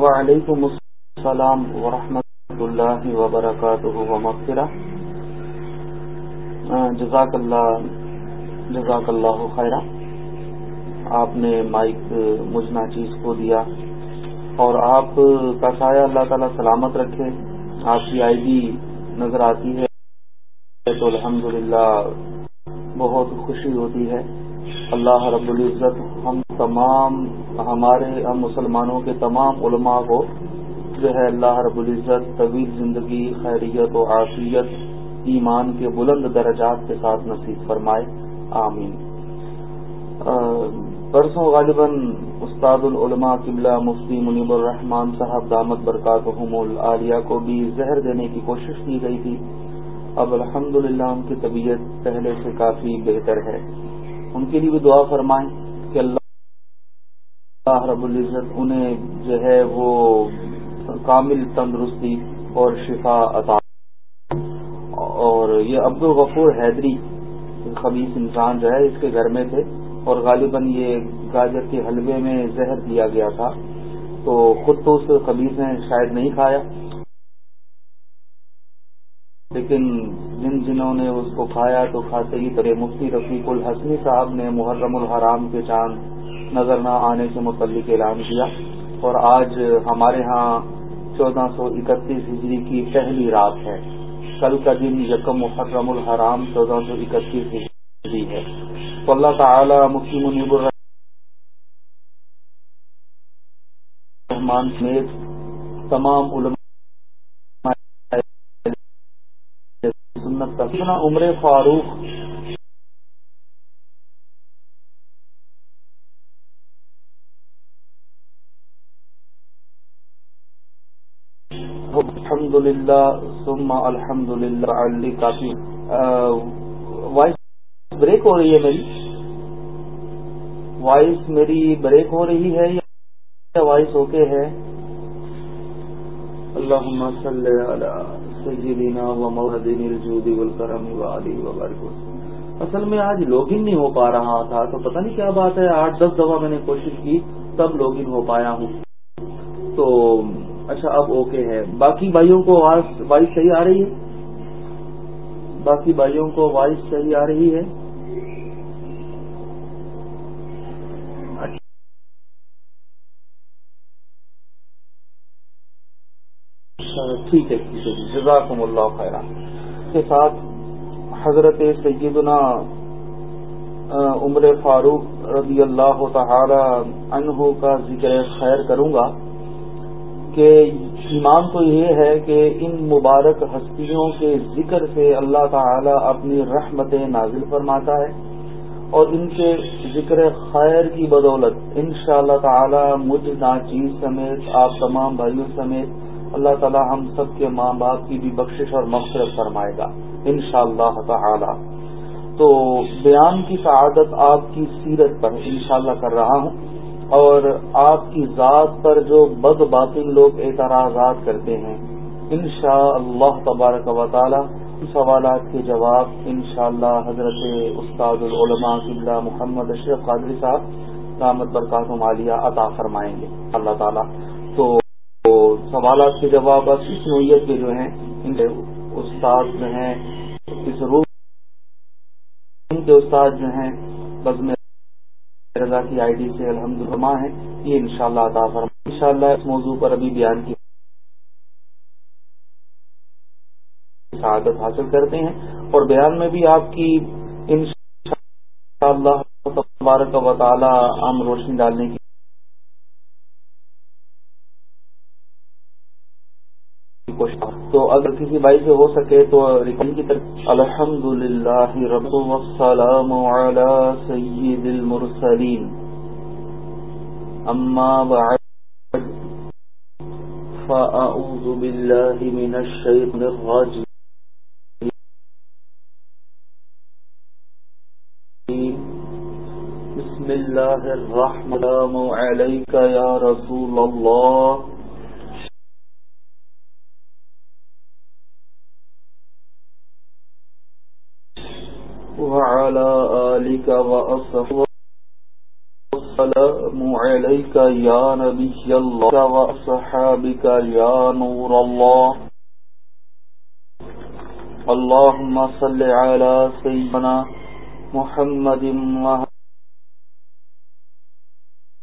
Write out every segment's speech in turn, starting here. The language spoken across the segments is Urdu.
وعلیکم السلام ورحمۃ اللہ وبرکاتہ ومغفرہ۔ جزاک اللہ جزاک اللہ خیرہ۔ آپ نے مائک مجنا چیز کو دیا اور آپ کا سایہ اللہ تعالی سلامت رکھے۔ آپ کی آئی ڈی نظر آتی ہے تو الحمدللہ بہت خوشی ہوتی ہے۔ اللہ رب العزت ہم تمام ہمارے ہم مسلمانوں کے تمام علماء کو جو ہے اللہ رب العزت طویل زندگی، خیریت و عافیت، ایمان کے بلند درجات کے ساتھ نصیب فرمائے۔ آمین۔ پرسوں غالباً استاد العلماء قبلہ مفتی منیب الرحمان صاحب دامت برکات العالیہ کو بھی زہر دینے کی کوشش کی گئی تھی۔ اب الحمد ان کی طبیعت پہلے سے کافی بہتر ہے۔ ان کے لیے بھی دعا فرمائیں۔ اللہ رب العزت انہیں جو ہے وہ کامل تندرستی اور شفا عطا اور یہ عبد الغفور حیدری خبیص انسان جو ہے اس کے گھر میں تھے اور غالباً یہ گاجر کے حلوے میں زہر دیا گیا تھا تو خود تو اس خبیص نے شاید نہیں کھایا لیکن جن جنہوں نے اس کو کھایا تو کھاتے ہی طرح مفتی رفیق الحسنی صاحب نے محرم الحرام کے چاند نظر نہ آنے سے متعلق اعلان کیا اور آج ہمارے ہاں چودہ سو اکتیس ہجری کی پہلی رات ہے۔ کل کا دن یکم محرم الحرام چودہ سو اکتیس ہجری ہے۔ تو اللہ تعالی مفتی منیب الرحمان سمیت تمام علماء سنت کا عمر فاروق۔ الحمد للہ سما الحمد للہ علی کافی وائس بریک ہو رہی ہے میری؟ وائس میری بریک ہو رہی ہے یا وائس اوکے ہے؟ اللہ صلی علی سیدنا و الجود والکرم و علی و برکت اصل میں آج لاگ ان نہیں ہو پا رہا تھا، تو پتہ نہیں کیا بات ہے؟ آٹھ دس دفعہ میں نے کوشش کی، تب لاگ ان ہو پایا ہوں۔ تو اچھا اب اوکے ہے۔ باقی بھائیوں کو آواز وائس صحیح آ رہی ہے؟ باقی بھائیوں کو وائس صحیح آ رہی ہے۔ ٹھیک ہے ٹھیک ہے، جزاکم اللہ خیر کے ساتھ حضرت سیدنا عمر فاروق رضی اللہ تعالی عنہ کا ذکر خیر کروں گا کہ ایمان تو یہ ہے کہ ان مبارک ہستیوں کے ذکر سے اللہ تعالی اپنی رحمت نازل فرماتا ہے اور ان کے ذکر خیر کی بدولت ان شاء اللہ تعالی مجھ ناچیز سمیت، آپ تمام بھائیوں سمیت اللہ تعالی ہم سب کے ماں باپ کی بھی بخشش اور مغفرت فرمائے گا ان شاء اللہ تعالی۔ تو بیان کی سعادت آپ کی سیرت پر انشاءاللہ کر رہا ہوں۔ اور آپ کی ذات پر جو بد باطن لوگ اعتراضات کرتے ہیں ان شاء اللہ تبارک و تعالی سوالات کے جواب انشاءاللہ حضرت استاد العلماء قبلہ محمد اشرف قادری صاحب دامت برکات مالیہ عطا فرمائیں گے۔ اللہ تعالیٰ۔ تو سوالات کے جواب اس نوعیت کے جو ہیں، ان کے استاد جو ہیں، اس روح کے استاد جو ہیں بس میں رضا کی آئی ڈی سے الحمد للہ ہیں۔ یہ انشاءاللہ شاء اللہ فرما ان شاء اللہ اس موضوع پر ابھی بیان کی شہادت حاصل کرتے ہیں۔ اور بیان میں بھی آپ کی ان شاء اللہ تبارک و تعالی عام روشنی ڈالنے کی تو اگر کسی بھائی سے ہو سکے تو ریکن کی طرف۔ الحمد للہ رب وسلام سید المرسلین۔ اما بعد، فاعوذ باللہ من الشیطان الرجیم۔ بسم اللہ الرحمن علیک یا رسول اللہ۔ وعلى آلك وأصحابك السلام عليك يا نبي الله وأصحابك يا نور الله. اللهم صل على سيدنا محمد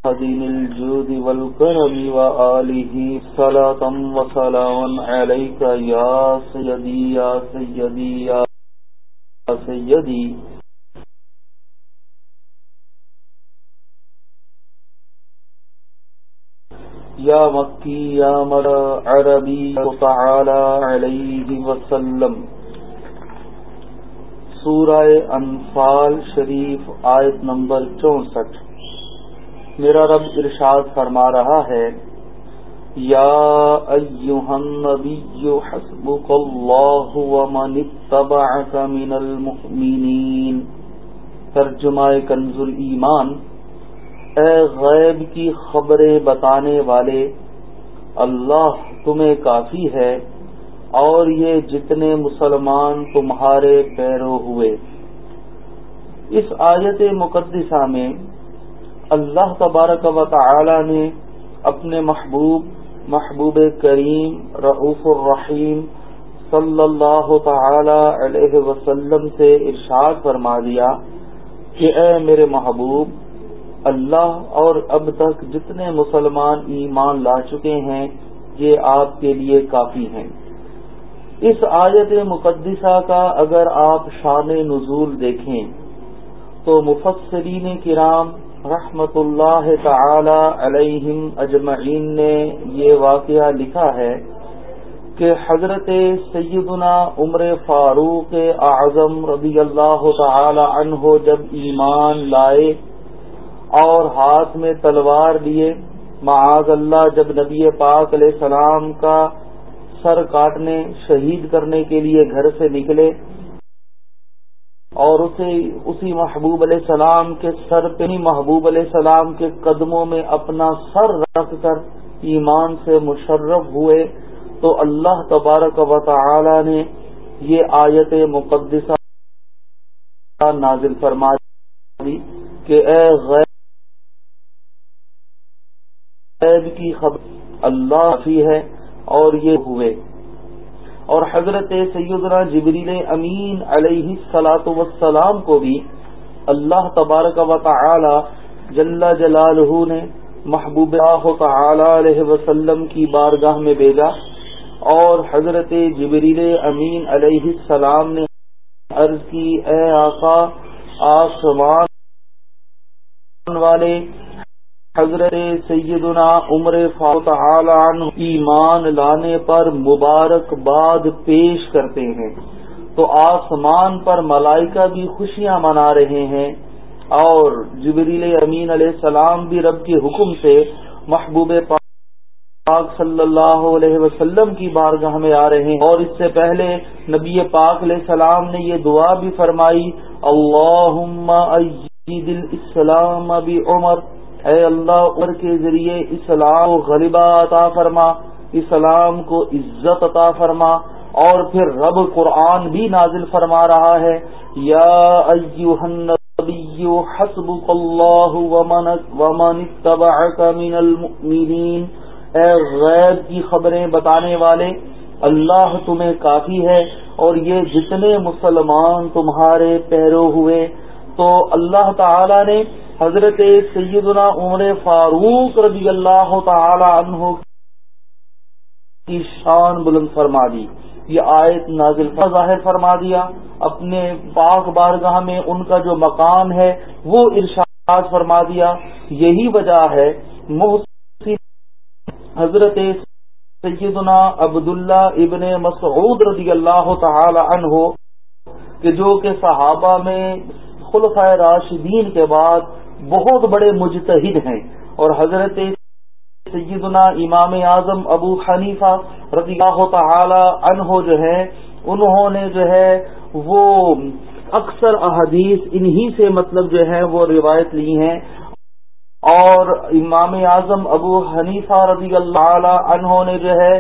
وهدين الجود والكرم وآله صلاة وسلام عليك يا سيدي يا سيدي يا سيدي. یا مکی یا مر عربی تعالی علیہ وسلم۔ سورہ انفال شریف آیت نمبر چونسٹھ۔ میرا رب ارشاد فرما رہا ہے، یا ایوہ النبی حسبک اللہ ومن اتبعک من المؤمنین۔ ترجمہ کنز الایمان۔ اے غیب کی خبریں بتانے والے، اللہ تمہیں کافی ہے اور یہ جتنے مسلمان تمہارے پیرو ہوئے۔ اس آیت مقدسہ میں اللہ تبارک و تعالی نے اپنے محبوب محبوب کریم رعوف الرحیم صلی اللہ تعالی علیہ وسلم سے ارشاد فرما دیا کہ اے میرے محبوب اللہ اور اب تک جتنے مسلمان ایمان لا چکے ہیں، یہ آپ کے لیے کافی ہیں۔ اس آیت مقدسہ کا اگر آپ شان نزول دیکھیں، تو مفسرین کرام رحمت اللہ تعالی علیہم اجمعین نے یہ واقعہ لکھا ہے کہ حضرت سیدنا عمر فاروق اعظم رضی اللہ تعالی عنہ جب ایمان لائے اور ہاتھ میں تلوار لیے معاذ اللہ جب نبی پاک علیہ السلام کا سر کاٹنے، شہید کرنے کے لیے گھر سے نکلے اور اسے اسی محبوب علیہ السلام کے سر پہ محبوب علیہ السلام کے قدموں میں اپنا سر رکھ کر ایمان سے مشرف ہوئے، تو اللہ تبارک و تعالی نے یہ آیت مقدسہ نازل فرما دی کہ اے غیر غیب کی خبر اللہ فی ہے اور یہ ہوئے۔ اور حضرت سیدنا جبریل امین علیہ سلاۃ وسلام کو بھی اللہ تبارک و تعالی جل جلالہ نے محبوب تعالی علیہ وسلم کی بارگاہ میں بھیجا۔ اور حضرت جبریل امین علیہ السلام نے عرض کی، اے آقا، آسمان والے حضرت سیدنا عمر عنہ ایمان لانے پر مبارک باد پیش کرتے ہیں۔ تو آسمان پر ملائکہ بھی خوشیاں منا رہے ہیں اور جبریل امین علیہ السلام بھی رب کے حکم سے محبوب پاک صلی اللہ علیہ وسلم کی بارگاہ میں آ رہے ہیں۔ اور اس سے پہلے نبی پاک علیہ السلام نے یہ دعا بھی فرمائی الاسلام عمر اے اللہ، عمر کے ذریعے اسلام کو غلبہ عطا فرما، اسلام کو عزت عطا فرما، اور پھر رب قرآن بھی نازل فرما رہا ہے۔ یا النبی اللہ ومن اتبعک من المؤمنین۔ اے غیب کی خبریں بتانے والے، اللہ تمہیں کافی ہے، اور یہ جتنے مسلمان تمہارے پیرو ہوئے، تو اللہ تعالی نے حضرت سیدنا عمر فاروق رضی اللہ تعالی عنہ کی شان بلند فرما دی۔ یہ آیت نازل ظاہر فرما دیا۔ اپنے پاک بارگاہ میں ان کا جو مقام ہے، وہ ارشاد فرما دیا۔ یہی وجہ ہے حضرت سیدنا عبداللہ ابن مسعود رضی اللہ تعالی عنہ، کہ جو کہ صحابہ میں خلفۂ راشدین کے بعد بہت بڑے مجتہد ہیں اور حضرت سیدنا امام اعظم ابو حنیفہ رضی اللہ تعالی عنہ جو ہے انہوں نے جو ہے وہ اکثر احادیث انہی سے مطلب جو ہے وہ روایت لی ہیں۔ اور امام اعظم ابو حنیفہ رضی اللہ عنہ نے جو ہے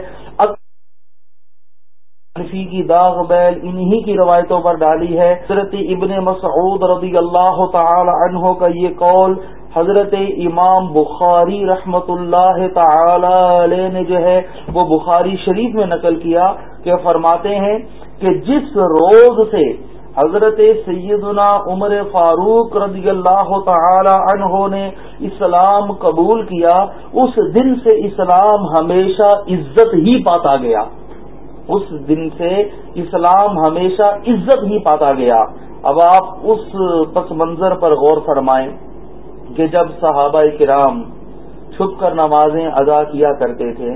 حنفی کی داغ بیل انہی کی روایتوں پر ڈالی ہے۔ حضرت ابن مسعود رضی اللہ تعالی عنہ کا یہ قول حضرت امام بخاری رحمت اللہ تعالی علیہ نے جو ہے وہ بخاری شریف میں نقل کیا کہ فرماتے ہیں کہ جس روز سے حضرت سیدنا عمر فاروق رضی اللہ تعالی عنہ نے اسلام قبول کیا، اس دن سے اسلام ہمیشہ عزت ہی پاتا گیا۔ اس دن سے اسلام ہمیشہ عزت ہی پاتا گیا۔ اب آپ اس پس منظر پر غور فرمائیں کہ جب صحابہ کرام چھپ کر نمازیں ادا کیا کرتے تھے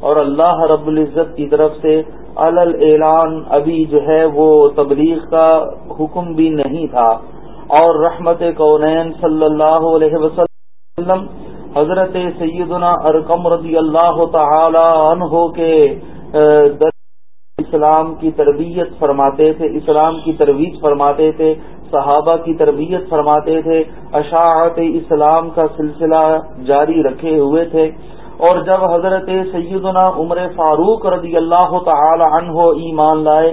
اور اللہ رب العزت کی طرف سے الل اعلان، ابھی جو ہے وہ تبلیغ کا حکم بھی نہیں تھا اور رحمت کونین صلی اللہ علیہ وسلم حضرت سیدنا ارکم رضی اللہ تعالی عنہ کے اسلام کی تربیت فرماتے تھے، اسلام کی ترویج فرماتے تھے، صحابہ کی تربیت فرماتے تھے، اشاعت اسلام کا سلسلہ جاری رکھے ہوئے تھے۔ اور جب حضرت سیدنا عمر فاروق رضی اللہ تعالی عنہ ایمان لائے،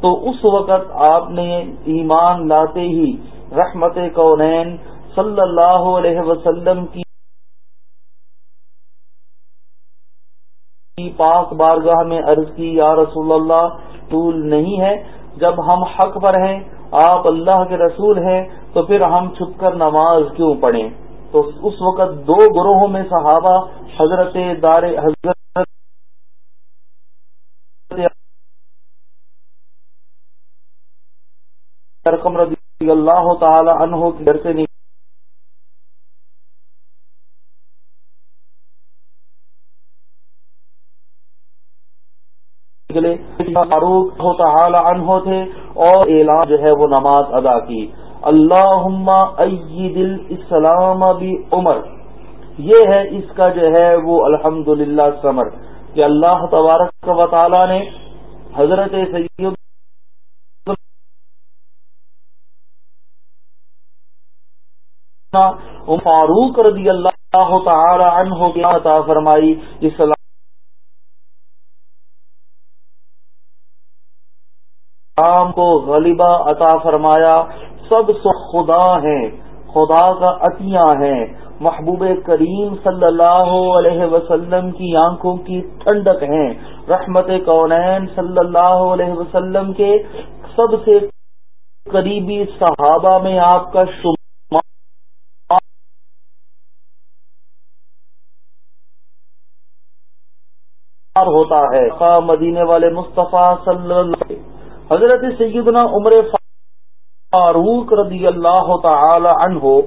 تو اس وقت آپ نے ایمان لاتے ہی رحمت کونین صلی اللہ علیہ وسلم کی پاک بارگاہ میں عرض کی، یا رسول اللہ، طول نہیں ہے۔ جب ہم حق پر ہیں، آپ اللہ کے رسول ہیں، تو پھر ہم چھپ کر نماز کیوں پڑھیں؟ تو اس وقت دو گروہوں میں صحابہ، حضرت دار حضرت رضی اللہ تعالی عنہ کے گھر سے نکلے۔ فاروق تعالی عنہ تھے اور اعلان جو ہے وہ نماز ادا کی۔ اللہ عید الاسلام بھی عمر۔ یہ ہے اس کا جو ہے وہ الحمد للہ سمر کہ اللہ تبارک و تعالی نے حضرت سید فاروق رضی اللہ تعالی عنہ کی عطا فرمائی۔ اسلام کو غلبہ عطا فرمایا، سب سو خدا ہیں، خدا کا عطیہ ہیں۔ محبوب کریم صلی اللہ علیہ وسلم کی آنکھوں کی ٹھنڈک ہیں۔ رحمت کونین صلی اللہ علیہ وسلم کے سب سے قریبی صحابہ میں آپ کا شمار ہوتا ہے۔ مدینے والے مصطفیٰ صلی اللہ علیہ حضرت سیدنا عمر فاروق رضی اللہ تعالی عنہ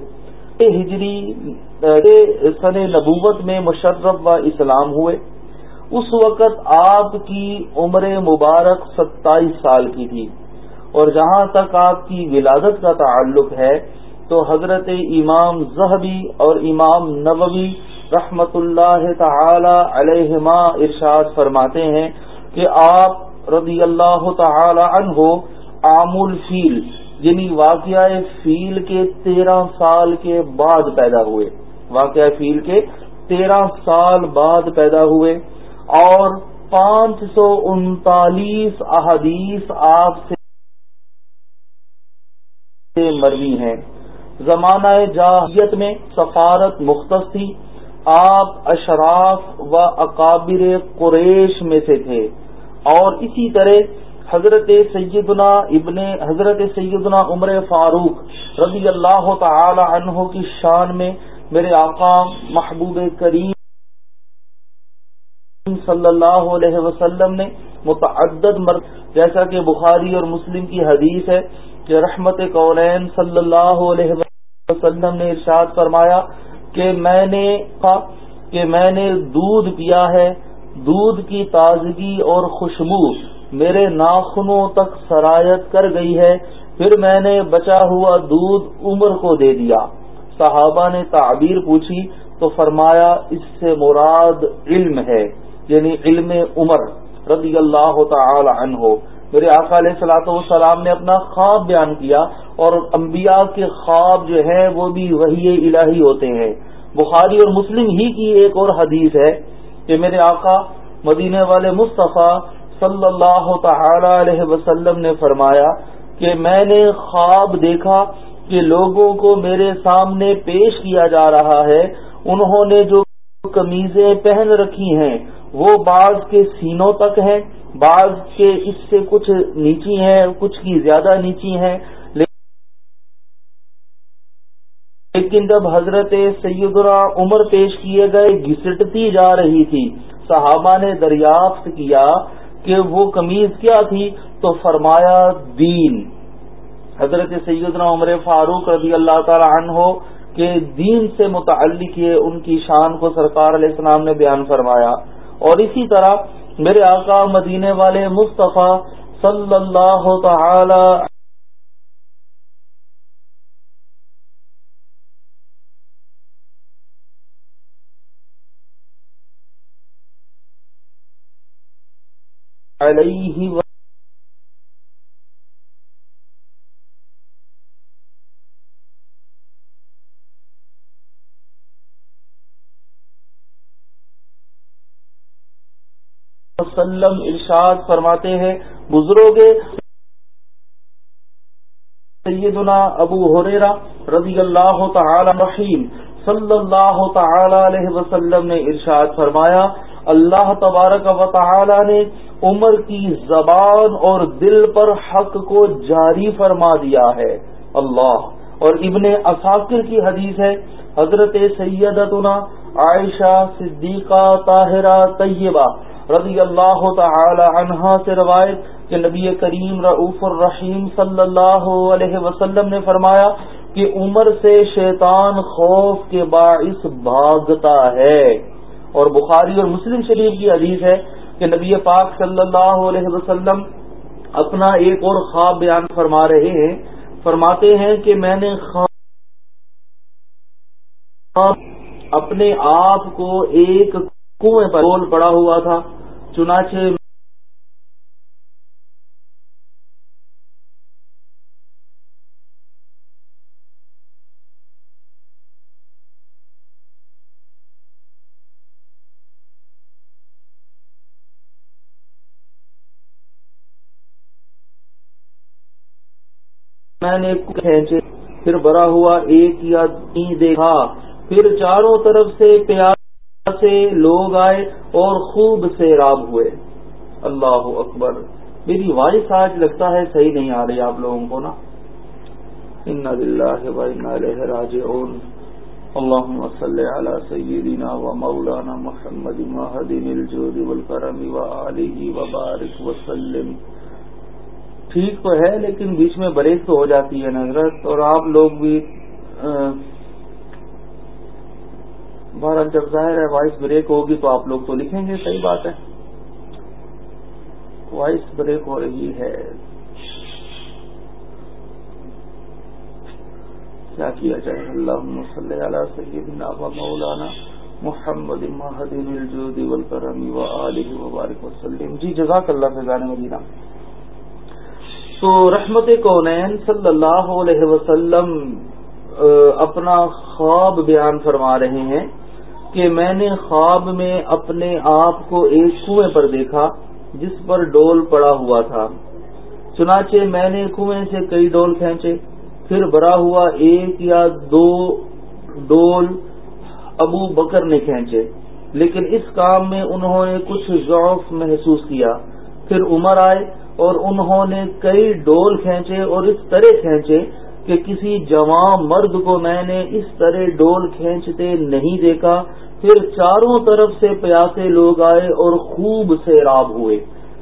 ہجری سن نبوت میں مشرف و اسلام ہوئے۔ اس وقت آپ کی عمر مبارک ستائیس سال کی تھی۔ اور جہاں تک آپ کی ولادت کا تعلق ہے، تو حضرت امام زہبی اور امام نبوی رحمت اللہ تعالی علیہما ارشاد فرماتے ہیں کہ آپ رضی اللہ تعالی عنہ عام الفیل یعنی واقعہ فیل کے تیرہ سال کے بعد پیدا ہوئے۔ واقعہ فیل کے تیرہ سال بعد پیدا ہوئے۔ اور پانچ سو انتالیس احادیث آپ سے مروی ہیں۔ زمانہ جاہیت میں سفارت مختص تھی۔ آپ اشراف و اکابر قریش میں سے تھے۔ اور اسی طرح حضرت سیدنا ابن حضرت سیدنا عمر فاروق رضی اللہ تعالی عنہ کی شان میں میرے آقا محبوب کریم صلی اللہ علیہ وسلم نے متعدد مرد جیسا کہ بخاری اور مسلم کی حدیث ہے کہ رحمت کولین صلی اللہ علیہ وسلم نے ارشاد فرمایا کہ میں نے کہ میں نے دودھ پیا ہے دودھ کی تازگی اور خوشبو میرے ناخنوں تک سرایت کر گئی ہے، پھر میں نے بچا ہوا دودھ عمر کو دے دیا۔ صحابہ نے تعبیر پوچھی تو فرمایا، اس سے مراد علم ہے یعنی علم عمر رضی اللہ تعالی عنہ۔ میرے آقا علیہ سلاۃ والسلام نے اپنا خواب بیان کیا اور انبیاء کے خواب جو ہیں وہ بھی وہی الہی ہوتے ہیں۔ بخاری اور مسلم ہی کی ایک اور حدیث ہے کہ میرے آقا مدینے والے مصطفیٰ صلی اللہ تعالی علیہ وسلم نے فرمایا کہ میں نے خواب دیکھا کہ لوگوں کو میرے سامنے پیش کیا جا رہا ہے۔ انہوں نے جو قمیضیں پہن رکھی ہیں، وہ بعض کے سینوں تک ہیں، بعض کے اس سے کچھ نیچی ہیں، کچھ کی زیادہ نیچی ہیں۔ لیکن جب حضرت سیدنا عمر پیش کیے گئے گھسٹتی جا رہی تھی، صحابہ نے دریافت کیا کہ وہ قمیض کیا تھی، تو فرمایا دین۔ حضرت سیدنا عمر فاروق رضی اللہ تعالی عنہ کے دین سے متعلق یہ ان کی شان کو سرکار علیہ السلام نے بیان فرمایا۔ اور اسی طرح میرے آقا مدینے والے مصطفیٰ صلی اللہ تعالی علیہ و وسلم ارشاد فرماتے ہیں بزرگ سیدنا ابو حریرا رضی اللہ تعالی رحیم صلی اللہ تعالی علیہ وسلم نے ارشاد فرمایا، اللہ تبارک و تعالی نے عمر کی زبان اور دل پر حق کو جاری فرما دیا ہے۔ اللہ۔ اور ابن اثاکر کی حدیث ہے، حضرت سیدتنا عائشہ صدیقہ طاہرہ طیبہ رضی اللہ تعالی عنہا سے روایت کہ نبی کریم رعف الرحیم صلی اللہ علیہ وسلم نے فرمایا کہ عمر سے شیطان خوف کے باعث بھاگتا ہے۔ اور بخاری اور مسلم شریف کی حدیث ہے کہ نبی پاک صلی اللہ علیہ وسلم اپنا ایک اور خواب بیان فرما رہے ہیں۔ فرماتے ہیں کہ میں نے خواب اپنے آپ کو ایک کنویں پر بول پڑا ہوا تھا، چنانچہ میں نے کھینچے، پھر بڑا ہوا ایک یا دیکھا، پھر چاروں طرف سے پیار سے لوگ آئے اور خوب سے راب ہوئے۔ اللہ اکبر۔ میری وائس آج لگتا ہے صحیح نہیں آ رہی آپ لوگوں کو نا؟ ان راج اون اللہ صلی علی سیدنا و مولانا محمد محدین الجود والکرم و علیہ وبارک وسلم ٹھیک تو ہے لیکن بیچ میں بریک تو ہو جاتی ہے نظرت اور آپ لوگ بھی بہرحال جب ظاہر ہے وائس بریک ہوگی تو آپ لوگ تو لکھیں گے، صحیح بات ہے۔ وائس بریک ہو رہی ہے۔ کیا کیا جائے؟ اللہ صلی علی سیدنا و مولانا محمد محدین الجود والکرم و آلہ وبارک وسلم۔ جی جزاک اللہ فضان مدینہ جی تو رحمت کونین صلی اللہ علیہ وسلم اپنا خواب بیان فرما رہے ہیں کہ میں نے خواب میں اپنے آپ کو ایک کنویں پر دیکھا، جس پر ڈول پڑا ہوا تھا۔ چنانچہ میں نے کنویں سے کئی ڈول کھینچے، پھر بڑا ہوا ایک یا دو ڈول ابو بکر نے کھینچے۔ لیکن اس کام میں انہوں نے کچھ ضعف محسوس کیا۔ پھر عمر آئے اور انہوں نے کئی ڈول کھینچے اور اس طرح کھینچے کہ کسی جوان مرد کو میں نے اس طرح ڈول کھینچتے نہیں دیکھا۔ پھر چاروں طرف سے پیاسے لوگ آئے اور خوب سے راب ہوئے۔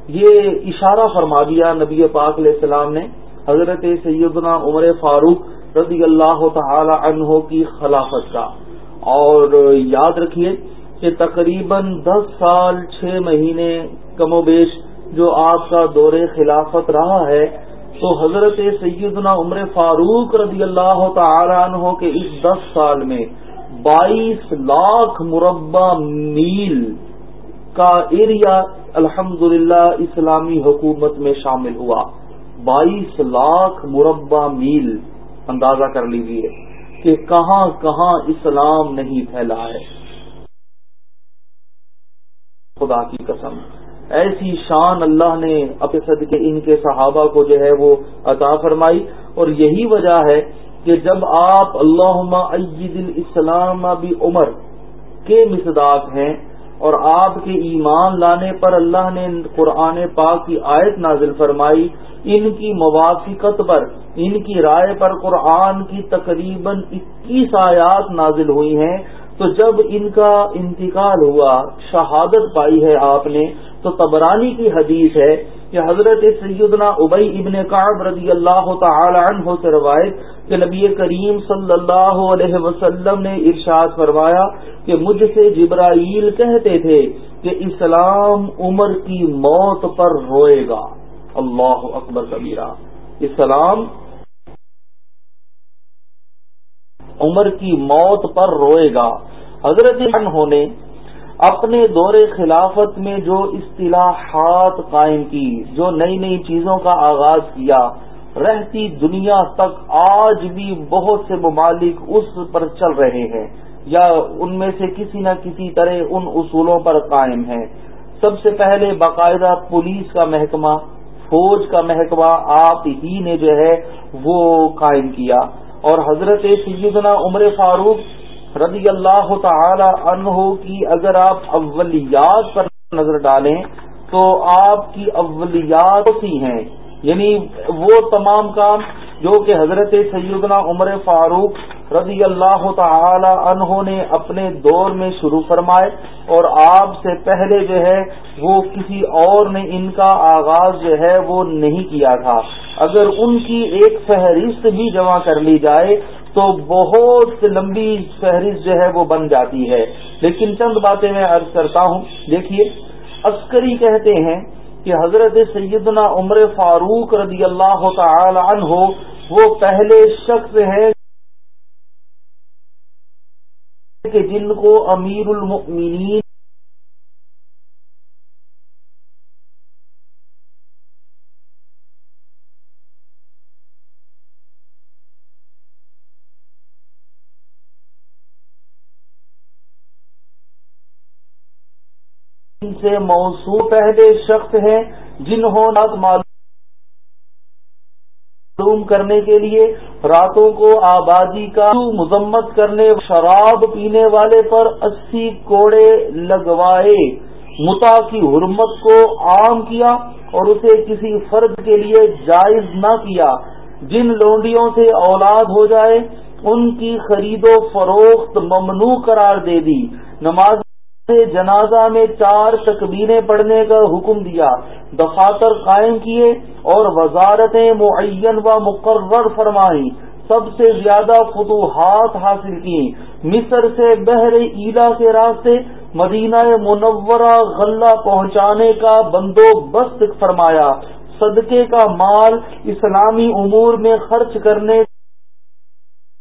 یہ اشارہ فرما دیا نبی پاک علیہ السلام نے۔ حضرت سیدنا عمر فاروق رضی اللہ تعالی عنہ کی خلافت کا۔ اور یاد رکھیے کہ تقریباً دس سال، چھ مہینے کم و بیش جو آپ کا دور خلافت رہا ہے، تو حضرت سیدنا عمر فاروق رضی اللہ تعالی عنہ کے اس دس سال میں بائیس لاکھ مربع میل کا ایریا الحمد اسلامی حکومت میں شامل ہوا۔ بائیس لاکھ مربع میل، اندازہ کر لیجیے کہ کہاں کہاں اسلام نہیں پھیلا ہے۔ خدا کی قسم۔ ایسی شان اللہ نے اپنے صدقے ان کے صحابہ کو جو ہے وہ عطا فرمائی اور یہی وجہ ہے کہ جب آپ اللہ عید الاسلام بھی عمر کے مصداق ہیں اور آپ کے ایمان لانے پر اللہ نے قرآن پاک کی آیت نازل فرمائی، ان کی موافقت پر، ان کی رائے پر قرآن کی تقریباً اکیس آیات نازل ہوئی ہیں۔ تو جب ان کا انتقال ہوا، شہادت پائی ہے آپ نے، تو تبرانی کی حدیث ہے کہ حضرت سیدنا ابئی ابن کعب رضی اللہ تعالی عنہ سے روایت کہ نبی کریم صلی اللہ علیہ وسلم نے ارشاد فرمایا کہ مجھ سے جبرائیل کہتے تھے کہ اسلام عمر کی موت پر روئے گا۔ اللہ اکبر کبیرہ۔ اسلام عمر کی موت پر روئے گا۔ حضرت نے اپنے دور خلافت میں جو اصطلاحات قائم کی، جو نئی نئی چیزوں کا آغاز کیا، رہتی دنیا تک آج بھی بہت سے ممالک اس پر چل رہے ہیں یا ان میں سے کسی نہ کسی طرح ان اصولوں پر قائم ہیں۔ سب سے پہلے باقاعدہ پولیس کا محکمہ، فوج کا محکمہ آپ ہی نے جو ہے وہ قائم کیا۔ اور حضرت سیدنا عمر فاروق رضی اللہ تعالی عنہ کی اگر آپ اولیات پر نظر ڈالیں تو آپ کی اولیات ہی ہیں یعنی وہ تمام کام جو کہ حضرت سیدنا عمر فاروق رضی اللہ تعالی عنہ نے اپنے دور میں شروع فرمائے اور آپ سے پہلے جو ہے وہ کسی اور نے ان کا آغاز جو ہے وہ نہیں کیا تھا۔ اگر ان کی ایک فہرست بھی جمع کر لی جائے تو بہت لمبی فہرست جو ہے وہ بن جاتی ہے۔ لیکن چند باتیں میں عرض کرتا ہوں۔ دیکھیے، عسکری کہتے ہیں کہ حضرت سیدنا عمر فاروق رضی اللہ تعالی عنہ وہ پہلے شخص ہیں کہ جن کو امیر المؤمنین سے موصول پہلے شخص ہیں جنہوں نے معلوم کرنے کے لیے راتوں کو آبادی کا مذمت کرنے، شراب پینے والے پر اسی کوڑے لگوائے۔ متا کی حرمت کو عام کیا اور اسے کسی فرد کے لیے جائز نہ کیا۔ جن لونڈیوں سے اولاد ہو جائے، ان کی خرید و فروخت ممنوع قرار دے دی۔ نماز جنازہ میں چار تکبیریں پڑھنے کا حکم دیا، دفاتر قائم کیے اور وزارتیں معین و مقرر فرمائی سب سے زیادہ فتوحات حاصل کی مصر سے بحر ایلا کے راستے مدینہ منورہ غلہ پہنچانے کا بندوبست فرمایا۔ صدقے کا مال اسلامی امور میں خرچ کرنے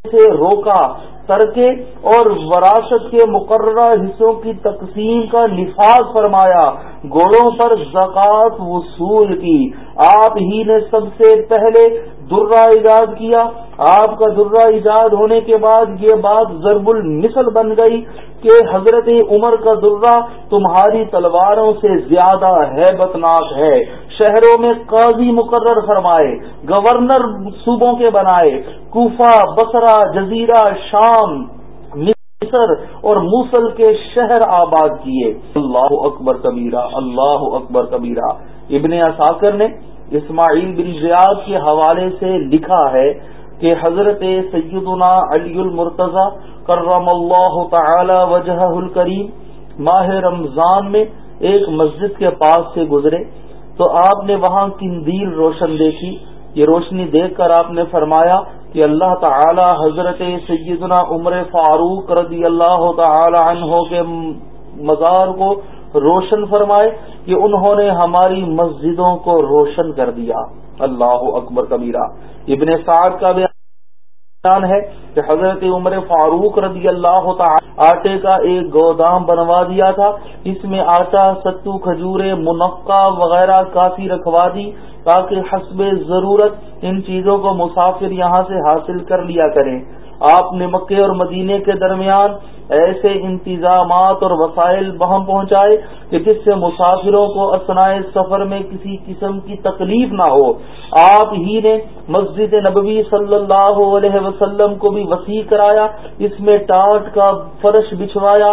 سے روکا۔ ترکے اور وراثت کے مقررہ حصوں کی تقسیم کا نفاذ فرمایا۔ گوڑوں پر زکوٰۃ وصول کی۔ آپ ہی نے سب سے پہلے درہ ایجاد کیا۔ آپ کا درہ ایجاد ہونے کے بعد یہ بات ضرب المثل بن گئی کہ حضرت عمر کا درہ تمہاری تلواروں سے زیادہ ہے بتناک ہے۔ شہروں میں قاضی مقرر فرمائے، گورنر صوبوں کے بنائے، کوفہ بسرا جزیرہ، شام، مصر اور موسل کے شہر آباد کیے۔ اللہ اکبر کبیرہ، اللہ اکبر کبیرہ۔ ابن اثاکر نے اسماعیل بن زیاد کے حوالے سے لکھا ہے کہ حضرت سیدنا علی المرتضی کرم اللہ تعالی وجہ الکریم ماہ رمضان میں ایک مسجد کے پاس سے گزرے تو آپ نے وہاں کندیل روشن دیکھی۔ یہ روشنی دیکھ کر آپ نے فرمایا کہ اللہ تعالی حضرت سیدنا عمر فاروق رضی اللہ تعالی عنہ کے مزار کو روشن فرمائے کہ انہوں نے ہماری مسجدوں کو روشن کر دیا۔ اللہ اکبر کبیرہ۔ ابن سعد کا بیان ہے کہ حضرت عمر فاروق رضی اللہ تعالی آٹے کا ایک گودام بنوا دیا تھا۔ اس میں آٹا، ستو، کھجورے، منقع وغیرہ کافی رکھوا دی تاکہ حسب ضرورت ان چیزوں کو مسافر یہاں سے حاصل کر لیا کریں۔ آپ نے مکے اور مدینے کے درمیان ایسے انتظامات اور وسائل وہاں پہنچائے کہ جس سے مسافروں کو اسنائے سفر میں کسی قسم کی تکلیف نہ ہو۔ آپ ہی نے مسجد نبوی صلی اللہ علیہ وسلم کو بھی وسیع کرایا، اس میں ٹاٹ کا فرش بچھوایا۔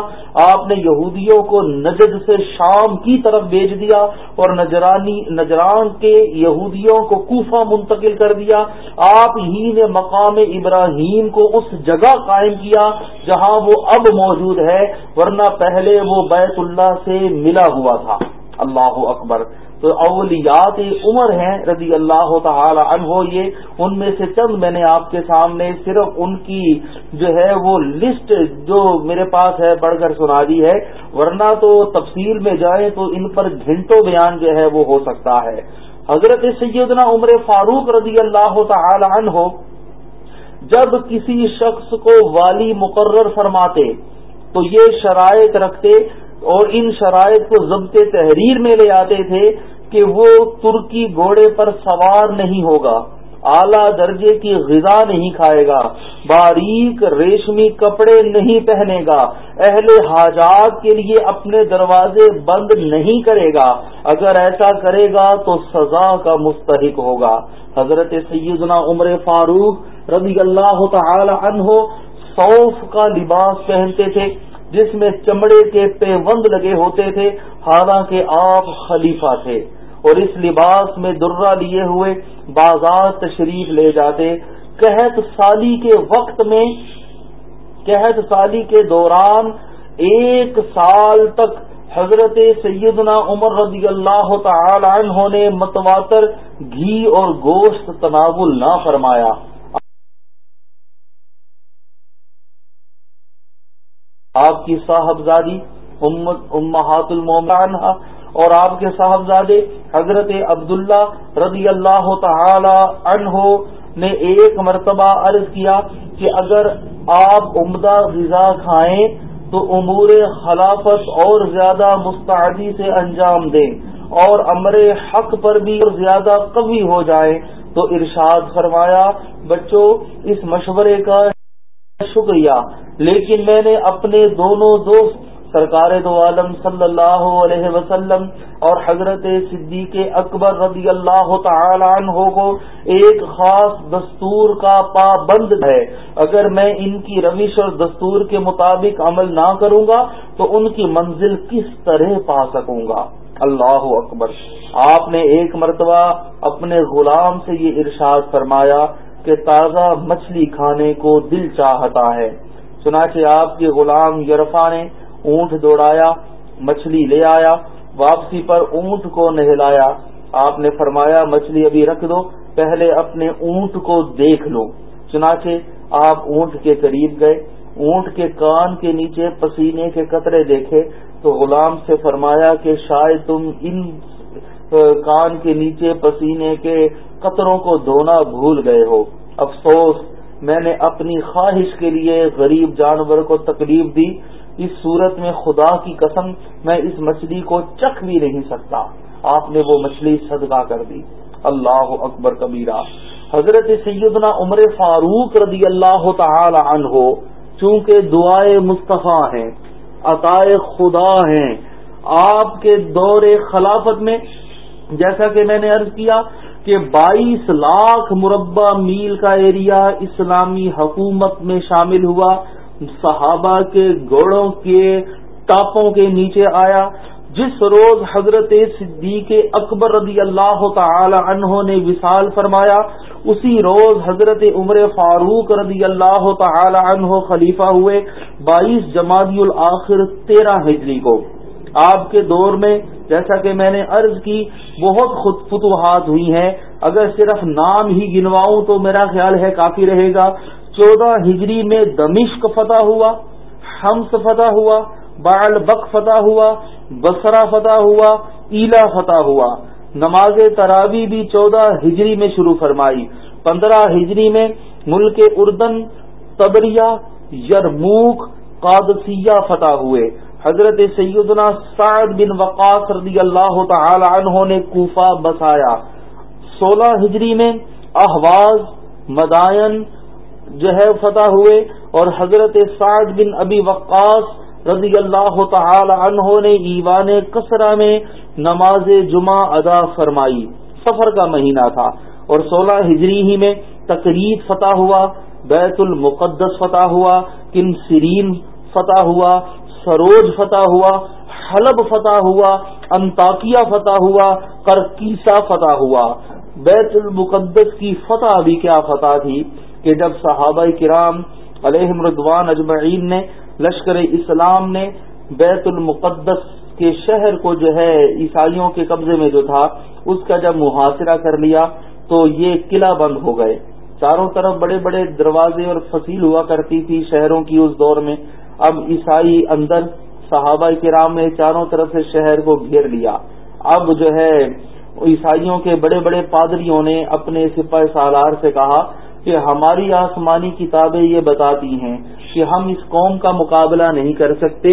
آپ نے یہودیوں کو نجد سے شام کی طرف بھیج دیا اور نجرانی، نجران کے یہودیوں کو کوفہ منتقل کر دیا۔ آپ ہی نے مقام ابراہیم کو اس جگہ قائم کیا جہاں وہ اب موجود ہے، ورنہ پہلے وہ بیت اللہ سے ملا ہوا تھا۔ اللہ اکبر۔ تو اولیات عمر ہیں رضی اللہ تعالی عنہ، یہ ان میں سے چند میں نے آپ کے سامنے صرف ان کی جو ہے وہ لسٹ جو میرے پاس ہے، پڑھ کر سنا دی ہے۔ ورنہ تو تفصیل میں جائیں تو ان پر گھنٹوں بیان جو ہے وہ ہو سکتا ہے۔ حضرت سیدنا عمر فاروق رضی اللہ تعالی عنہ جب کسی شخص کو والی مقرر فرماتے، تو یہ شرائط رکھتے اور ان شرائط کو ضبط تحریر میں لے آتے تھے کہ وہ ترکی گھوڑے پر سوار نہیں ہوگا، اعلی درجے کی غذا نہیں کھائے گا، باریک ریشمی کپڑے نہیں پہنے گا، اہل حاجات کے لیے اپنے دروازے بند نہیں کرے گا، اگر ایسا کرے گا تو سزا کا مستحق ہوگا۔ حضرت سیدنا عمر فاروق رضی اللہ تعالی عنہ صوف کا لباس پہنتے تھے، جس میں چمڑے کے پیوند لگے ہوتے تھے، حالانکہ آپ خلیفہ تھے۔ اور اس لباس میں درہ لیے ہوئے بازار تشریف لے جاتے۔ قحط سالی کے وقت میں، قحط سالی کے دوران ایک سال تک حضرت سیدنا عمر رضی اللہ تعالی عنہ نے متواتر گھی اور گوشت تناول نہ فرمایا۔ آپ کی صاحبزادی امہات المومن اور آپ کے صاحبزادے حضرت عبداللہ رضی اللہ تعالی عنہ نے ایک مرتبہ عرض کیا کہ اگر آپ عمدہ غذا کھائیں تو امور خلافت اور زیادہ مستعدی سے انجام دیں اور امر حق پر بھی زیادہ قوی ہو جائیں تو ارشاد فرمایا، بچوں، اس مشورے کا شکریہ۔ لیکن میں نے اپنے دونوں دوست، سرکار دو عالم صلی اللہ علیہ وسلم اور حضرت صدیق اکبر رضی اللہ تعالی عنہ کو ایک خاص دستور کا پابند ہے۔ اگر میں ان کی روش اور دستور کے مطابق عمل نہ کروں گا، تو ان کی منزل کس طرح پا سکوں گا؟ اللہ اکبر۔ آپ نے ایک مرتبہ اپنے غلام سے یہ ارشاد فرمایا کہ تازہ مچھلی کھانے کو دل چاہتا ہے۔ چنانچہ آپ کے غلام یرفا نے اونٹ دوڑایا، مچھلی لے آیا، واپسی پر اونٹ کو نہلایا۔ آپ نے فرمایا، مچھلی ابھی رکھ دو، پہلے اپنے اونٹ کو دیکھ لو۔ چنانچہ آپ اونٹ کے قریب گئے، اونٹ کے کان کے نیچے پسینے کے قطرے دیکھے تو غلام سے فرمایا کہ شاید تم ان کان کے نیچے پسینے کے قطروں کو دھونا بھول گئے ہو۔ افسوس، میں نے اپنی خواہش کے لیے غریب جانور کو تکلیف دی۔ اس صورت میں خدا کی قسم، میں اس مچھلی کو چکھ بھی نہیں سکتا۔ آپ نے وہ مچھلی صدقہ کر دی۔ اللہ اکبر کبیرہ۔ حضرت سیدنا عمر فاروق رضی اللہ تعالی عنہ، چونکہ دعائے مصطفیٰ ہیں، عطائے خدا ہیں، آپ کے دور خلافت میں جیسا کہ میں نے عرض کیا کہ بائیس لاکھ مربع میل کا ایریا اسلامی حکومت میں شامل ہوا۔ صحابہ کے گوڑوں کے ٹاپوں کے نیچے آیا۔ جس روز حضرت صدیق اکبر رضی اللہ تعالی عنہ نے وصال فرمایا، اسی روز حضرت عمر فاروق رضی اللہ تعالی عنہ خلیفہ ہوئے۔ بائیس جمادی الآخر تیرہ ہجری کو۔ آپ کے دور میں جیسا کہ میں نے عرض کی، بہت خود فتوحات ہوئی ہیں۔ اگر صرف نام ہی گنواؤں تو میرا خیال ہے کافی رہے گا۔ چودہ ہجری میں دمشق فتح ہوا حمس فتح ہوا بال بک فتح ہوا بسرا فتح ہوا ایلا فتح ہوا۔ نماز تراوی بھی چودہ ہجری میں شروع فرمائی۔ پندرہ ہجری میں ملک اردن تبریا یرموک، قادسیہ فتح ہوئے۔ حضرت سیدنا سعد بن وقاص رضی اللہ تعالی عنہ نے کوفہ بسایا۔ سولہ ہجری میں احواز، مدائن جو ہے فتح ہوئے اور حضرت سعد بن ابی وقاص رضی اللہ تعالی عنہ نے ایوان کسرا میں نماز جمعہ ادا فرمائی۔ سفر کا مہینہ تھا اور سولہ ہجری ہی میں تقریب فتح ہوا، بیت المقدس فتح ہوا، کن سرین فتح ہوا سروج فتح ہوا، حلب فتح ہوا انتاکیہ فتح ہوا کرکیسا فتح ہوا۔ بیت المقدس کی فتح بھی کیا فتح تھی کہ جب صحابہ کرام علیہ مردوان اجمعین نے، لشکر اسلام نے بیت المقدس کے شہر کو جو ہے عیسائیوں کے قبضے میں جو تھا، اس کا جب محاصرہ کر لیا تو یہ قلعہ بند ہو گئے۔ چاروں طرف بڑے بڑے دروازے اور فصیل ہوا کرتی تھی شہروں کی اس دور میں۔ اب عیسائی اندر صحابہ کرام نے چاروں طرف سے شہر کو گھیر لیا۔ اب جو ہے، عیسائیوں کے بڑے بڑے پادریوں نے اپنے سپاہ سالار سے کہا کہ ہماری آسمانی کتابیں یہ بتاتی ہیں کہ ہم اس قوم کا مقابلہ نہیں کر سکتے۔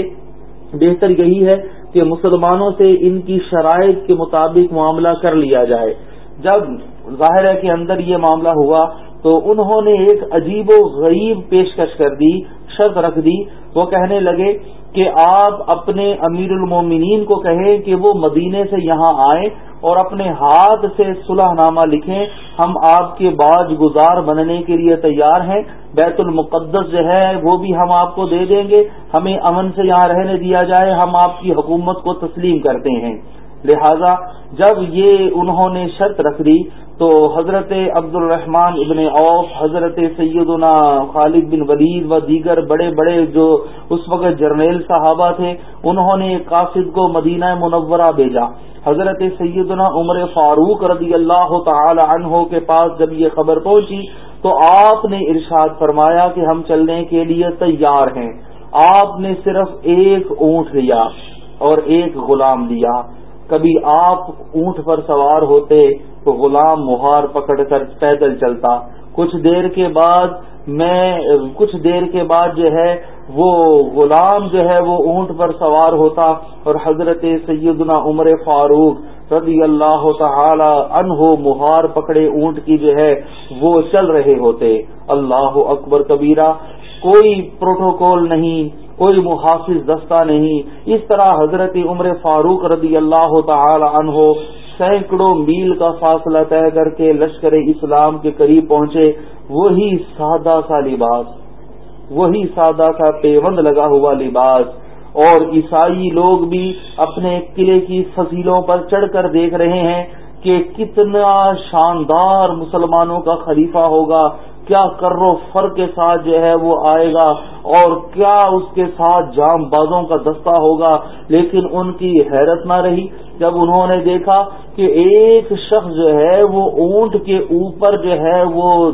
بہتر یہی ہے کہ مسلمانوں سے ان کی شرائط کے مطابق معاملہ کر لیا جائے۔ جب ظاہر ہے کہ اندر یہ معاملہ ہوا تو انہوں نے ایک عجیب و غریب پیشکش کر دی، شرط رکھ دی۔ وہ کہنے لگے کہ آپ اپنے امیر المومنین کو کہیں کہ وہ مدینے سے یہاں آئیں اور اپنے ہاتھ سے صلح نامہ لکھیں۔ ہم آپ کے باج گزار بننے کے لیے تیار ہیں۔ بیت المقدس جو ہے، وہ بھی ہم آپ کو دے دیں گے۔ ہمیں امن سے یہاں رہنے دیا جائے۔ ہم آپ کی حکومت کو تسلیم کرتے ہیں۔ لہذا جب یہ انہوں نے شرط رکھ دی تو حضرت عبد الرحمان ابن اوف حضرت سیدنا خالد بن ولید و دیگر بڑے بڑے جو اس وقت جرنیل صحابہ تھے، انہوں نے قاصد کو مدینہ منورہ بھیجا۔ حضرت سیدنا عمر فاروق رضی اللہ تعالی عنہ کے پاس جب یہ خبر پہنچی تو آپ نے ارشاد فرمایا کہ ہم چلنے کے لیے تیار ہیں۔ آپ نے صرف ایک اونٹ لیا اور ایک غلام لیا۔ کبھی آپ اونٹ پر سوار ہوتے تو غلام مہار پکڑ کر پیدل چلتا۔ کچھ دیر کے بعد میں، کچھ دیر کے بعد جو ہے، وہ غلام جو ہے، وہ اونٹ پر سوار ہوتا اور حضرت سیدنا عمر فاروق رضی اللہ تعالی انہو مہار پکڑے اونٹ کی جو ہے، وہ چل رہے ہوتے۔ اللہ اکبر کبیرہ کوئی پروٹوکول نہیں، کوئی محافظ دستہ نہیں۔ اس طرح حضرت عمر فاروق رضی اللہ تعالی عنہ سینکڑوں میل کا فاصلہ طے کر کے لشکر اسلام کے قریب پہنچے۔ وہی سادہ سا لباس، وہی سادہ سا پیوند لگا ہوا لباس۔ اور عیسائی لوگ بھی اپنے قلعے کی فصیلوں پر چڑھ کر دیکھ رہے ہیں کہ کتنا شاندار مسلمانوں کا خلیفہ ہوگا۔ کیا کرو فر کے ساتھ جو ہے وہ آئے گا اور کیا اس کے ساتھ جام بازوں کا دستہ ہوگا لیکن ان کی حیرت نہ رہی۔ جب انہوں نے دیکھا کہ ایک شخص جو ہے وہ اونٹ کے اوپر جو ہے وہ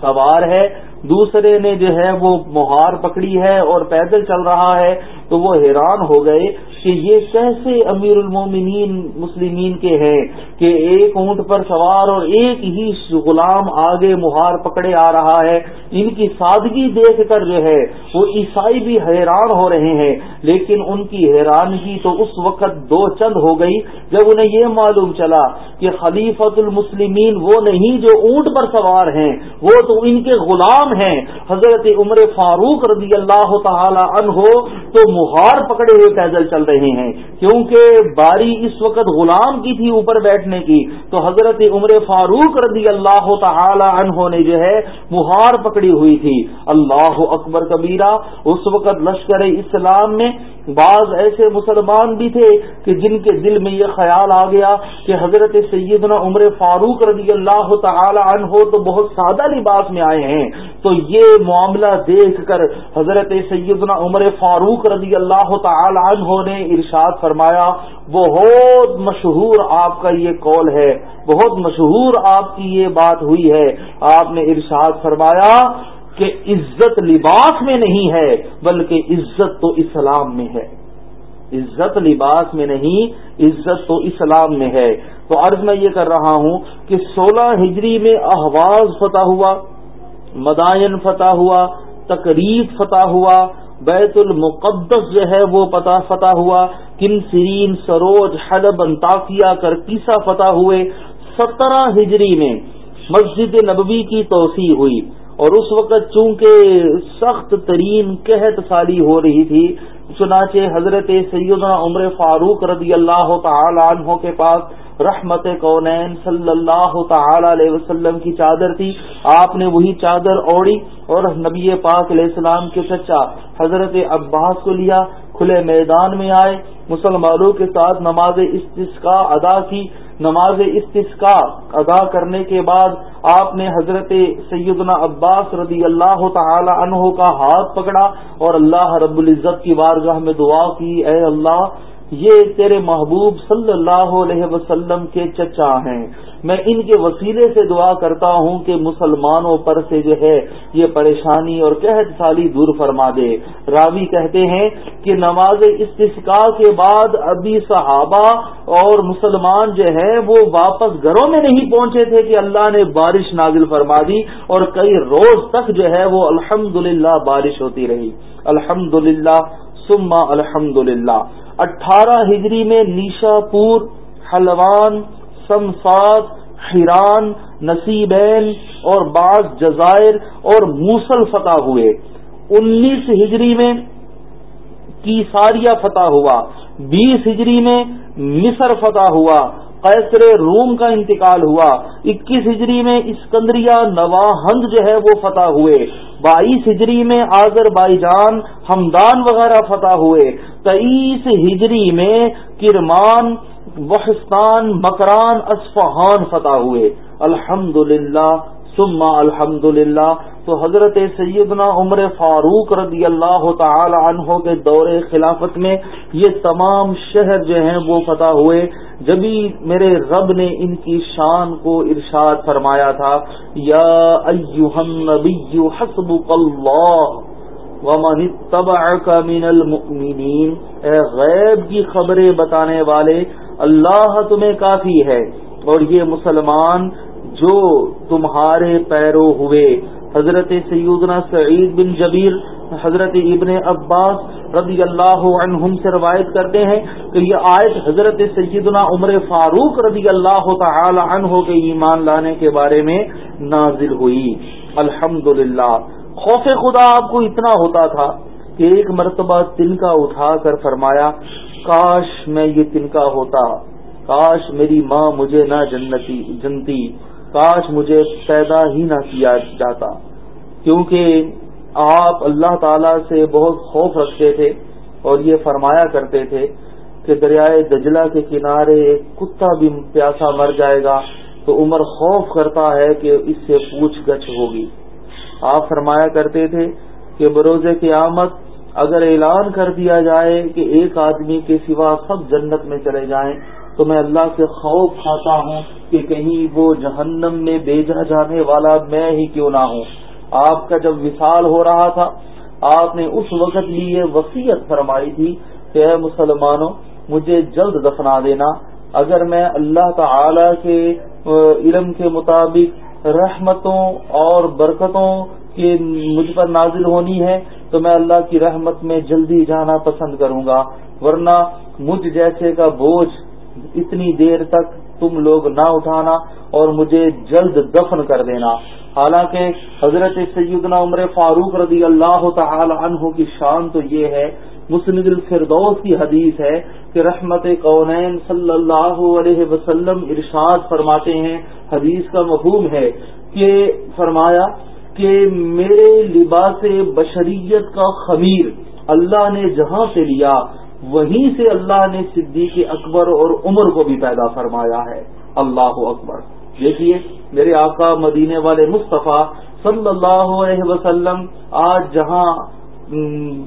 سوار ہے، دوسرے نے جو ہے وہ مہار پکڑی ہے اور پیدل چل رہا ہے۔ تو وہ حیران ہو گئے کہ یہ کیسے امیر المومنین مسلمین کے ہیں کہ ایک اونٹ پر سوار اور ایک ہی غلام آگے مہار پکڑے آ رہا ہے۔ ان کی سادگی دیکھ کر جو ہے وہ عیسائی بھی حیران ہو رہے ہیں، لیکن ان کی حیرانگی تو اس وقت دو چند ہو گئی جب انہیں یہ معلوم چلا کہ خلیفت المسلمین وہ نہیں جو اونٹ پر سوار ہیں، وہ تو ان کے غلام ہیں۔ حضرت عمر فاروق رضی اللہ تعالی عنہ تو مہار پکڑے ہوئے پیدل چل رہے رہے ہیں۔ کیونکہ باری اس وقت غلام کی تھی اوپر بیٹھنے کی۔ تو حضرت عمر فاروق رضی اللہ تعالی عنہ نے جو ہے مہار پکڑی ہوئی تھی۔ اللہ اکبر کبیرہ، اس وقت لشکر اسلام میں بعض ایسے مسلمان بھی تھے کہ جن کے دل میں یہ خیال آ گیا کہ حضرت سیدنا عمر فاروق رضی اللہ تعالی عنہ تو بہت سادہ لباس میں آئے ہیں۔ تو یہ معاملہ دیکھ کر حضرت سیدنا عمر فاروق رضی اللہ تعالی عنہ نے ارشاد فرمایا، بہت مشہور آپ کا یہ قول ہے، بہت مشہور آپ کی یہ بات ہوئی ہے۔ آپ نے ارشاد فرمایا کہ عزت لباس میں نہیں ہے، بلکہ عزت تو اسلام میں ہے۔ عزت لباس میں نہیں، عزت تو اسلام میں ہے۔ تو عرض میں یہ کر رہا ہوں کہ سولہ ہجری میں احواز فتح ہوا، مدائن فتح ہوا تقریب فتح ہوا، بیت المقدس جو ہے وہ پتہ فتح ہوا، کن سرین سروج، حلب انتاقیہ کر فتح ہوئے۔ سترہ ہجری میں مسجد نبوی کی توسیع ہوئی۔ اور اس وقت چونکہ سخت ترین قحط سالی ہو رہی تھی، چنانچہ حضرت سیدنا عمر فاروق رضی اللہ تعالی عنہ کے پاس رحمت کونین صلی اللہ تعالی علیہ وسلم کی چادر تھی۔ آپ نے وہی چادر اوڑی اور نبی پاک علیہ السلام کے چچا حضرت عباس کو لیا، کھلے میدان میں آئے، مسلمانوں کے ساتھ نماز استسقا ادا کی۔ نماز استسقا ادا کرنے کے بعد آپ نے حضرت سیدنا عباس رضی اللہ تعالی عنہ کا ہاتھ پکڑا اور اللہ رب العزت کی بارگاہ میں دعا کی، اے اللہ یہ تیرے محبوب صلی اللہ علیہ وسلم کے چچا ہیں۔ میں ان کے وسیلے سے دعا کرتا ہوں کہ مسلمانوں پر سے جو ہے یہ پریشانی اور قحط سالی دور فرما دے۔ راوی کہتے ہیں کہ نماز استسقاء کے بعد ابھی صحابہ اور مسلمان جو ہے وہ واپس گھروں میں نہیں پہنچے تھے کہ اللہ نے بارش نازل فرما دی اور کئی روز تک جو ہے وہ الحمد بارش ہوتی رہی۔ الحمد للہ سما الحمد للہ اٹھارہ ہجری میں نیشا پور حلوان، سمساد حیران نصیبین اور بعض جزائر اور موسل فتح ہوئے۔ انیس ہجری میں کیساریا فتح ہوا۔ بیس ہجری میں مصر فتح ہوا۔ قیصر روم کا انتقال ہوا۔ اکیس ہجری میں اسکندریہ نواہند جو ہے وہ فتح ہوئے۔ بائیس ہجری میں آذر بائی جان ہمدان وغیرہ فتح ہوئے۔ تئیس ہجری میں کرمان، وحستان، مکران، اصفہان فتح ہوئے۔ الحمد للہ سما الحمد للہ تو حضرت سیدنا عمر فاروق رضی اللہ تعالی عنہ کے دور خلافت میں یہ تمام شہر جو ہیں وہ فتح ہوئے۔ جبھی میرے رب نے ان کی شان کو ارشاد فرمایا تھا، یا النبی اللہ ومن اتبعك من المؤمنین۔ اے غیب کی خبریں بتانے والے، اللہ تمہیں کافی ہے اور یہ مسلمان جو تمہارے پیرو ہوئے۔ حضرت سیدنا سعید بن جبیر، حضرت ابن عباس رضی اللہ عنہم سے روایت کرتے ہیں کہ یہ آیت حضرت سیدنا عمر فاروق رضی اللہ تعالی عنہ کے ایمان لانے کے بارے میں نازل ہوئی۔ الحمد خوف خدا آپ کو اتنا ہوتا تھا کہ ایک مرتبہ تنکا اٹھا کر فرمایا، کاش میں یہ تنکا ہوتا، کاش میری ماں مجھے نہ جنتی جنتی۔ کاش مجھے پیدا ہی نہ کیا جاتا۔ کیونکہ آپ اللہ تعالی سے بہت خوف رکھتے تھے اور یہ فرمایا کرتے تھے کہ دریائے دجلہ کے کنارے ایک کتا بھی پیاسا مر جائے گا تو عمر خوف کرتا ہے کہ اس سے پوچھ گچھ ہوگی۔ آپ فرمایا کرتے تھے کہ بروز قیامت اگر اعلان کر دیا جائے کہ ایک آدمی کے سوا سب جنت میں چلے جائیں تو میں اللہ سے خوف کھاتا ہوں کہ کہیں وہ جہنم میں بیجا جانے والا میں ہی کیوں نہ ہوں۔ آپ کا جب وصال ہو رہا تھا، آپ نے اس وقت لیے وسیعت فرمائی تھی، کہ اے مسلمانوں، مجھے جلد دفنا دینا۔ اگر میں اللہ تعالی کے علم کے مطابق رحمتوں اور برکتوں کی مجھ پر نازل ہونی ہے، تو میں اللہ کی رحمت میں جلدی جانا پسند کروں گا۔ ورنہ مجھ جیسے کا بوجھ اتنی دیر تک تم لوگ نہ اٹھانا اور مجھے جلد دفن کر دینا۔ حالانکہ حضرت سیدنا عمر فاروق رضی اللہ تعالی عنہ کی شان تو یہ ہے، مسند الفردوس کی حدیث ہے کہ رحمت کونین صلی اللہ علیہ وسلم ارشاد فرماتے ہیں۔ حدیث کا مفہوم ہے کہ فرمایا کہ میرے لباس بشریت کا خمیر اللہ نے جہاں سے لیا وہیں سے اللہ نے صدیق اکبر اور عمر کو بھی پیدا فرمایا ہے۔ اللہ اکبر۔ دیکھیے، میرے آقا مدینے والے مصطفیٰ صلی اللہ علیہ وسلم آج جہاں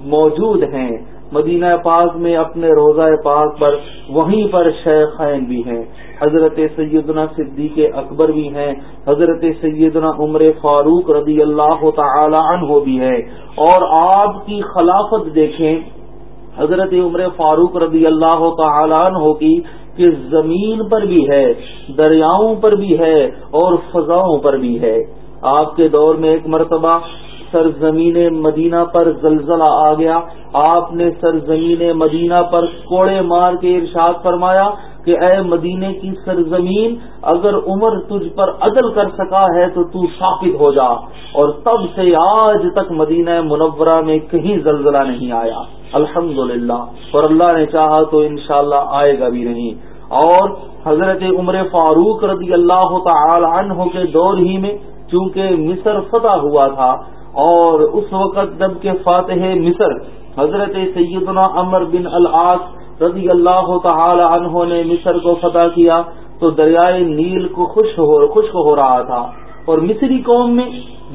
موجود ہیں، مدینہ پاک میں اپنے روزہ پاک پر وہیں پر شیخین بھی ہیں۔ حضرت سیدنا صدیق اکبر بھی ہیں، حضرت سیدنا عمر فاروق رضی اللہ تعالی عنہ بھی ہے اور آپ کی خلافت دیکھیں حضرت عمر فاروق رضی اللہ تعالی عنہ کی کہ زمین پر بھی ہے، دریاؤں پر بھی ہے اور فضاؤں پر بھی ہے۔ آپ کے دور میں ایک مرتبہ سرزمین مدینہ پر زلزلہ آ گیا۔ آپ نے سرزمین مدینہ پر کوڑے مار کے ارشاد فرمایا کہ اے مدینے کی سرزمین، اگر عمر تجھ پر عدل کر سکا ہے تو تو ثابت ہو جا۔ اور تب سے آج تک مدینہ منورہ میں کہیں زلزلہ نہیں آیا۔ الحمد اور اللہ نے چاہا تو انشاءاللہ آئے گا بھی نہیں۔ اور حضرت عمر فاروق رضی اللہ تعالی عنہ کے دور ہی میں چونکہ مصر فتح ہوا تھا، اور اس وقت جبکہ فاتح مصر حضرت سیدنا عمر بن العاص رضی اللہ تعالی عنہ نے مصر کو فتح کیا تو دریائے نیل کو خشک ہو خشک ہو رہا تھا۔ اور مصری قوم میں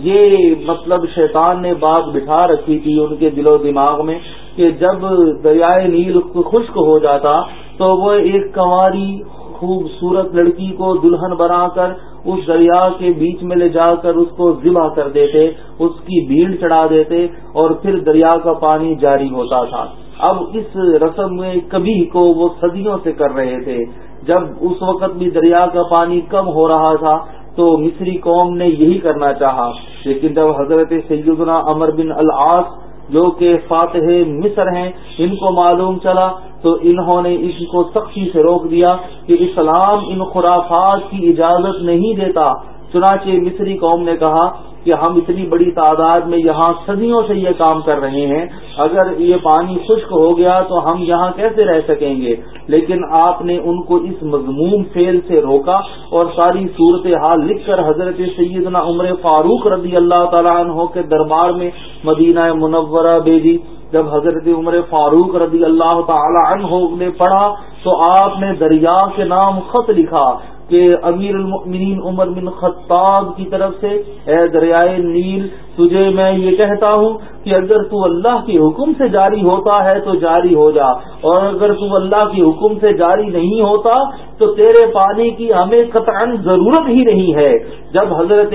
یہ مطلب شیطان نے بات بٹھا رکھی تھی ان کے دل و دماغ میں۔ کہ جب دریائے نیل خشک ہو جاتا تو وہ ایک کنواری خوبصورت لڑکی کو دلہن بنا کر اس دریا کے بیچ میں لے جا کر اس کو ذبح کر دیتے، اس کی بھیڑ چڑھا دیتے اور پھر دریا کا پانی جاری ہوتا تھا۔ اب اس رسم میں کبھی کو وہ صدیوں سے کر رہے تھے۔ جب اس وقت بھی دریا کا پانی کم ہو رہا تھا تو مصری قوم نے یہی کرنا چاہا۔ لیکن جب حضرت سیدنا امر بن العاص جو کہ فاتح مصر ہیں، ان کو معلوم چلا تو انہوں نے اس کو سختی سے روک دیا کہ اسلام ان خرافات کی اجازت نہیں دیتا۔ چنانچہ مصری قوم نے کہا کہ ہم اتنی بڑی تعداد میں یہاں صدیوں سے یہ کام کر رہے ہیں، اگر یہ پانی خشک ہو گیا تو ہم یہاں کیسے رہ سکیں گے؟ لیکن آپ نے ان کو اس مضمون فیل سے روکا اور ساری صورت حال لکھ کر حضرت سیدنا عمر فاروق رضی اللہ تعالیٰ عنہ کے دربار میں مدینہ منورہ بھیجی۔ جب حضرت عمر فاروق رضی اللہ تعالی عنہ نے پڑھا تو آپ نے دریا کے نام خط لکھا۔ کہ امیر المؤمنین عمر بن خطاب کی طرف سے، اے دریائے نیل، تجھے میں یہ کہتا ہوں کہ اگر تو اللہ کے حکم سے جاری ہوتا ہے تو جاری ہو جا، اور اگر تو اللہ کے حکم سے جاری نہیں ہوتا تو تیرے پانی کی ہمیں قطعا ضرورت ہی نہیں ہے۔ جب حضرت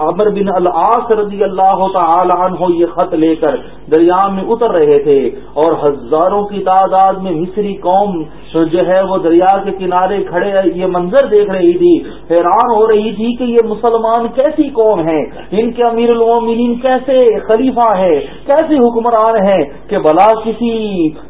عمر بن العاص رضی اللہ تعالی عنہ یہ خط لے کر دریا میں اتر رہے تھے اور ہزاروں کی تعداد میں مصری قوم جو ہے وہ دریا کے کنارے کھڑے یہ منظر دیکھ رہی تھی، حیران ہو رہی تھی کہ یہ مسلمان کیسی قوم ہے ان کے امیر المومنین کیسے خلیفہ ہے کیسے حکمران ہیں کہ بلا کسی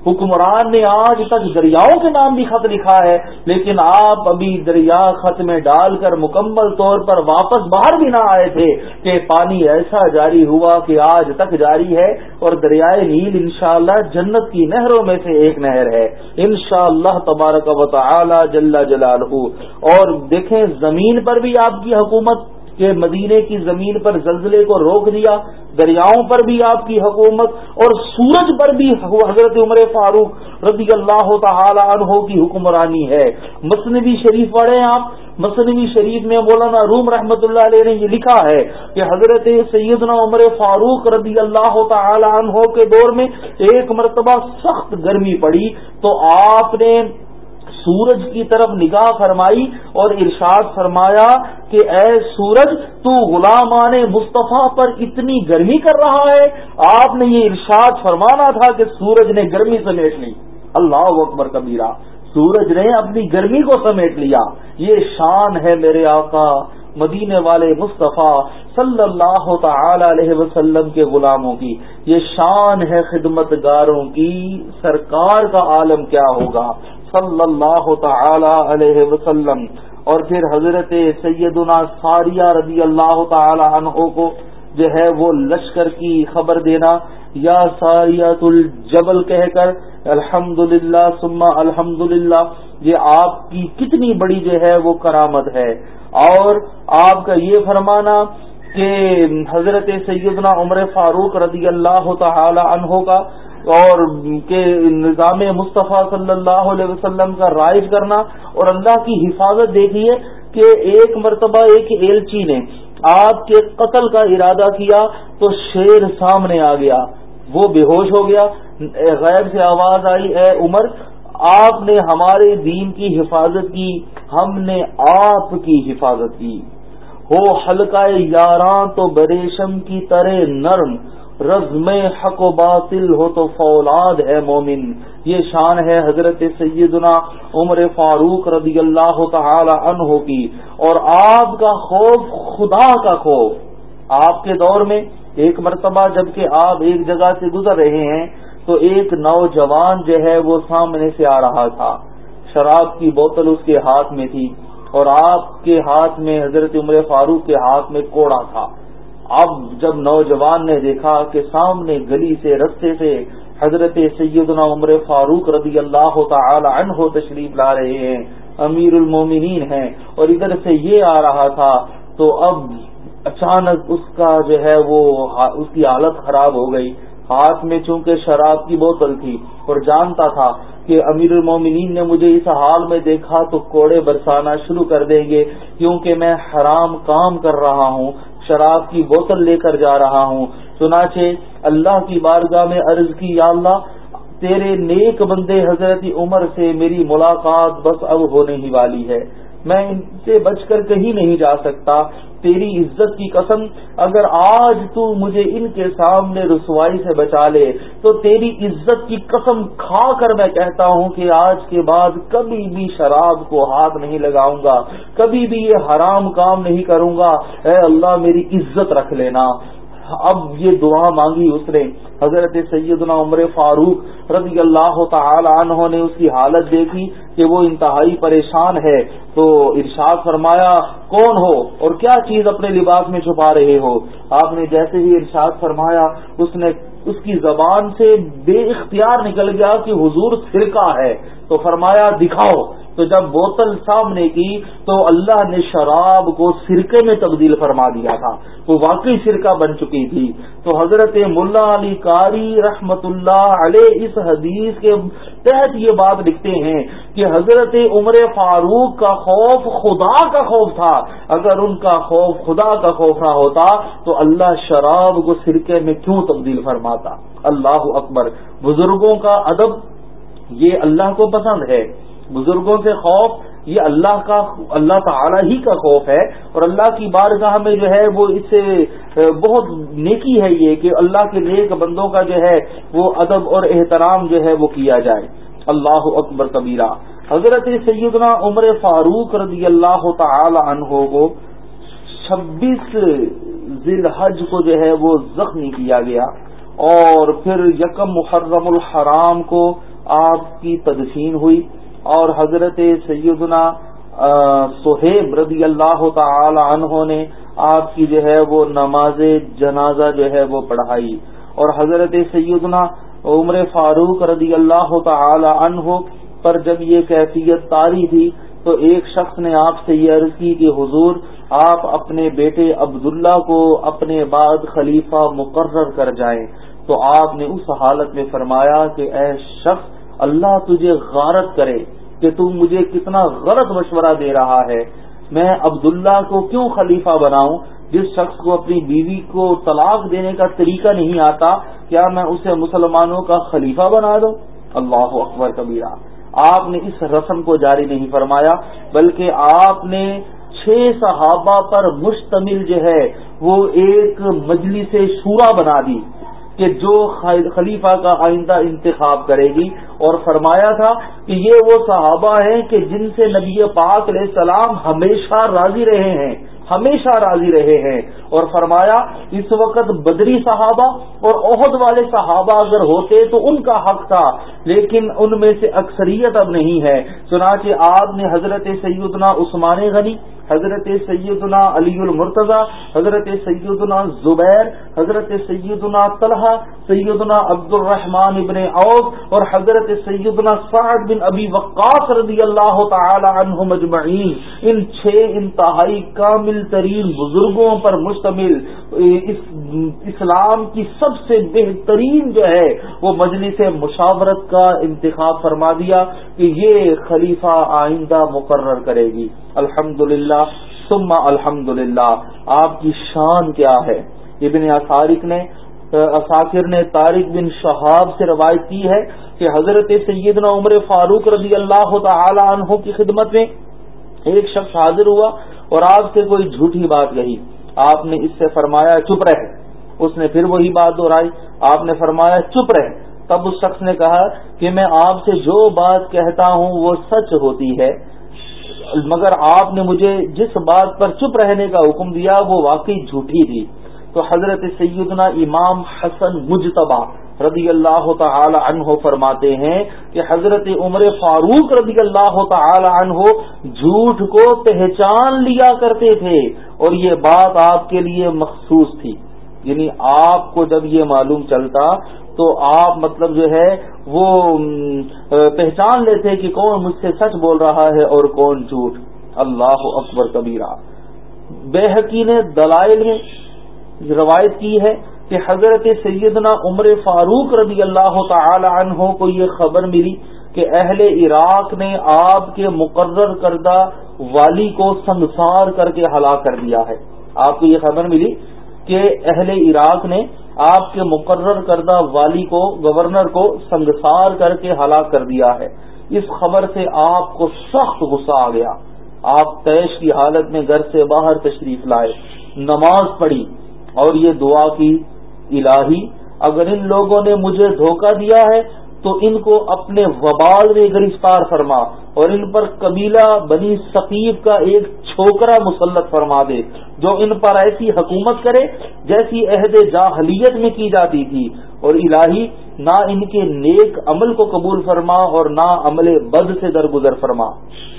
حکمران نے آج تک دریاؤں کے نام بھی خط لکھا ہے، لیکن آپ ابھی دریا خط میں ڈال کر مکمل طور پر واپس باہر بھی نہ آئے تھے کہ پانی ایسا جاری ہوا کہ آج تک جاری ہے اور دریائے نیل انشاءاللہ جنت کی نہروں میں سے ایک نہر ہے۔ انشاءاللہ تبارک و تعالی جل جلالہ۔ اور دیکھیں زمین پر بھی آپ کی حکومت کہ مدینے کی زمین پر زلزلے کو روک دیا، دریاؤں پر بھی آپ کی حکومت اور سورج پر بھی حضرت عمر فاروق رضی اللہ تعالی عنہ کی حکمرانی ہے۔ مصنوی شریف پڑھے آپ مصنوی شریف میں مولانا روم رحمت اللہ علیہ نے یہ لکھا ہے کہ حضرت سیدنا عمر فاروق رضی اللہ تعالی عنہ کے دور میں ایک مرتبہ سخت گرمی پڑی تو آپ نے سورج کی طرف نگاہ فرمائی اور ارشاد فرمایا کہ اے سورج، تو غلامان مصطفیٰ پر اتنی گرمی کر رہا ہے، آپ نے یہ ارشاد فرمانا تھا کہ سورج نے گرمی سمیٹ لی۔ اللہ اکبر کبیرہ، سورج نے اپنی گرمی کو سمیٹ لیا۔ یہ شان ہے میرے آقا، مدینے والے مصطفیٰ صلی اللہ تعالی علیہ وسلم کے غلاموں کی۔ یہ شان ہے خدمت گاروں کی، سرکار کا عالم کیا ہوگا۔ صلی اللہ تعالی علیہ وسلم اور پھر حضرت سیدنا ساریہ رضی اللہ تعالی عنہ کو جو ہے وہ لشکر کی خبر دینا، یا ساریت الجبل کہہ کر الحمد للہ سما الحمد للہ یہ آپ کی کتنی بڑی جو ہے وہ کرامت ہے۔ اور آپ کا یہ فرمانا کہ حضرت سیدنا عمر فاروق رضی اللہ تعالی عنہ کا اور کے نظام مصطفیٰ صلی اللہ علیہ وسلم کا رائج کرنا اور اللہ کی حفاظت دیکھیے کہ ایک مرتبہ ایک ایلچی نے آپ کے قتل کا ارادہ کیا تو شیر سامنے آ گیا۔ وہ بے ہوش ہو گیا۔ غیر سے آواز آئی، اے عمر، آپ نے ہمارے دین کی حفاظت کی، ہم نے آپ کی حفاظت کی۔ ہو حلقہ یاراں تو بریشم کی طرح نرم رزم حق و باطل ہو تو فولاد ہے مومن۔ یہ شان ہے حضرت سیدنا عمر فاروق رضی اللہ تعالی عنہ کی۔ اور آپ کا خوف خدا کا خوف۔ آپ کے دور میں ایک مرتبہ جبکہ آپ ایک جگہ سے گزر رہے ہیں، تو ایک نوجوان جو ہے وہ سامنے سے آ رہا تھا۔ شراب کی بوتل اس کے ہاتھ میں تھی اور آپ کے ہاتھ میں، حضرت عمر فاروق کے ہاتھ میں کوڑا تھا۔ اب جب نوجوان نے دیکھا کہ سامنے گلی سے رستے سے حضرت سیدنا عمر فاروق رضی اللہ تعالی عنہ تشریف لا رہے ہیں، امیر المومنین ہیں اور ادھر سے یہ آ رہا تھا، تو اب اچانک اس کا جو ہے وہ اس کی حالت خراب ہو گئی۔ ہاتھ میں چونکہ شراب کی بوتل تھی اور جانتا تھا کہ امیر المومنین نے مجھے اس حال میں دیکھا تو کوڑے برسانا شروع کر دیں گے، کیونکہ میں حرام کام کر رہا ہوں۔ شراب کی بوتل لے کر جا رہا ہوں۔ چنانچہ اللہ کی بارگاہ میں عرض کی، یا اللہ، تیرے نیک بندے حضرت عمر سے میری ملاقات بس اب ہونے ہی والی ہے۔ میں ان سے بچ کر کہیں نہیں جا سکتا۔ تیری عزت کی قسم، اگر آج تو مجھے ان کے سامنے رسوائی سے بچا لے، تو تیری عزت کی قسم کھا کر میں کہتا ہوں کہ آج کے بعد کبھی بھی شراب کو ہاتھ نہیں لگاؤں گا، کبھی بھی یہ حرام کام نہیں کروں گا۔ اے اللہ، میری عزت رکھ لینا۔ اب یہ دعا مانگی اس نے۔ حضرت سیدنا عمر فاروق رضی اللہ تعالی عنہ نے اس کی حالت دیکھی کہ وہ انتہائی پریشان ہے۔ تو ارشاد فرمایا، کون ہو اور کیا چیز اپنے لباس میں چھپا رہے ہو؟ آپ نے جیسے ہی ارشاد فرمایا، اس نے اس کی زبان سے بے اختیار نکل گیا کہ حضور سرکہ ہے۔ تو فرمایا، دکھاؤ۔ تو جب بوتل سامنے کی تو اللہ نے شراب کو سرکے میں تبدیل فرما دیا تھا، وہ واقعی سرکہ بن چکی تھی۔ تو حضرت ملا علی قاری رحمت اللہ علیہ اس حدیث کے تحت یہ بات لکھتے ہیں کہ حضرت عمر فاروق کا خوف خدا کا خوف تھا۔ اگر ان کا خوف خدا کا خوف نہ ہوتا تو اللہ شراب کو سرکے میں کیوں تبدیل فرماتا؟ اللہ اکبر۔ بزرگوں کا ادب یہ اللہ کو پسند ہے۔ بزرگوں سے خوف، یہ اللہ کا، اللہ تعالی ہی کا خوف ہے۔ اور اللہ کی بارگاہ میں جو ہے وہ اس سے بہت نیکی ہے یہ کہ اللہ کے نیک بندوں کا جو ہے وہ ادب اور احترام جو ہے وہ کیا جائے۔ اللہ اکبر کبیرہ۔ حضرت سیدنا عمر فاروق رضی اللہ تعالی عنہ کو چھبیس ذی الحج کو جو ہے وہ زخمی کیا گیا۔ اور پھر یکم محرم الحرام کو آپ کی تدفین ہوئی۔ اور حضرت سیدنا سہیب رضی اللہ تعالی عنہ نے آپ کی جو ہے وہ نماز جنازہ جو ہے وہ پڑھائی۔ اور حضرت سیدنا عمر فاروق رضی اللہ تعالی عنہ پر جب یہ کیفیت تاری تھی، تو ایک شخص نے آپ سے یہ عرض کی کہ حضور، آپ اپنے بیٹے عبداللہ کو اپنے بعد خلیفہ مقرر کر جائیں۔ تو آپ نے اس حالت میں فرمایا کہ اے شخص اللہ تجھے غارت کرے کہ تم مجھے کتنا غلط مشورہ دے رہا ہے۔ میں عبداللہ کو کیوں خلیفہ بناؤں؟ جس شخص کو اپنی بیوی کو طلاق دینے کا طریقہ نہیں آتا، کیا میں اسے مسلمانوں کا خلیفہ بنا دوں؟ اللہ اکبر کبیرہ۔ آپ نے اس رسم کو جاری نہیں فرمایا، بلکہ آپ نے چھ صحابہ پر مشتمل جو ہے، وہ ایک مجلس شورا بنا دی۔ کہ جو خلیفہ کا آئندہ انتخاب کرے گی اور فرمایا تھا کہ یہ وہ صحابہ ہیں کہ جن سے نبی پاک علیہ السلام ہمیشہ راضی رہے ہیں، ہمیشہ راضی رہے ہیں۔ اور فرمایا، اس وقت بدری صحابہ اور عہد والے صحابہ اگر ہوتے تو ان کا حق تھا، لیکن ان میں سے اکثریت اب نہیں ہے۔ چنانچہ آپ نے حضرت سیدنا عثمان غنی حضرت سیدنا علی المرتضی، حضرت سیدنا زبیر، حضرت سیدنا طلحہ، سیدنا عبد الرحمان ابن عوف اور حضرت سیدنا سعد بن ابی وقاص رضی اللہ تعالی عنہ مجمعین۔ ان چھ انتہائی کامل ترین بزرگوں پر مشتمل اسلام کی سب سے بہترین جو ہے، وہ مجلس مشاورت کا انتخاب فرما دیا کہ یہ خلیفہ آئندہ مقرر کرے گی۔ الحمد للہ سما الحمد للہ آپ کی شان کیا ہے؟ ابن اثارک نے اساکر نے طارق بن شہاب سے روایت کی ہے کہ حضرت سیدنا عمر فاروق رضی اللہ تعالی عنہ کی خدمت میں ایک شخص حاضر ہوا اور آپ سے کوئی جھوٹی بات کہی۔ آپ نے اس سے فرمایا، چپ رہے۔ اس نے پھر وہی بات دہرائی۔ آپ نے فرمایا، چپ رہے۔ تب اس شخص نے کہا کہ میں آپ سے جو بات کہتا ہوں وہ سچ ہوتی ہے۔ مگر آپ نے مجھے جس بات پر چپ رہنے کا حکم دیا وہ واقعی جھوٹی تھی۔ تو حضرت سیدنا امام حسن مجتبہ رضی اللہ تعالی عنہ فرماتے ہیں کہ حضرت عمر فاروق رضی اللہ تعالی عنہ جھوٹ کو پہچان لیا کرتے تھے اور یہ بات آپ کے لیے مخصوص تھی۔ یعنی آپ کو جب یہ معلوم چلتا تو آپ مطلب جو ہے وہ پہچان لیتے کہ کون مجھ سے سچ بول رہا ہے اور کون جھوٹ۔ اللہ اکبر کبیرہ۔ بے حقی نے دلائل میں روایت کی ہے کہ حضرت سیدنا عمر فاروق رضی اللہ تعالی عنہ کو یہ خبر ملی کہ اہل عراق نے آپ کے مقرر کردہ والی کو سنسار کر کے ہلاک کر دیا ہے۔ آپ کو یہ خبر ملی کہ اہل عراق نے آپ کے مقرر کردہ والی کو، گورنر کو سنگسار کر کے ہلاک کر دیا ہے۔ اس خبر سے آپ کو سخت غصہ آ گیا۔ آپ تیش کی حالت میں گھر سے باہر تشریف لائے۔ نماز پڑھی۔ اور یہ دعا کی، الہی، اگر ان لوگوں نے مجھے دھوکہ دیا ہے تو ان کو اپنے وبال میں گرفتار فرما اور ان پر قبیلہ بنی ثقیف کا ایک چھوکرا مسلط فرما دے، جو ان پر ایسی حکومت کرے جیسی عہد جاہلیت میں کی جاتی تھی۔ اور الہی، نہ ان کے نیک عمل کو قبول فرما اور نہ عمل بد سے درگزر فرما۔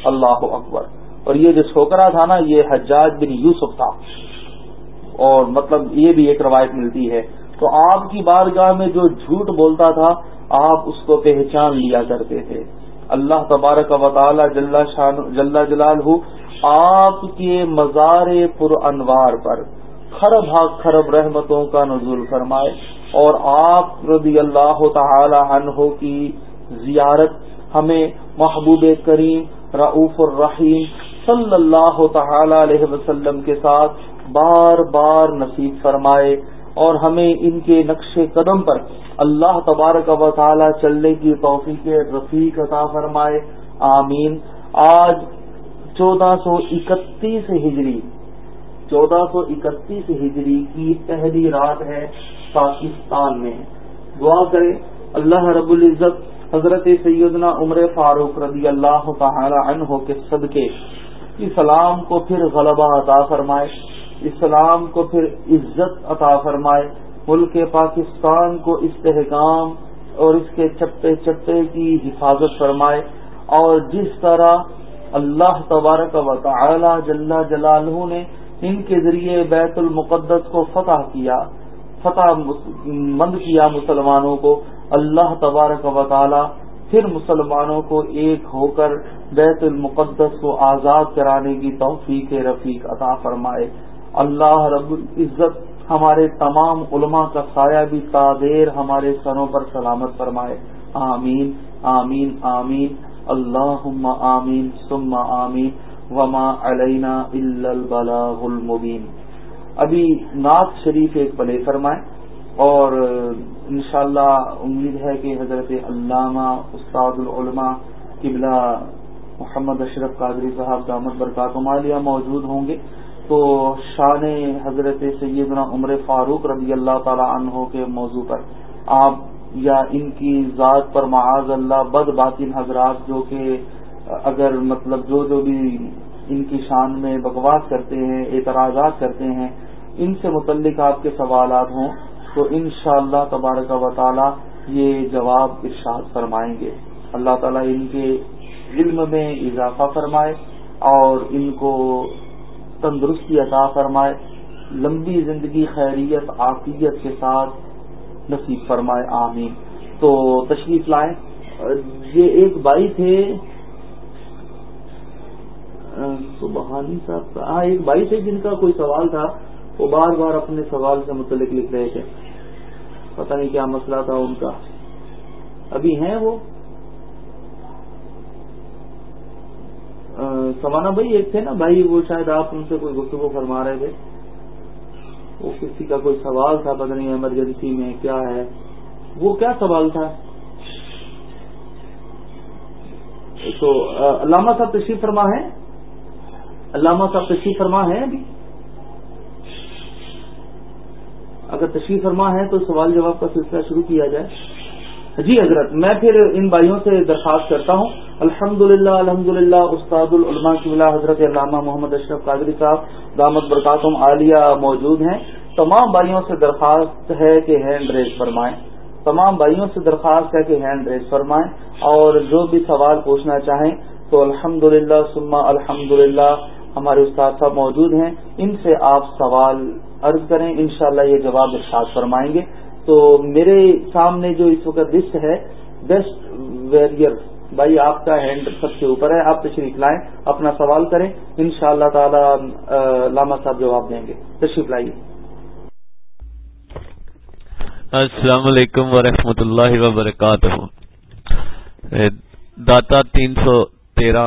اللہ اکبر۔ اور یہ جو چھوکرا تھا نا، یہ حجاج بن یوسف تھا۔ اور مطلب یہ بھی ایک روایت ملتی ہے۔ تو آپ کی بارگاہ میں جو جھوٹ بولتا تھا آپ اس کو پہچان لیا کرتے تھے۔ اللہ تبارک و تعالی جل جلال آپ کے مزار پر انوار پر خرب خرب رحمتوں کا نزول فرمائے اور آپ رضی اللہ تعالی عنہ کی زیارت ہمیں محبوب کریم رعوف الرحیم صلی اللہ تعالی علیہ وسلم کے ساتھ بار بار نصیب فرمائے۔ اور ہمیں ان کے نقش قدم پر اللہ تبارک و تعالی چلنے کی توفیق رفیق عطا فرمائے۔ آمین۔ آج چودہ سو اکتیس ہجری، چودہ سو اکتیس ہجری کی پہلی رات ہے پاکستان میں۔ دعا کرے اللہ رب العزت حضرت سیدنا عمر فاروق رضی اللہ تعالی عنہ کے صدقے سلام کو پھر غلبہ عطا فرمائے۔ اسلام کو پھر عزت عطا فرمائے، ملک پاکستان کو استحکام اور اس کے چپے چپے کی حفاظت فرمائے اور جس طرح اللہ تبارک و تعالی جل جلالہ نے ان کے ذریعے بیت المقدس کو فتح کیا، فتح مند کیا مسلمانوں کو، اللہ تبارک و تعالی پھر مسلمانوں کو ایک ہو کر بیت المقدس کو آزاد کرانے کی توفیق رفیق عطا فرمائے۔ اللہ رب العزت ہمارے تمام علماء کا سایہ بھی تادیر ہمارے سروں پر سلامت فرمائے۔ آمین آمین آمین۔ اللہ آمین، ثم آمین۔ وما علینا البلاغ المبین۔ ابھی نعت شریف ایک پلے فرمائے اور انشاءاللہ امید ہے کہ حضرت علامہ استاد العلماء قبلہ محمد اشرف قادری صاحب دامت برکات مالیہ موجود ہوں گے۔ تو شان حضرت سیدنا عمر فاروق رضی اللہ تعالی عنہ کے موضوع پر آپ یا ان کی ذات پر معاذ اللہ بد باطن حضرات جو کہ اگر مطلب جو جو بھی ان کی شان میں بکواس کرتے ہیں، اعتراضات کرتے ہیں، ان سے متعلق آپ کے سوالات ہوں تو ان شاء اللہ تبارک و تعالی یہ جواب ارشاد فرمائیں گے۔ اللہ تعالیٰ ان کے علم میں اضافہ فرمائے اور ان کو تندرستی عطا فرمائے، لمبی زندگی، خیریت، عافیت کے ساتھ نصیب فرمائے، آمین۔ تو تشریف لائیں۔ یہ ایک بھائی تھے۔ سبحانی صاحب ہاں ایک بھائی تھے جن کا کوئی سوال تھا، وہ بار بار اپنے سوال سے متعلق لکھ رہے تھے۔ پتہ نہیں کیا مسئلہ تھا ان کا۔ ابھی ہیں وہ؟ سوانا بھائی ایک تھے نا بھائی، وہ شاید آپ ان سے کوئی گفتگو فرما رہے تھے۔ وہ کسی کا کوئی سوال تھا، پتہ نہیں ایمرجنسی میں کیا ہے۔ وہ کیا سوال تھا؟ تو علامہ صاحب تشریف فرما ہے؟ علامہ صاحب تشریف فرما ہے ابھی؟ اگر تشریف فرما ہے تو سوال جواب کا سلسلہ شروع کیا جائے۔ جی حضرت، میں پھر ان بھائیوں سے درخواست کرتا ہوں۔ الحمد للہ الحمد للہ استاد العلماء کی حضرت علامہ محمد اشرف قادری صاحب، دامت برکاتم عالیہ موجود ہیں۔ تمام بھائیوں سے درخواست ہے کہ ہینڈ ریز فرمائیں۔ تمام بھائیوں سے درخواست ہے کہ ہینڈ ریز فرمائیں۔ اور جو بھی سوال پوچھنا چاہیں تو الحمد للہ سما الحمد ہمارے استاد صاحب موجود ہیں۔ ان سے آپ سوال عرض کریں، انشاءاللہ یہ جواب ارشاد فرمائیں گے۔ تو میرے سامنے جو اس وقت لسٹ ہے بیسٹ ویریئر بھائی آپ کا ہینڈ سب سے اوپر ہے، آپ تشریف لائیں، اپنا سوال کریں ان شاء اللہ تعالی لاما صاحب جواب دیں گے۔ تشریف لائیے۔ السلام علیکم ورحمۃ اللہ وبرکاتہ۔ داتا تین سو تیرہ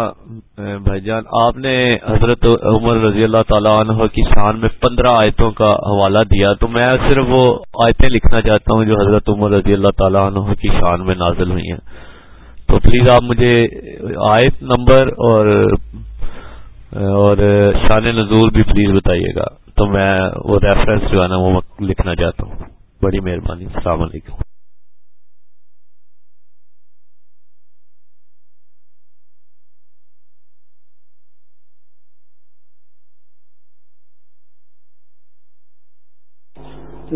بھائی جان، آپ نے حضرت عمر رضی اللہ تعالیٰ عنہ کی شان میں پندرہ آیتوں کا حوالہ دیا، تو میں صرف وہ آیتیں لکھنا چاہتا ہوں جو حضرت عمر رضی اللہ تعالیٰ عنہ کی شان میں نازل ہوئی ہیں۔ تو پلیز آپ مجھے آیت نمبر اور اور شان نزول بھی پلیز بتائیے گا، تو میں وہ ریفرنس جو ہے نا وہ لکھنا چاہتا ہوں۔ بڑی مہربانی، السلام علیکم۔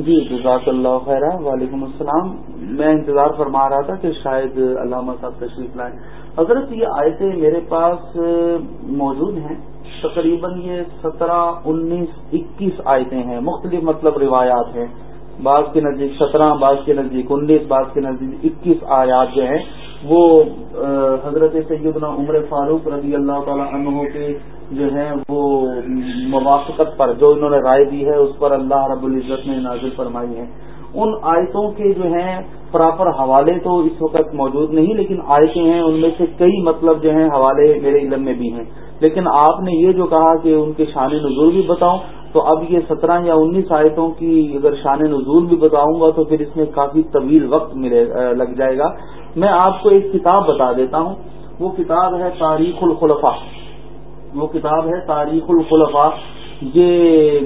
جی جزاک اللہ خیر وعلیکم السلام۔ میں انتظار فرما رہا تھا کہ شاید علامہ صاحب تشریف لائیں۔ حضرت، یہ آیتیں میرے پاس موجود ہیں۔ تقریباً یہ سترہ، انیس، اکیس آیتیں ہیں۔ مختلف مطلب روایات ہیں۔ بعض کے نزدیک سترہ، بعض کے نزدیک انیس، بعض کے نزدیک اکیس آیات جو ہیں۔ وہ حضرت سیدنا عمر فاروق رضی اللہ تعالی عنہ کے جو ہے وہ موافقت پر جو انہوں نے رائے دی ہے، اس پر اللہ رب العزت نے نازل فرمائی ہے۔ ان آیتوں کے جو ہیں پراپر حوالے تو اس وقت موجود نہیں، لیکن آیتیں ہیں، ان میں سے کئی مطلب جو ہیں حوالے میرے علم میں بھی ہیں۔ لیکن آپ نے یہ جو کہا کہ ان کے شان نزول بھی بتاؤں، تو اب یہ سترہ یا انیس آیتوں کی اگر شان نزول بھی بتاؤں گا، تو پھر اس میں کافی طویل وقت ملے لگ جائے گا۔ میں آپ کو ایک کتاب بتا دیتا ہوں۔ وہ کتاب ہے تاریخ الخلفاء۔ وہ کتاب ہے تاریخ الخلفاء، یہ،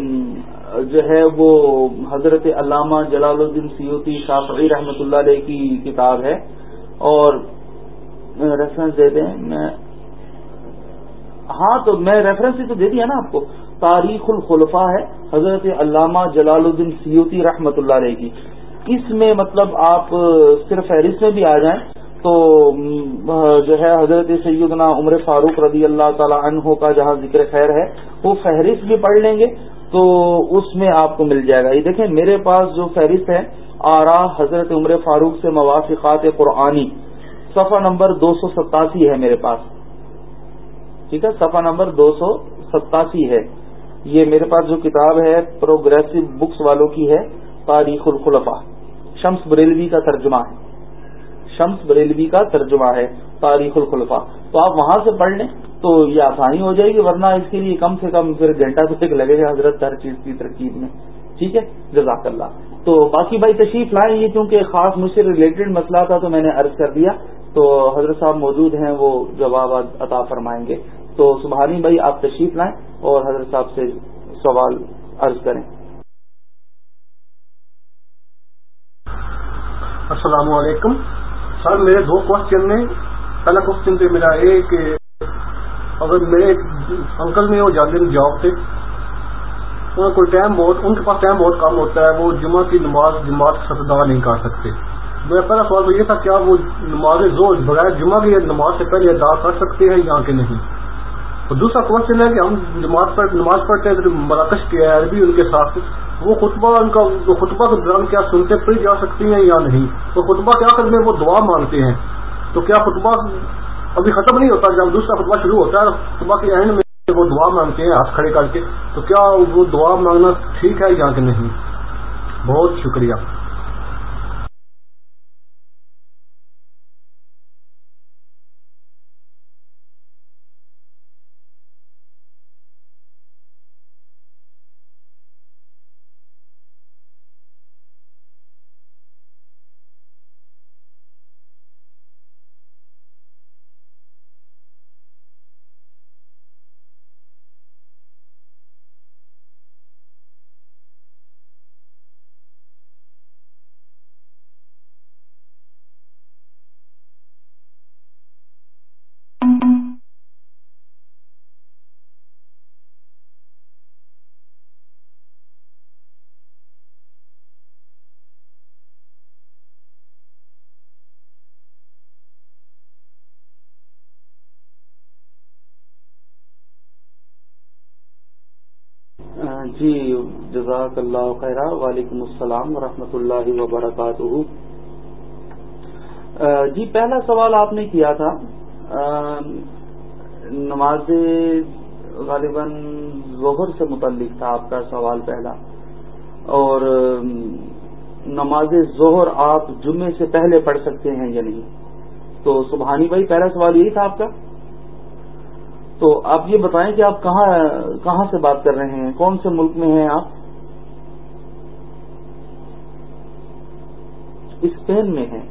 جو ہے وہ حضرت علامہ جلال الدین سیوتی شافعی رحمۃ اللہ علیہ کی کتاب ہے۔ اور ریفرنس دے دیں، میں ہاں تو میں ریفرنس ہی تو دے دیا نا آپ کو۔ تاریخ الخلفاء ہے حضرت علامہ جلال الدین سیوتی رحمۃ اللہ علیہ کی۔ اس میں مطلب آپ صرف فہرست میں بھی آ جائیں۔ تو جو ہے حضرت سیدنا عمر فاروق رضی اللہ تعالی عنہ کا جہاں ذکر خیر ہے، وہ فہرست بھی پڑھ لیں گے تو اس میں آپ کو مل جائے گا۔ یہ دیکھیں، میرے پاس جو فہرست ہے، آرا حضرت عمر فاروق سے موافقات قرآنی، صفحہ نمبر دو سو ستاسی ہے میرے پاس۔ ٹھیک ہے؟ صفحہ نمبر دو سو ستاسی ہے۔ یہ میرے پاس جو کتاب ہے پروگریسو بکس والوں کی ہے، تاریخ الخلفا شمس بریلوی کا ترجمہ ہے۔ شمس بریلوی کا ترجمہ ہے، تاریخ الخلفا تو آپ وہاں سے پڑھ لیں تو یہ آسانی ہو جائے گی، ورنہ اس کے لیے کم سے کم پھر گھنٹہ تو ایک لگے گا حضرت ہر چیز کی ترکیب میں۔ ٹھیک ہے؟ جزاک اللہ۔ تو باقی بھائی تشریف لائیں، یہ کیونکہ خاص مجھ سے ریلیٹڈ مسئلہ تھا تو میں نے عرض کر دیا۔ تو حضرت صاحب موجود ہیں، وہ جواب عطا فرمائیں گے۔ تو سبحانی بھائی، آپ تشریف لائیں اور حضرت صاحب سے سوال عرض کریں۔ السلام علیکم۔ سر میرے دو کوشچن میں پہلا کوشچن تو میرا یہ کہ اگر میرے انکل میں وہ جاتے جاب تھے کوئی ٹائم بہت، ان کے پاس ٹائم بہت کم ہوتا ہے، وہ جمعہ کی نماز، جماعت ستدا نہیں کر سکتے۔ میرا پہلا سوال تو یہ تھا، کیا وہ نماز زور بغیر جمعہ کی نماز سے پہلے ادا کر سکتے ہیں یا کہ نہیں؟ اور دوسرا کوشچن ہے کہ ہم جماعت پر، نماز پڑھتے ہیں مراکش کی ہے عربی ان کے ساتھ وہ خطبہ ان کا خطبہ کے دوران کیا سنتے پڑھی جا سکتی ہیں یا نہیں؟ تو خطبہ کیا کرتے ہیں وہ دعا مانگتے ہیں۔ تو کیا خطبہ ابھی ختم نہیں ہوتا جب دوسرا خطبہ شروع ہوتا ہے، خطبہ کے اینڈ میں وہ دعا مانگتے ہیں، ہاتھ کھڑے کر کے۔ تو کیا وہ دعا مانگنا ٹھیک ہے یا کہ نہیں؟ بہت شکریہ۔ اللہ خیر وعلیکم السلام ورحمۃ اللہ وبرکاتہ. جی پہلا سوال آپ نے کیا تھا نماز غالباً ظہر سے متعلق تھا آپ کا سوال پہلا، اور نماز ظہر آپ جمعے سے پہلے پڑھ سکتے ہیں یا نہیں؟ تو سبحانی بھائی پہلا سوال یہی تھا آپ کا؟ تو آپ یہ بتائیں کہ آپ کہاں کہاں سے بات کر رہے ہیں؟ کون سے ملک میں ہیں آپ؟ اسپین میں ہیں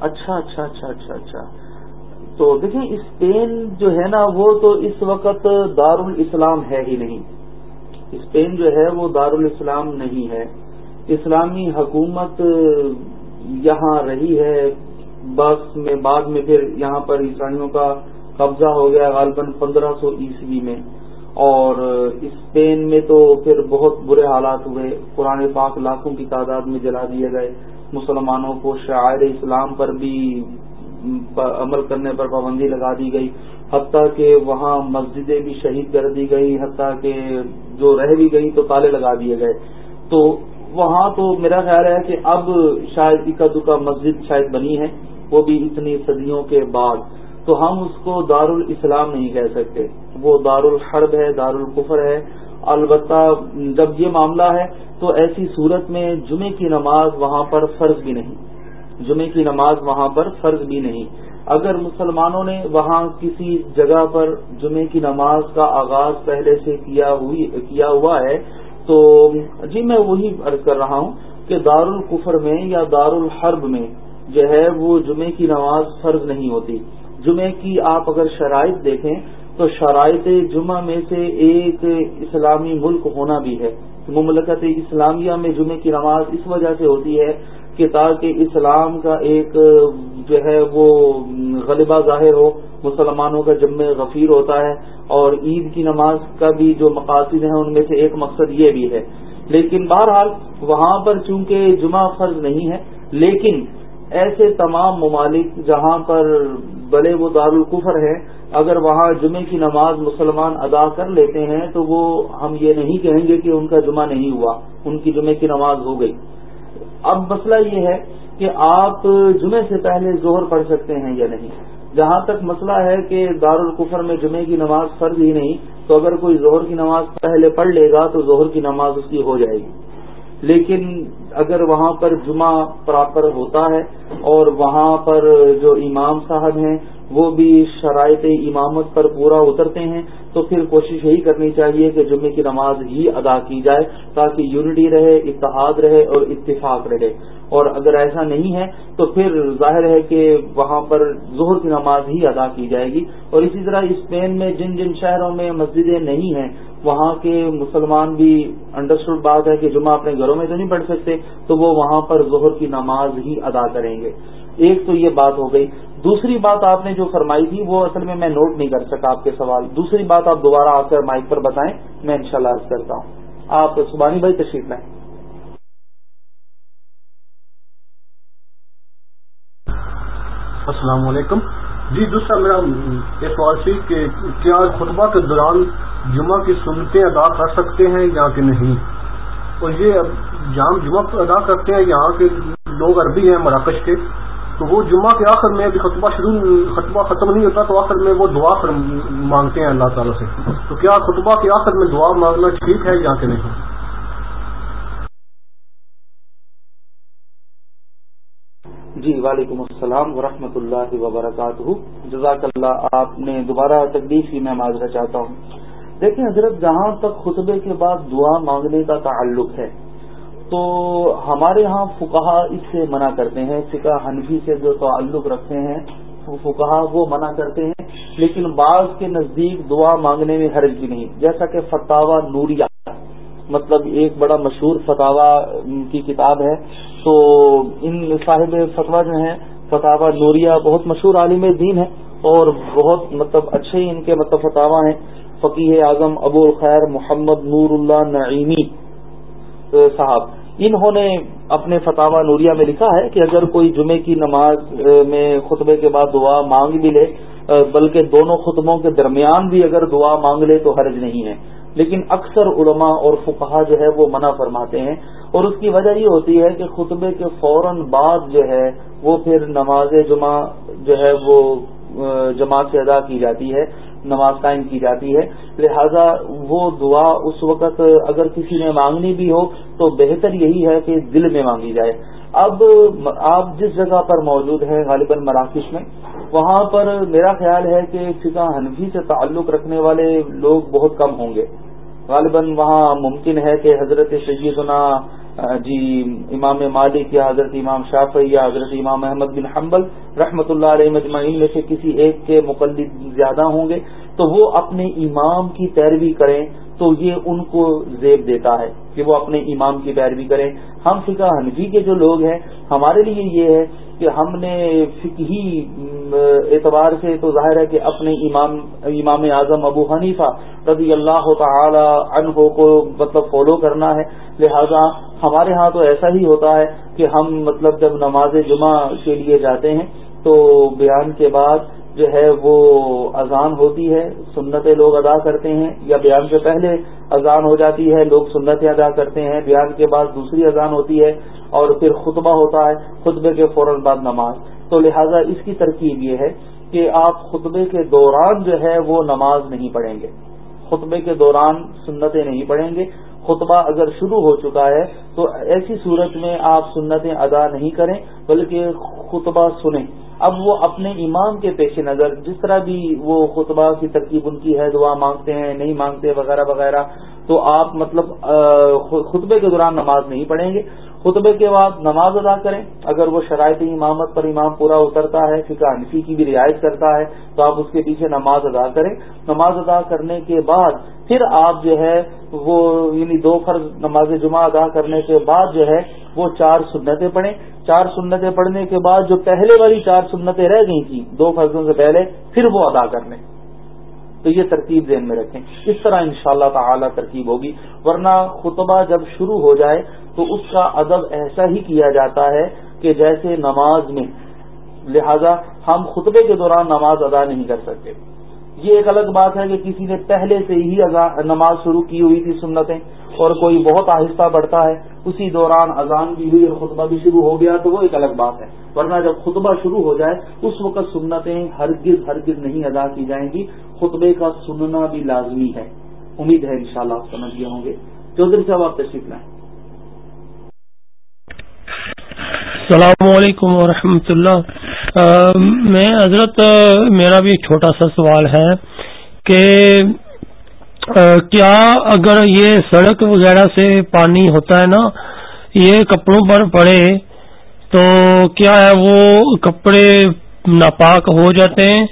اچھا اچھا اچھا اچھا اچھا۔ تو دیکھیں اسپین جو ہے نا، وہ تو اس وقت دار الاسلام ہے ہی نہیں۔ اسپین جو ہے، وہ دار الاسلام نہیں ہے۔ اسلامی حکومت یہاں رہی ہے۔ بس میں، بعد میں پھر یہاں پر عیسائیوں کا قبضہ ہو گیا غالباً پندرہ سو عیسوی میں۔ اور اسپین میں تو پھر بہت برے حالات ہوئے۔ قرآن پاک لاکھوں کی تعداد میں جلا دیے گئے۔ مسلمانوں کو شاعر اسلام پر بھی عمل کرنے پر پابندی لگا دی گئی۔ حتیٰ کہ وہاں مسجدیں بھی شہید کر دی گئی، حتیٰ کہ جو رہ بھی گئی تو تالے لگا دیے گئے۔ تو وہاں تو میرا خیال ہے کہ اب شاید اکا دکا مسجد شاید بنی ہے، وہ بھی اتنی صدیوں کے بعد۔ تو ہم اس کو دار الاسلام نہیں کہہ سکتے۔ وہ دار الحرب ہے دار القفر ہے۔ البتہ جب یہ معاملہ ہے تو ایسی صورت میں جمعے کی نماز وہاں پر فرض بھی نہیں۔ جمعے کی نماز وہاں پر فرض بھی نہیں۔ اگر مسلمانوں نے وہاں کسی جگہ پر جمعے کی نماز کا آغاز پہلے سے کیا کیا ہوا ہے، تو جی میں وہی عرض کر رہا ہوں کہ دارالقفر میں یا دار الحرب میں جو ہے وہ جمعے کی نماز فرض نہیں ہوتی۔ جمعے کی آپ اگر شرائط دیکھیں تو شرائط جمعہ میں سے ایک اسلامی ملک ہونا بھی ہے۔ مملکت اسلامیہ میں جمعے کی نماز اس وجہ سے ہوتی ہے کہ تاکہ اسلام کا ایک جو ہے وہ غلبہ ظاہر ہو، مسلمانوں کا جمع غفیر ہوتا ہے اور عید کی نماز کا بھی جو مقاصد ہیں، ان میں سے ایک مقصد یہ بھی ہے۔ لیکن بہرحال وہاں پر چونکہ جمعہ فرض نہیں ہے، لیکن ایسے تمام ممالک جہاں پر بڑے وہ دار القفر ہے اگر وہاں جمعے کی نماز مسلمان ادا کر لیتے ہیں تو وہ ہم یہ نہیں کہیں گے کہ ان کا جمعہ نہیں ہوا، ان کی جمعے کی نماز ہو گئی۔ اب مسئلہ یہ ہے کہ آپ جمعے سے پہلے زہر پڑھ سکتے ہیں یا نہیں۔ جہاں تک مسئلہ ہے کہ دار القفر میں جمعے کی نماز فرض ہی نہیں، تو اگر کوئی زہر کی نماز پہلے پڑھ لے گا تو زہر کی نماز اس کی ہو جائے گی۔ لیکن اگر وہاں پر جمعہ پراپر ہوتا ہے اور وہاں پر جو امام صاحب ہیں، وہ بھی شرائط امامت پر پورا اترتے ہیں، تو پھر کوشش یہی کرنی چاہیے کہ جمعے کی نماز ہی ادا کی جائے تاکہ یونٹی رہے، اتحاد رہے اور اتفاق رہے۔ اور اگر ایسا نہیں ہے، تو پھر ظاہر ہے کہ وہاں پر ظہر کی نماز ہی ادا کی جائے گی۔ اور اسی طرح اسپین میں جن جن شہروں میں مسجدیں نہیں ہیں وہاں کے مسلمان بھی انڈرسٹوڈ بات ہے کہ جمعہ اپنے گھروں میں تو نہیں پڑھ سکتے، تو وہ وہاں پر ظہر کی نماز ہی ادا کریں گے۔ ایک تو یہ بات ہو گئی۔ دوسری بات آپ نے جو فرمائی تھی، وہ اصل میں میں نوٹ نہیں کر سکا آپ کے سوال۔ دوسری بات آپ دوبارہ آ کر مائک پر بتائیں، میں انشاءاللہ شاء کرتا ہوں۔ آپ سبانی بھائی تشریف لائیں۔ السلام علیکم۔ جی دوسرا میرا یہ سوال سی کہ کیا خطبہ کے دوران جمعہ کی سنتیں ادا کر سکتے ہیں یا کہ نہیں؟ اور یہ جہاں جمعہ ادا کرتے ہیں، یہاں کے لوگ عربی ہیں مراکش کے، تو وہ جمعہ کے آخر میں ابھی خطبہ شروع، خطبہ ختم نہیں ہوتا، تو آخر میں وہ دعا مانگتے ہیں اللہ تعالیٰ سے۔ تو کیا خطبہ کے آخر میں دعا مانگنا ٹھیک ہے یا کہ نہیں؟ جی وعلیکم السلام ورحمۃ اللہ وبرکاتہ۔ جزاک اللہ، آپ نے دوبارہ تکلیف کی میں معذرت چاہتا ہوں۔ دیکھیں حضرت، جہاں تک خطبے کے بعد دعا مانگنے کا تعلق ہے، تو ہمارے ہاں فکہ اس سے منع کرتے ہیں، فقہ حنفی سے جو تعلق رکھتے ہیں فکہ وہ منع کرتے ہیں، لیکن بعض کے نزدیک دعا مانگنے میں حرج بھی نہیں۔ جیسا کہ فتح نوریا مطلب ایک بڑا مشہور فتح کی کتاب ہے، تو ان صاحب فتوا جو ہیں فتح نوریا بہت مشہور عالم دین ہے اور بہت مطلب اچھے ان کے مطلب فتح ہیں۔ فقیر اعظم ابو الخیر محمد نور اللہ نعیمی صاحب۔ انہوں نے اپنے فتح نوریہ میں لکھا ہے کہ اگر کوئی جمعے کی نماز میں خطبے کے بعد دعا مانگ بھی لے بلکہ دونوں خطبوں کے درمیان بھی اگر دعا مانگ لے تو حرج نہیں ہے۔ لیکن اکثر علماء اور فقہا جو ہے وہ منع فرماتے ہیں۔ اور اس کی وجہ یہ ہوتی ہے کہ خطبے کے فوراً بعد جو ہے وہ پھر نماز جمعہ جو ہے وہ جماعت سے ادا کی جاتی ہے۔ نماز قائم کی جاتی ہے۔ لہذا وہ دعا اس وقت اگر کسی نے مانگنی بھی ہو تو بہتر یہی ہے کہ دل میں مانگی جائے۔ اب آپ جس جگہ پر موجود ہیں غالباً مراکش میں، وہاں پر میرا خیال ہے کہ فقہ حنفی سے تعلق رکھنے والے لوگ بہت کم ہوں گے۔ غالباً وہاں ممکن ہے کہ حضرت سیدنا جی امام مالک یا حضرت امام شافعی یا حضرت امام احمد بن حنبل رحمۃ اللہ علیہ مجمعین میں سے کسی ایک کے مقلد زیادہ ہوں گے، تو وہ اپنے امام کی پیروی کریں تو یہ ان کو زیب دیتا ہے کہ وہ اپنے امام کی پیروی کریں۔ ہم فقہ حنفی کے جو لوگ ہیں، ہمارے لیے یہ ہے کہ ہم نے فقہی اعتبار سے تو ظاہر ہے کہ اپنے امام امام اعظم ابو حنیفہ رضی اللہ تعالی عنہ کو مطلب فالو کرنا ہے۔ لہذا ہمارے ہاں تو ایسا ہی ہوتا ہے کہ ہم مطلب جب نماز جمعہ کے لیے جاتے ہیں تو بیان کے بعد جو ہے وہ اذان ہوتی ہے، سنتیں لوگ ادا کرتے ہیں، یا بیان سے پہلے اذان ہو جاتی ہے، لوگ سنتیں ادا کرتے ہیں، بیان کے بعد دوسری اذان ہوتی ہے اور پھر خطبہ ہوتا ہے، خطبے کے فوراً بعد نماز۔ تو لہٰذا اس کی ترکیب یہ ہے کہ آپ خطبے کے دوران جو ہے وہ نماز نہیں پڑھیں گے۔ خطبے کے دوران سنتیں نہیں پڑھیں گے۔ خطبہ اگر شروع ہو چکا ہے تو ایسی صورت میں آپ سنتیں ادا نہیں کریں، بلکہ خطبہ سنیں۔ اب وہ اپنے امام کے پیش نظر، جس طرح بھی وہ خطبہ کی ترکیب ان کی ہے، دعا مانگتے ہیں، نہیں مانگتے، وغیرہ وغیرہ، تو آپ مطلب خطبے کے دوران نماز نہیں پڑھیں گے۔ خطبے کے بعد نماز ادا کریں۔ اگر وہ شرائط امامت پر امام پورا اترتا ہے، فقہ انفی کی بھی رعایت کرتا ہے، تو آپ اس کے پیچھے نماز ادا کریں۔ نماز ادا کرنے کے بعد پھر آپ جو ہے وہ یعنی دو فرض نماز جمعہ ادا کرنے کے بعد جو ہے وہ چار سنتیں پڑھیں۔ چار سنتیں پڑھنے کے بعد جو پہلے والی چار سنتیں رہ گئی تھیں، دو فرضوں سے پہلے پھر وہ ادا کر لیں تو یہ ترکیب ذہن میں رکھیں۔ اس طرح انشاءاللہ شاء تعالی ترکیب ہوگی۔ ورنہ خطبہ جب شروع ہو جائے تو اس کا ادب ایسا ہی کیا جاتا ہے کہ جیسے نماز میں۔ لہذا ہم خطبے کے دوران نماز ادا نہیں کر سکتے۔ یہ ایک الگ بات ہے کہ کسی نے پہلے سے ہی نماز شروع کی ہوئی تھی سنتیں اور کوئی بہت آہستہ بڑھتا ہے، اسی دوران اذان بھی ہوئی اور خطبہ بھی شروع ہو گیا تو وہ ایک الگ بات ہے۔ ورنہ جب خطبہ شروع ہو جائے، اس وقت سنتیں ہرگز ہرگز نہیں ادا کی جائیں گی۔ خطبے کا سننا بھی لازمی ہے۔ امید ہے انشاءاللہ آپ سمجھ گئے ہوں گے۔ چودھری صاحب، آپ تشریف لائیں۔ السلام علیکم ورحمۃ اللہ۔ میں حضرت میرا بھی چھوٹا سا سوال ہے کہ کیا اگر یہ سڑک وغیرہ سے پانی ہوتا ہے نا، یہ کپڑوں پر پڑے تو کیا ہے وہ کپڑے ناپاک ہو جاتے ہیں؟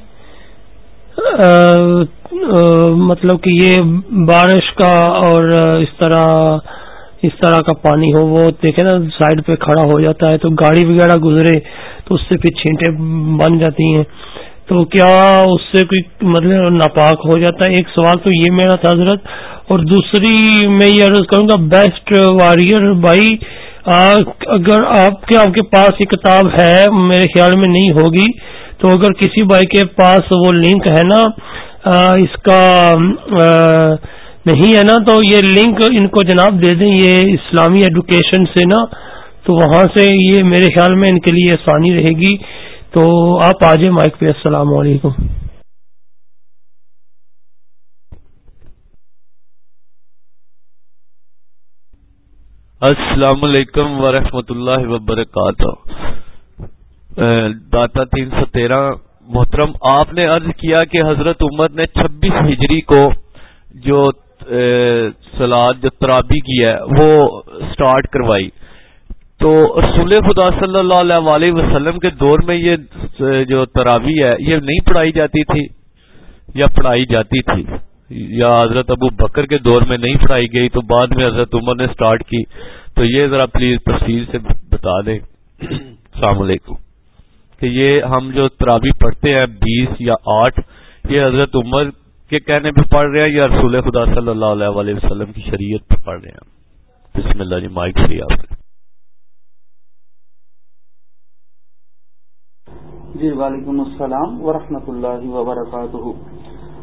مطلب کہ یہ بارش کا اور اس طرح اس طرح کا پانی ہو، وہ دیکھے نا سائڈ پہ کھڑا ہو جاتا ہے تو گاڑی وغیرہ گزرے تو اس سے پھر چھینٹیں بن جاتی ہیں۔ تو کیا اس سے کوئی مطلب ناپاک ہو جاتا ہے؟ ایک سوال تو یہ میرا تھا حضرت، اور دوسری میں یہ عرض کروں گا، بیسٹ وارئر بھائی اگر آپ کے آپ کے پاس یہ کتاب ہے، میرے خیال میں نہیں ہوگی، تو اگر کسی بھائی کے پاس وہ لنک ہے نا اس کا نہیں ہے نا، تو یہ لنک ان کو جناب دے دیں، یہ اسلامی ایجوکیشن سے نا، تو وہاں سے یہ میرے خیال میں ان کے لیے آسانی رہے گی۔ تو آپ آ جائیں مائک پہ، السلام علیکم۔ السلام علیکم ورحمۃ اللہ وبرکاتہ۔ داتا تین سو تیرہ۔ محترم، آپ نے عرض کیا کہ حضرت عمر نے چھبیس ہجری کو جو سلاد جو ترابی کی ہے، وہ سٹارٹ کروائی۔ تو رسول خدا صلی اللہ علیہ وسلم کے دور میں یہ جو ترابی ہے، یہ نہیں پڑھائی جاتی تھی، یا پڑھائی جاتی تھی۔ یا حضرت ابو بکر کے دور میں نہیں پڑھائی گئی، تو بعد میں حضرت عمر نے سٹارٹ کی۔ تو یہ ذرا پلیز تفصیل سے بتا دیں۔ السلام علیکم۔ کہ یہ ہم جو ترابی پڑھتے ہیں، بیس یا آٹھ، یہ حضرت عمر کے کہنے پہ پڑھ رہے ہیں یا رسول خدا صلی اللہ علیہ وآلہ وسلم کی شریعت پہ پڑھ رہے ہیں۔ بسم اللہ جی مائک فری آپ۔ جی وعلیکم السلام ورحمۃ اللہ وبرکاتہ۔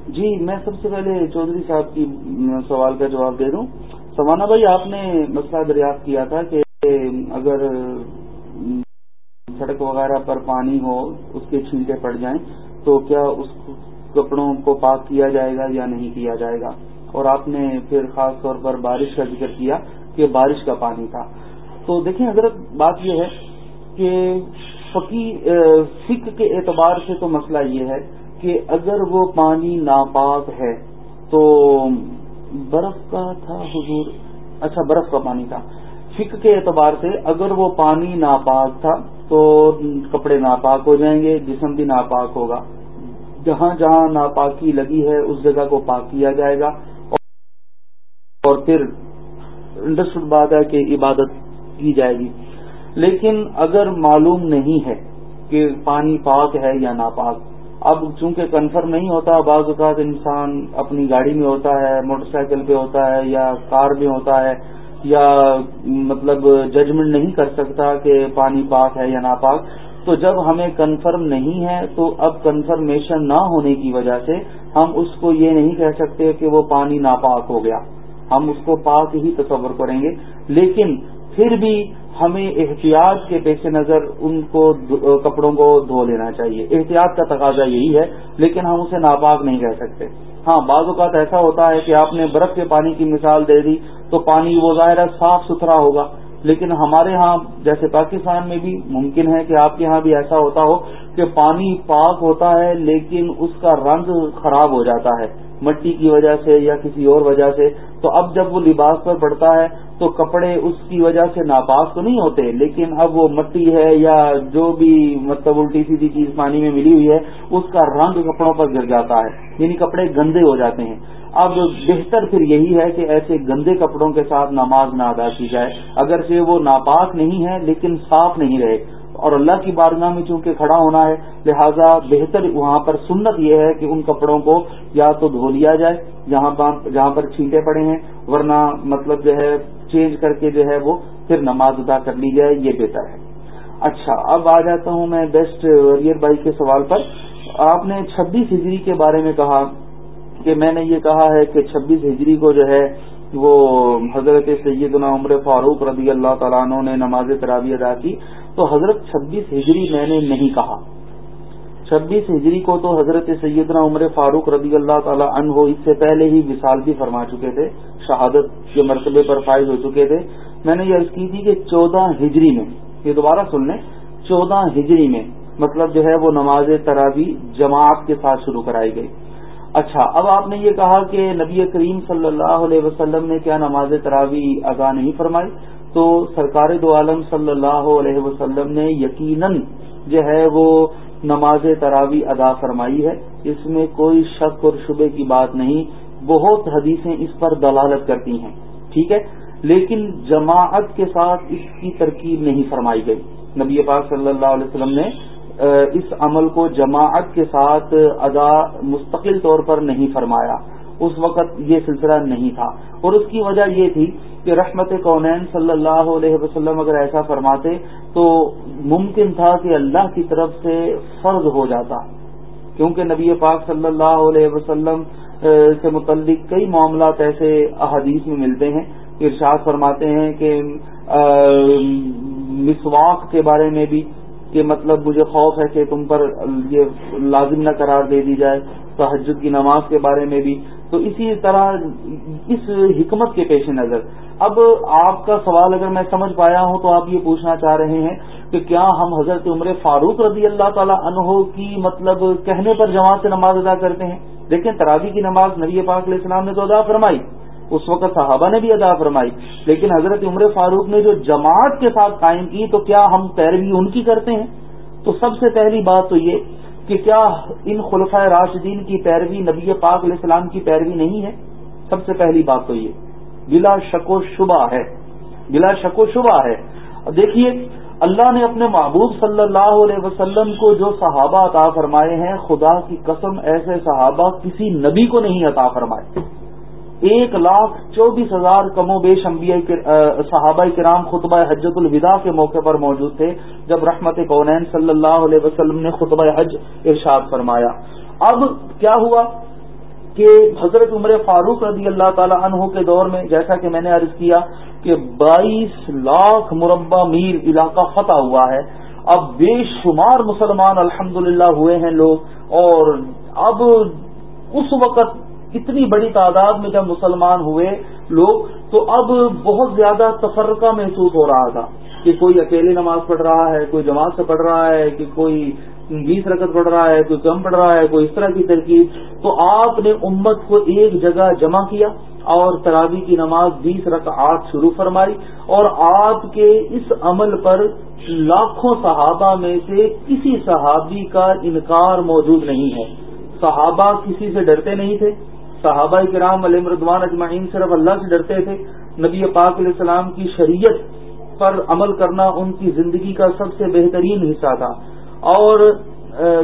جی میں سب سے پہلے چودھری صاحب کی سوال کا جواب دے دوں۔ سوانا بھائی، آپ نے مسئلہ دریافت کیا تھا کہ اگر سڑک وغیرہ پر پانی ہو، اس کے چھینٹے پڑ جائیں، تو کیا اس کپڑوں کو پاک کیا جائے گا یا نہیں کیا جائے گا۔ اور آپ نے پھر خاص طور پر بارش کا ذکر کیا کہ بارش کا پانی تھا۔ تو دیکھیں حضرت، بات یہ ہے کہ فقی فک کے اعتبار سے تو مسئلہ یہ ہے کہ اگر وہ پانی ناپاک ہے تو برف کا تھا حضور۔ اچھا برف کا پانی تھا۔ فک کے اعتبار سے اگر وہ پانی ناپاک تھا تو کپڑے ناپاک ہو جائیں گے، جسم بھی ناپاک ہوگا۔ جہاں جہاں ناپاکی لگی ہے، اس جگہ کو پاک کیا جائے گا۔ اور پھر انڈرسٹوڈ بات ہے کہ عبادت کی جائے گی۔ لیکن اگر معلوم نہیں ہے کہ پانی پاک ہے یا ناپاک، اب چونکہ کنفرم نہیں ہوتا، بعض اوقات انسان اپنی گاڑی میں ہوتا ہے، موٹر سائیکل پہ ہوتا ہے یا کار میں ہوتا ہے، یا مطلب ججمنٹ نہیں کر سکتا کہ پانی پاک ہے یا ناپاک۔ تو جب ہمیں کنفرم نہیں ہے تو اب کنفرمیشن نہ ہونے کی وجہ سے ہم اس کو یہ نہیں کہہ سکتے کہ وہ پانی ناپاک ہو گیا۔ ہم اس کو پاک ہی تصور کریں گے۔ لیکن پھر بھی ہمیں احتیاط کے پیش نظر ان کو کپڑوں کو دھو لینا چاہیے۔ احتیاط کا تقاضا یہی ہے، لیکن ہم اسے ناپاک نہیں کہہ سکتے۔ ہاں بعض اوقات ایسا ہوتا ہے کہ آپ نے برف کے پانی کی مثال دے دی تو پانی وہ ظاہر صاف ستھرا ہوگا۔ لیکن ہمارے ہاں جیسے پاکستان میں بھی ممکن ہے کہ آپ کے ہاں بھی ایسا ہوتا ہو کہ پانی پاک ہوتا ہے لیکن اس کا رنگ خراب ہو جاتا ہے مٹی کی وجہ سے یا کسی اور وجہ سے۔ تو اب جب وہ لباس پر پڑتا ہے تو کپڑے اس کی وجہ سے ناپاک تو نہیں ہوتے، لیکن اب وہ مٹی ہے یا جو بھی مطلب الٹی سیدھی چیز پانی میں ملی ہوئی ہے، اس کا رنگ کپڑوں پر گر جاتا ہے یعنی کپڑے گندے ہو جاتے ہیں۔ اب بہتر پھر یہی ہے کہ ایسے گندے کپڑوں کے ساتھ نماز نہ ادا کی جائے۔ اگر سے وہ ناپاک نہیں ہے لیکن صاف نہیں رہے۔ اور اللہ کی بارگاہ میں چونکہ کھڑا ہونا ہے، لہذا بہتر وہاں پر سنت یہ ہے کہ ان کپڑوں کو یا تو دھو لیا جائے، جہاں جہاں پر چھینٹے پڑے ہیں، ورنہ مطلب جو ہے، چینج کر کے جو ہے وہ پھر نماز ادا کر لی جائے، یہ بہتر ہے۔ اچھا اب آ جاتا ہوں میں بیسٹ وریئر بھائی کے سوال پر۔ آپ نے چھبیس ہجری کے بارے میں کہا کہ میں نے یہ کہا ہے کہ چھبیس ہجری کو جو ہے وہ حضرت سیدنا عمر فاروق رضی اللہ تعالیٰ عنہ نے نماز تراوی ادا کی، تو حضرت چھبیس ہجری میں نے نہیں کہا۔ چھبیس ہجری کو تو حضرت سیدنا عمر فاروق رضی اللہ تعالیٰ عنہ اس سے پہلے ہی وصال بھی فرما چکے تھے، شہادت کے مرتبے پر فائز ہو چکے تھے۔ میں نے یہ عرض کی تھی کہ چودہ ہجری میں، یہ دوبارہ سن لیں، چودہ ہجری میں مطلب جو ہے وہ نماز تراوی جماعت کے ساتھ شروع کرائی گئی۔ اچھا اب آپ نے یہ کہا کہ نبی کریم صلی اللہ علیہ وسلم نے کیا نماز تراوی ادا نہیں فرمائی؟ تو سرکار دو عالم صلی اللہ علیہ وسلم نے یقیناً جو ہے وہ نماز تراوی ادا فرمائی ہے۔ اس میں کوئی شک اور شبے کی بات نہیں، بہت حدیثیں اس پر دلالت کرتی ہیں، ٹھیک ہے؟ لیکن جماعت کے ساتھ اس کی ترکیب نہیں فرمائی گئی۔ نبی پاک صلی اللہ علیہ وسلم نے اس عمل کو جماعت کے ساتھ ادا مستقل طور پر نہیں فرمایا۔ اس وقت یہ سلسلہ نہیں تھا۔ اور اس کی وجہ یہ تھی کہ رحمت کونین صلی اللہ علیہ وسلم اگر ایسا فرماتے تو ممکن تھا کہ اللہ کی طرف سے فرض ہو جاتا۔ کیونکہ نبی پاک صلی اللہ علیہ وسلم سے متعلق کئی معاملات ایسے احادیث میں ملتے ہیں۔ ارشاد فرماتے ہیں کہ مسواق کے بارے میں بھی کہ مطلب مجھے خوف ہے کہ تم پر یہ لازم نہ قرار دے دی جائے تحجد کی نماز کے بارے میں بھی۔ تو اسی طرح اس حکمت کے پیش نظر۔ اب آپ کا سوال اگر میں سمجھ پایا ہوں تو آپ یہ پوچھنا چاہ رہے ہیں کہ کیا ہم حضرت عمر فاروق رضی اللہ تعالی عنہ کی مطلب کہنے پر جماعت سے نماز ادا کرتے ہیں؟ دیکھیں تراوی کی نماز نبی پاک علیہ السلام نے تو ادا فرمائی۔ اس وقت صحابہ نے بھی ادا فرمائی۔ لیکن حضرت عمر فاروق نے جو جماعت کے ساتھ قائم کی تو کیا ہم پیروی ان کی کرتے ہیں؟ تو سب سے پہلی بات تو یہ کہ کیا ان خلفۂ راشدین کی پیروی نبی پاک علیہ السلام کی پیروی نہیں ہے؟ سب سے پہلی بات تو یہ۔ بلا شک و شبہ ہے۔ بلا شک و شبہ ہے۔ دیکھیے، اللہ نے اپنے محبوب صلی اللہ علیہ وسلم کو جو صحابہ عطا فرمائے ہیں، خدا کی قسم ایسے صحابہ کسی نبی کو نہیں عطا فرمائے۔ ایک لاکھ چوبیس ہزار کم و بیش انبیاء صحابہ کرام خطبہ حجت الوداع کے موقع پر موجود تھے، جب رحمت کونین صلی اللہ علیہ وسلم نے خطبہ حج ارشاد فرمایا۔ اب کیا ہوا کہ حضرت عمر فاروق رضی اللہ تعالی عنہ کے دور میں جیسا کہ میں نے عرض کیا کہ بائیس لاکھ مربع میل علاقہ فتح ہوا ہے۔ اب بے شمار مسلمان الحمد ہوئے ہیں لوگ اور اب اس وقت اتنی بڑی تعداد میں جب مسلمان ہوئے لوگ، تو اب بہت زیادہ تفرقہ محسوس ہو رہا تھا کہ کوئی اکیلے نماز پڑھ رہا ہے، کوئی جماعت سے پڑھ رہا ہے، کہ کوئی بیس رکت پڑھ رہا ہے، کوئی کم پڑھ رہا ہے، کوئی اس طرح کی ترکیب۔ تو آپ نے امت کو ایک جگہ جمع کیا اور تراوی کی نماز بیس رکعات شروع فرمائی اور آپ کے اس عمل پر لاکھوں صحابہ میں سے کسی صحابی کا انکار موجود نہیں ہے۔ صحابہ کسی سے ڈرتے نہیں تھے۔ صحابہ کرام علیہ مردوان اجمعین صرف اللہ سے ڈرتے تھے، نبی پاک علیہ السلام کی شریعت پر عمل کرنا ان کی زندگی کا سب سے بہترین حصہ تھا۔ اور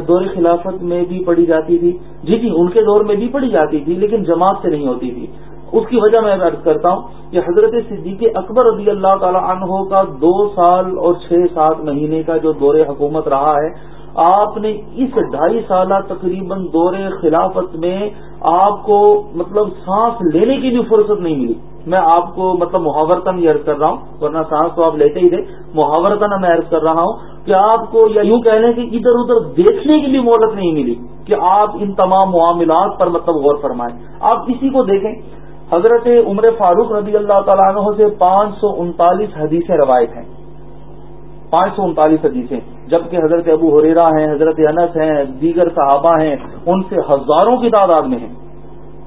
دور خلافت میں بھی پڑھی جاتی تھی۔ جی جی ان کے دور میں بھی پڑھی جاتی تھی، لیکن جماعت سے نہیں ہوتی تھی۔ اس کی وجہ میں عرض کرتا ہوں کہ حضرت صدیق اکبر رضی اللہ تعالی عنہ کا دو سال اور چھ سات مہینے کا جو دور حکومت رہا ہے آپ نے اس ڈھائی سالہ تقریباً دور خلافت میں آپ کو مطلب سانس لینے کی بھی فرصت نہیں ملی۔ میں آپ کو مطلب محاورتن یہ عرض کر رہا ہوں، ورنہ سانس تو آپ لیتے ہی تھے۔ محاورتن میں عرض کر رہا ہوں کہ آپ کو یا یوں کہہ لیں کہ ادھر ادھر دیکھنے کی بھی مہلت نہیں ملی کہ آپ ان تمام معاملات پر مطلب غور فرمائیں۔ آپ اسی کو دیکھیں۔ حضرت عمر فاروق رضی اللہ تعالیٰ عنہ سے پانچ سو انتالیس حدیثیں روایت ہیں۔ پانچ سو انتالیس حدیثیں، جبکہ حضرت ابو حریرا ہیں، حضرت انس ہیں، دیگر صحابہ ہیں، ان سے ہزاروں کی تعداد میں ہیں۔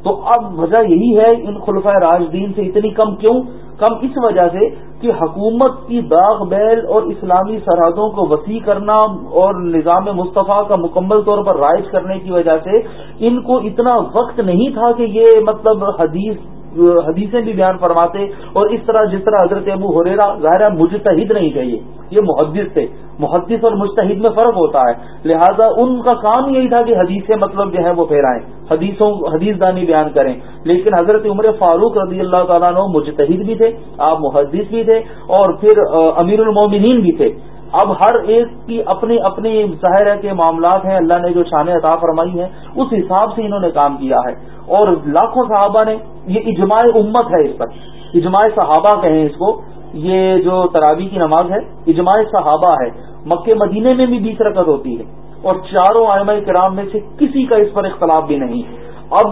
تو اب وجہ یہی ہے ان خلفۂ راجدین سے اتنی کم کیوں؟ کم اس وجہ سے کہ حکومت کی داغ بیل اور اسلامی سرحدوں کو وسیع کرنا اور نظام مصطفیٰ کا مکمل طور پر رائج کرنے کی وجہ سے ان کو اتنا وقت نہیں تھا کہ یہ مطلب حدیث حدیثیں بھی بیان فرماتے اور اس طرح جس طرح حضرت ابو حریرا ظاہر مجتہد نہیں چاہیے یہ محدث تھے۔ محدث اور مستحد میں فرق ہوتا ہے۔ لہذا ان کا کام یہی تھا کہ حدیثیں مطلب جو ہے وہ پھیلائیں، حدیثوں، حدیث دانی بیان کریں۔ لیکن حضرت عمر فاروق رضی اللہ تعالیٰ عنہ مجتہد بھی تھے، آپ محدث بھی تھے اور پھر امیر المومنین بھی تھے۔ اب ہر ایک کی اپنی اپنی ظاہر ہے کے معاملات ہیں، اللہ نے جو شان عطا فرمائی ہیں، اس حساب سے انہوں نے کام کیا ہے۔ اور لاکھوں صحابہ نے یہ اجماع امت ہے اس پر۔ اجماع صحابہ کہیں اس کو، یہ جو تراوی کی نماز ہے، اجماع صحابہ ہے۔ مکہ مدینے میں بھی بیس رکعت ہوتی ہے۔ اور چاروں آئمہ کرام میں سے کسی کا اس پر اختلاف بھی نہیں۔ اب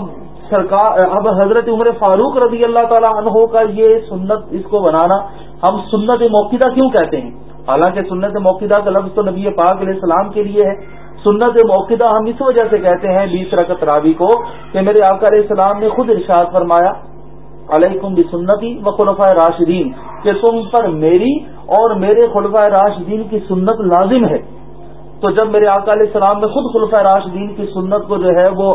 سرکار، اب حضرت عمر فاروق رضی اللہ تعالی عنہ کا یہ سنت، اس کو بنانا ہم سنت موقع کیوں کہتے ہیں؟ حالانکہ سنت موقع کا لفظ تو نبی پاک علیہ السلام کے لیے ہے۔ سنت موقع ہم اس وجہ سے کہتے ہیں بیس رکت راوی کو کہ میرے آقا علیہ السلام نے خود ارشاد فرمایا، علیکم بھی سنتی و خلفۂ راشدین، کہ تم پر میری اور میرے خلفۂ راشدین کی سنت لازم ہے۔ تو جب میرے آقا علیہ السلام نے خود خلفۂ راشدین کی سنت کو جو ہے وہ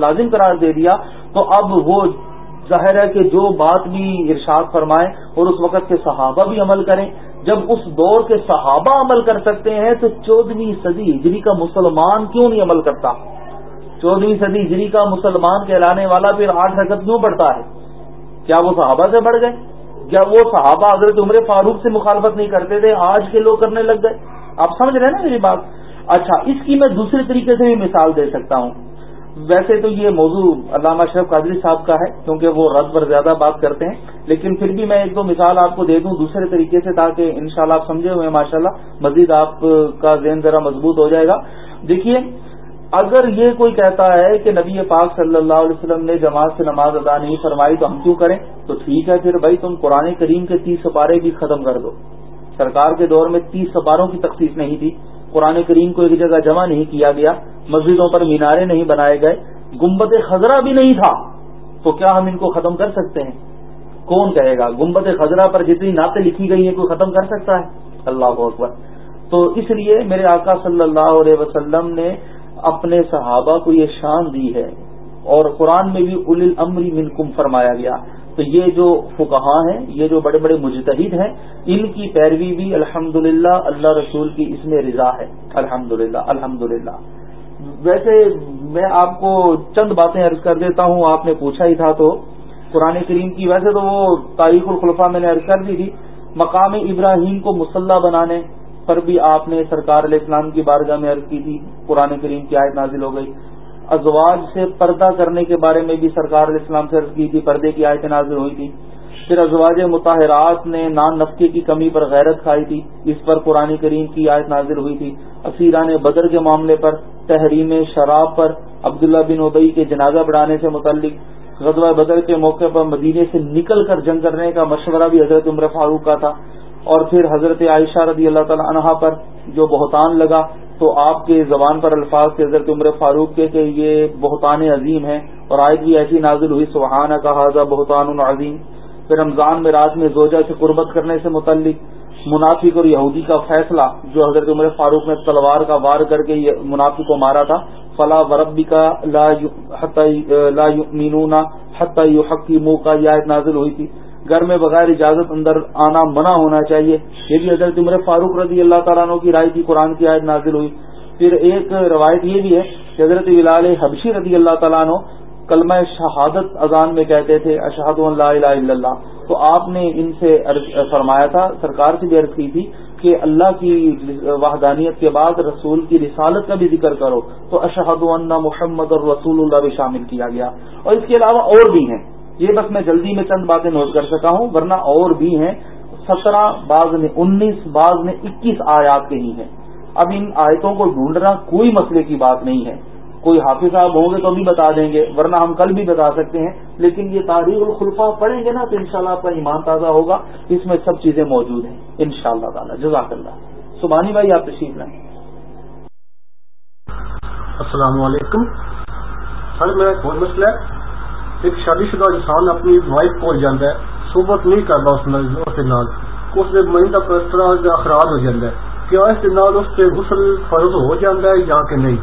لازم قرار دے دیا، تو اب وہ ظاہر ہے کہ جو بات بھی ارشاد فرمائیں اور اس وقت کے صحابہ بھی عمل کریں۔ جب اس دور کے صحابہ عمل کر سکتے ہیں تو چودہویں صدی ہجری کا مسلمان کیوں نہیں عمل کرتا؟ چودہویں صدی ہجری کا مسلمان کہلانے والا پھر آٹھ رکعت کیوں پڑتا ہے؟ کیا وہ صحابہ سے بڑھ گئے؟ کیا وہ صحابہ حضرت عمر فاروق سے مخالفت نہیں کرتے تھے؟ آج کے لوگ کرنے لگ گئے۔ آپ سمجھ رہے ہیں نا میری بات؟ اچھا اس کی میں دوسرے طریقے سے بھی مثال دے سکتا ہوں۔ ویسے تو یہ موضوع علامہ اشرف قادری صاحب کا ہے، کیونکہ وہ رد پر زیادہ بات کرتے ہیں۔ لیکن پھر بھی میں ایک دو مثال آپ کو دے دوں دوسرے طریقے سے تاکہ انشاءاللہ شاء آپ سمجھے ہوئے ماشاء اللہ مزید آپ کا ذہن ذرا مضبوط ہو جائے گا۔ دیکھیے، اگر یہ کوئی کہتا ہے کہ نبی پاک صلی اللہ علیہ وسلم نے جماعت سے نماز ادا نہیں فرمائی تو ہم کیوں کریں؟ تو ٹھیک ہے پھر بھائی تم قرآن کریم کے تیس سپارے بھی ختم کر دو۔ سرکار کے دور میں تیس سپاروں کی تخصیص نہیں تھی۔ قرآن کریم کو ایک جگہ جمع نہیں کیا گیا۔ مسجدوں پر مینارے نہیں بنائے گئے گمبت خزرہ بھی نہیں تھا، تو کیا ہم ان کو ختم کر سکتے ہیں؟ کون کہے گا گمبت خزرہ پر جتنی نعتیں لکھی گئی ہیں، کوئی ختم کر سکتا ہے؟ اللہ اکبر۔ تو اس لیے میرے آقا صلی اللہ علیہ وسلم نے اپنے صحابہ کو یہ شان دی ہے، اور قرآن میں بھی ال العمری منکم فرمایا گیا۔ تو یہ جو فکہ ہیں، یہ جو بڑے بڑے مجتہد ہیں، ان کی پیروی بھی الحمد اللہ رسول کی اس میں رضا ہے۔ الحمد للہ ویسے میں آپ کو چند باتیں عرض کر دیتا ہوں، آپ نے پوچھا ہی تھا تو۔ قرآن کریم کی ویسے تو وہ تاریخ الخلفہ میں نے عرض کر دی تھی۔ مقام ابراہیم کو مسلح بنانے پر بھی آپ نے سرکار علیہ السلام کی بارگاہ میں عرض کی تھی۔ قرآن کریم کی آیت نازل ہو گئی۔ ازواج سے پردہ کرنے کے بارے میں بھی سرکار علیہ السلام سے عرض کی تھی، پردے کی آیت نازل ہوئی تھی پھر ازواج مطالعات نے نان نفقے کی کمی پر غیرت کھائی تھی۔ اس پر قرآن کریم کی آیت نازل ہوئی تھی۔ اسیران بدر کے معاملے پر تحریم شراب پر عبداللہ بن ابئی کے جنازہ بڑھانے سے متعلق غزوہ بدر کے موقع پر مدینے سے نکل کر جنگ کرنے کا مشورہ بھی حضرت عمر فاروق کا تھا اور پھر حضرت عائشہ رضی اللہ تعالی عنہا پر جو بہتان لگا تو آپ کے زبان پر الفاظ کے حضرت عمر فاروق کے کہ یہ بہتان عظیم ہے اور آج بھی ایسی نازل ہوئی سبحانہ کا حاضہ بہتان عظیم۔ پھر رمضان میں رات میں زوجہ سے قربت کرنے سے متعلق منافق اور یہودی کا فیصلہ جو حضرت عمر فاروق نے تلوار کا وار کر کے منافق کو مارا تھا فلاں وربی کا لا مینونا حتی حقی منہ کا یہ نازل ہوئی تھی۔ گھر میں بغیر اجازت اندر آنا منع ہونا چاہیے۔ یہ بھی حضرت عمر فاروق رضی اللہ تعالیٰ عنہ کی رائے تھی، قرآن کی آیت نازل ہوئی۔ پھر ایک روایت یہ بھی ہے کہ حضرت ولال حبشی رضی اللہ تعالیٰ عنہ کلمہ شہادت اذان میں کہتے تھے اشہد اللہ الہ الا اللہ۔ تو آپ نے ان سے فرمایا تھا، سرکار سے بھی عرض کی تھی کہ اللہ کی وحدانیت کے بعد رسول کی رسالت کا بھی ذکر کرو۔ تو اشہد اللہ محمد اور رسول اللہ بھی شامل کیا گیا۔ اور اس کے علاوہ اور بھی ہیں۔ یہ بس میں جلدی میں چند باتیں نوٹ کر سکا ہوں، ورنہ اور بھی ہیں۔ سترہ بعض نے انیس، بعض نے اکیس آیات کے ہی ہیں۔ اب ان آیتوں کو ڈھونڈنا کوئی مسئلے کی بات نہیں ہے۔ کوئی حافظ صاحب ہوں گے تو بھی بتا دیں گے، ورنہ ہم کل بھی بتا سکتے ہیں۔ لیکن یہ تاریخ الخلفا پڑھیں گے نا تو انشاءاللہ آپ کا ایمان تازہ ہوگا۔ اس میں سب چیزیں موجود ہیں۔ ان شاء اللہ جزاک اللہ۔ سبانی بھائی، آپ تشریف لائیں۔ السلام علیکم۔ سر میرا ایک مسئلہ ہے۔ ایک شادی شدہ انسان اپنی وائف کو جانا ہے۔ صحبت نہیں کرتا اس اس میں مہینہ پر اس طرح اخراج ہو جاتا ہے کیا اس کے نال اس سے غسل فرض ہو جاتا ہے یا کہ نہیں؟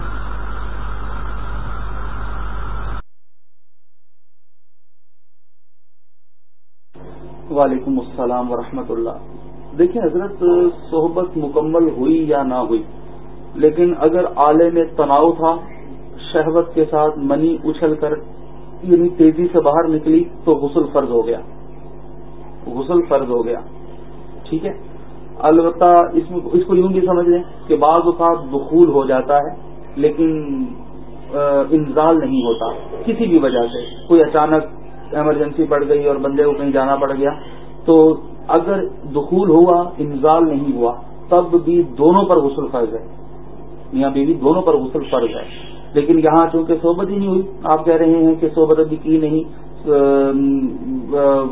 وعلیکم السلام ورحمۃ اللہ۔ دیکھیں حضرت، صحبت مکمل ہوئی یا نہ ہوئی، لیکن اگر آلے میں تناؤ تھا، شہوت کے ساتھ منی اچھل کر یعنی تیزی سے باہر نکلی تو غسل فرض ہو گیا۔ غسل فرض ہو گیا۔ ٹھیک ہے؟ البتہ اس میں، اس کو یوں بھی سمجھ لیں کہ بعض اوقات دخول ہو جاتا ہے، لیکن انزال نہیں ہوتا، کسی بھی وجہ سے۔ کوئی اچانک ایمرجنسی پڑ گئی اور بندے کو کہیں جانا پڑ گیا، تو اگر دخول ہوا، انزال نہیں ہوا، تب بھی دونوں پر غسل فرض ہے۔ میاں بیوی دونوں پر غسل فرض ہے۔ لیکن یہاں چونکہ صحبت ہی نہیں ہوئی، آپ کہہ رہے ہیں کہ صحبت ابھی کی نہیں۔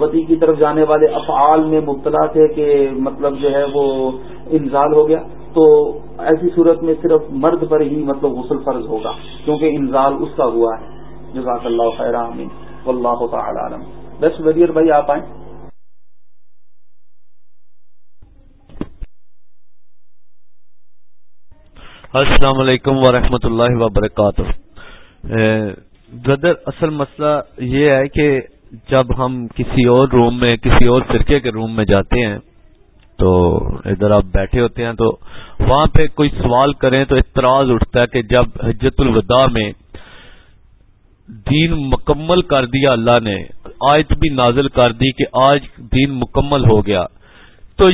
وتی کی طرف جانے والے افعال میں مبتلا تھے کہ مطلب جو ہے وہ انزال ہو گیا۔ تو ایسی صورت میں صرف مرد پر ہی مطلب غسل فرض ہوگا، کیونکہ انزال اس کا ہوا ہے۔ جزاک اللہ خیر واللہ تعالی عالم بس وزیر بھائی آپ آئیں. السلام علیکم ورحمۃ اللہ وبرکاتہ. بردر اصل مسئلہ یہ ہے کہ جب ہم کسی اور روم میں، کسی اور فرقے کے روم میں جاتے ہیں، تو ادھر آپ بیٹھے ہوتے ہیں، تو وہاں پہ کوئی سوال کریں تو اعتراض اٹھتا ہے کہ جب حجت الوداع میں دین مکمل کر دیا اللہ نے، آیت بھی نازل کر دی کہ آج دین مکمل ہو گیا۔ تو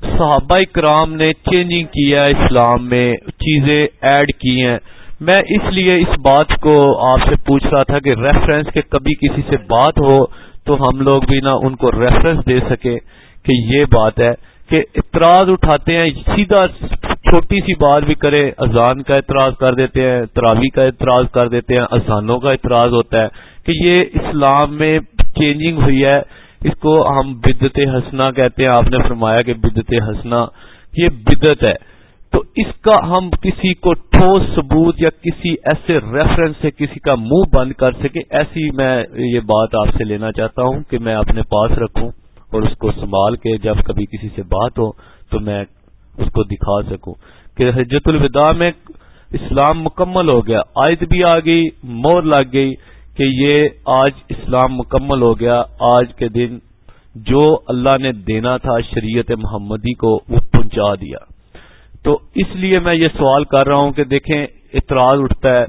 صحابہ کرام نے چینجنگ کی ہے اسلام میں، چیزیں ایڈ کی ہیں۔ میں اس لیے اس بات کو آپ سے پوچھ رہا تھا کہ ریفرنس کے کبھی کسی سے بات ہو تو ہم لوگ بھی نا ان کو ریفرنس دے سکیں کہ یہ بات ہے۔ کہ اعتراض اٹھاتے ہیں، سیدھا چھوٹی سی بات بھی کرے، اذان کا اعتراض کر دیتے ہیں تراوی کا اعتراض کر دیتے ہیں، اذانوں کا اعتراض ہوتا ہے کہ یہ اسلام میں چینجنگ ہوئی ہے۔ اس کو ہم بدت ہسنا کہتے ہیں۔ آپ نے فرمایا کہ بدت ہسنا یہ بدت ہے۔ تو اس کا ہم کسی کو ٹھوس ثبوت یا کسی ایسے ریفرنس سے کسی کا منہ بند کر سکے ایسی میں یہ بات آپ سے لینا چاہتا ہوں کہ میں اپنے پاس رکھوں۔ اور اس کو سنبھال کے جب کبھی کسی سے بات ہو تو میں اس کو دکھا سکوں کہ حجت الوداع میں اسلام مکمل ہو گیا۔ آیت بھی آ گئی مور لگ گئی کہ یہ آج اسلام مکمل ہو گیا۔ آج کے دن جو اللہ نے دینا تھا شریعت محمدی کو وہ پہنچا دیا۔ تو اس لیے میں یہ سوال کر رہا ہوں کہ دیکھیں، اعتراض اٹھتا ہے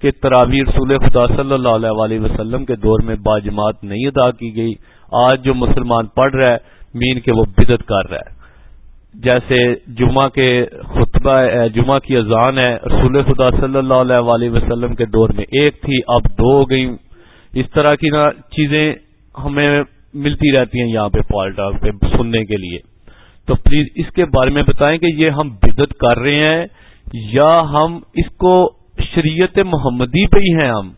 کہ تراوی رسول خدا صلی اللہ علیہ وسلم کے دور میں باجماعت نہیں ادا کی گئی۔ آج جو مسلمان پڑھ رہا ہے، مین کہ وہ بدت کر رہا ہے۔ جیسے جمعہ کے خطبہ جمعہ کی اذان ہے، رسول خدا صلی اللہ علیہ وسلم کے دور میں ایک تھی، اب دو ہو گئی اس طرح کی نا چیزیں ہمیں ملتی رہتی ہیں یہاں پہ پالٹاک پہ سننے کے لیے۔ تو پلیز اس کے بارے میں بتائیں کہ یہ ہم بدت کر رہے ہیں یا ہم اس کو شریعت محمدی پہ ہی ہیں ہم،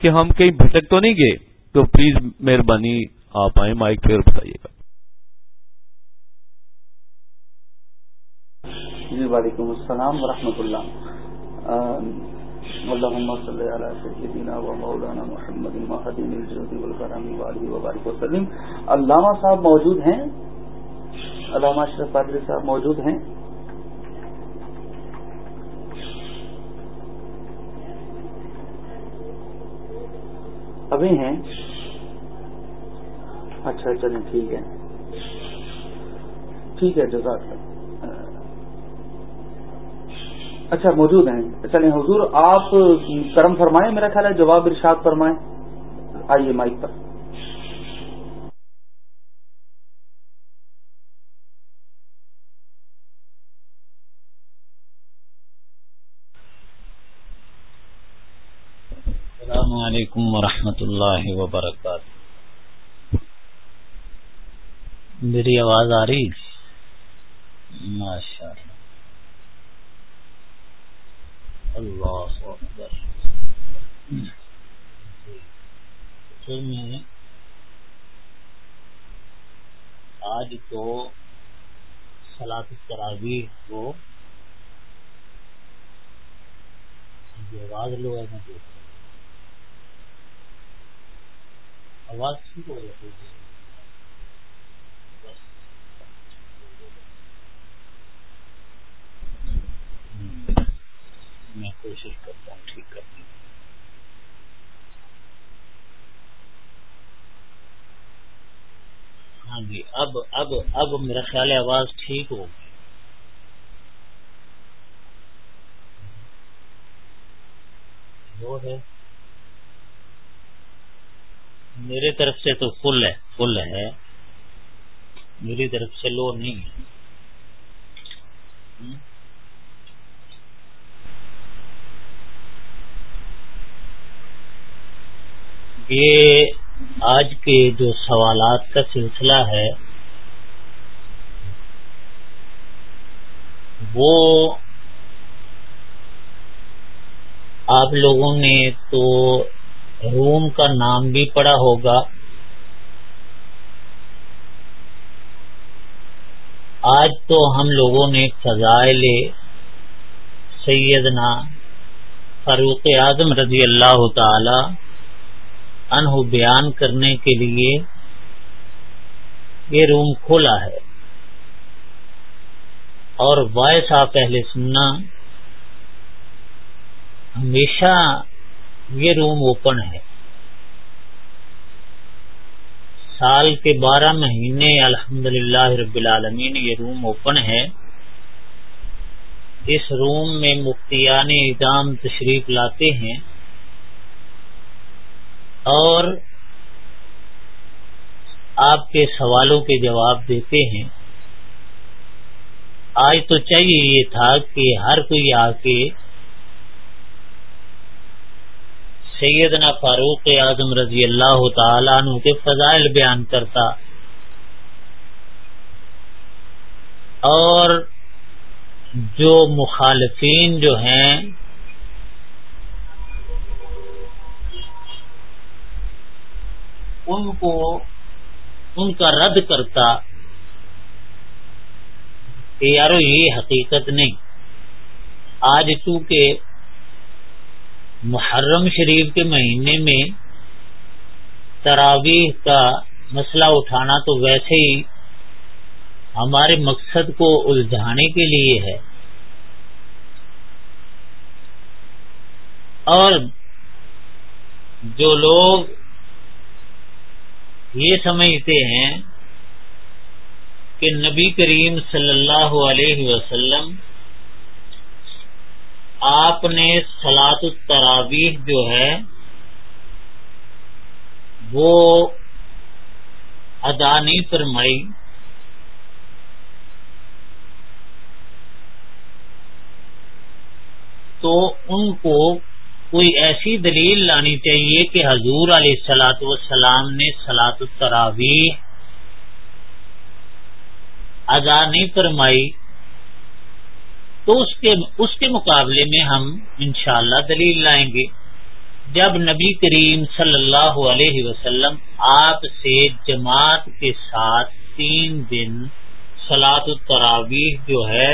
کہ ہم کہیں بھٹک تو نہیں گئے؟ تو پلیز مہربانی آپ آئیں مائک پہ بتائیے گا۔ جی وعلیکم السلام ورحمۃ اللہ۔ صلی علی سیدنا و مولانا محمد والکرم وبارک وسلم۔ علامہ صاحب موجود ہیں؟ علامہ اشرف پادری صاحب موجود ہیں؟ ابھی ہیں؟ اچھا چلیں، ٹھیک ہے۔ ٹھیک ہے، جزاک اچھا موجود ہیں۔ چلیں، حضور، آپ کرم فرمائیں، میرا خیال ہے جواب ارشاد فرمائیں۔ آئیے مائک پر۔ السلام علیکم ورحمۃ اللہ وبرکاتہ۔ میری آواز آ رہی؟ ماشاء اللہ اللہ اکبر میں آج تو سلاط تراوی کو آواز لو ہے، میں آواز ٹھیک ہو جاتی میں کوشش کرتا ہوں، ٹھیک کرنے ہاں جی اب اب اب میرا خیال ہے آواز ٹھیک ہو ہے۔ میرے طرف سے تو فل ہے فل ہے۔ میری طرف سے لو نہیں ہے۔ یہ آج کے جو سوالات کا سلسلہ ہے، وہ آپ لوگوں نے تو روم کا نام بھی پڑا ہوگا۔ آج تو ہم لوگوں نے فضائل سیدنا فاروق اعظم رضی اللہ تعالی انہ بیان کرنے کے لیے یہ روم کھولا ہے۔ اور وائس آپ پہلے سننا ہمیشہ یہ روم اوپن ہے۔ سال کے بارہ مہینے الحمد رب العالمین یہ روم اوپن ہے۔ اس روم میں مفتیان نظام تشریف لاتے ہیں۔ اور آپ کے سوالوں کے جواب دیتے ہیں۔ آج تو چاہیے یہ تھا کہ ہر کوئی آ کے سیدنا فاروق اعظم رضی اللہ تعالیٰ عنہ کے فضائل بیان کرتا اور جو مخالفین جو ہیں ان کو ان کا رد کرتا کہ یارو، یہ حقیقت نہیں۔ آج چونکہ محرم شریف کے مہینے میں تراویح کا مسئلہ اٹھانا تو ویسے ہی ہمارے مقصد کو الجھانے کے لیے ہے۔ اور جو لوگ یہ سمجھتے ہیں کہ نبی کریم صلی اللہ علیہ وسلم آپ نے سلاد التراویح جو ہے، وہ ادا نہیں فرمائی۔ تو ان کو کوئی ایسی دلیل لانی چاہیے کہ حضور علیہ السلاۃ والسلام نے سلاط التراوی ادا نہیں فرمائی، تو اس کے اس کے مقابلے میں ہم انشاءاللہ دلیل لائیں گے۔ جب نبی کریم صلی اللہ علیہ وسلم آپ سے جماعت کے ساتھ تین دن سلاد التراویح جو ہے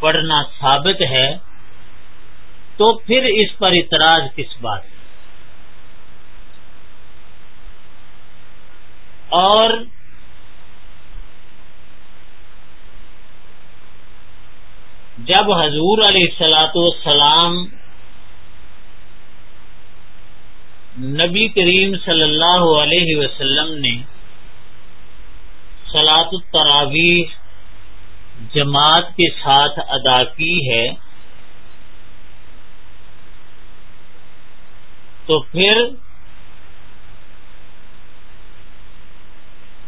پڑھنا ثابت ہے تو پھر اس پر اعتراض کس بات اور جب حضور علیہ السلاۃ والسلام نبی کریم صلی اللہ علیہ وسلم نے سلاط التراوی جماعت کے ساتھ ادا کی ہے تو پھر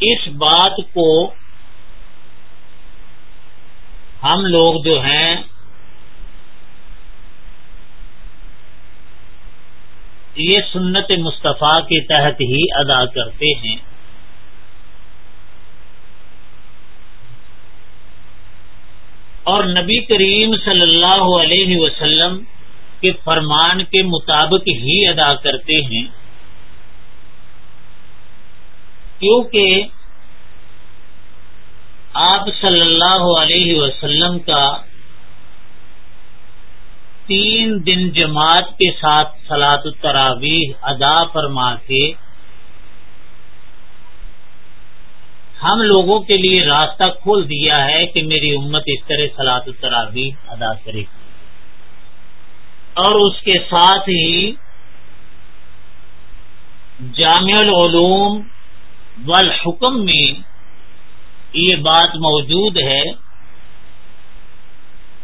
اس بات کو ہم لوگ جو ہیں یہ سنت مصطفیٰ کے تحت ہی ادا کرتے ہیں۔ اور نبی کریم صلی اللہ علیہ وسلم کے فرمان کے مطابق ہی ادا کرتے ہیں۔ کیونکہ آپ صلی اللہ علیہ وسلم کا تین دن جماعت کے ساتھ سلاد التراویح ادا فرما کے ہم لوگوں کے لیے راستہ کھول دیا ہے کہ میری امت اس طرح سلاد التراویح ادا کرے گی۔ اور اس کے ساتھ ہی جامع العلوم والحکم میں یہ بات موجود ہے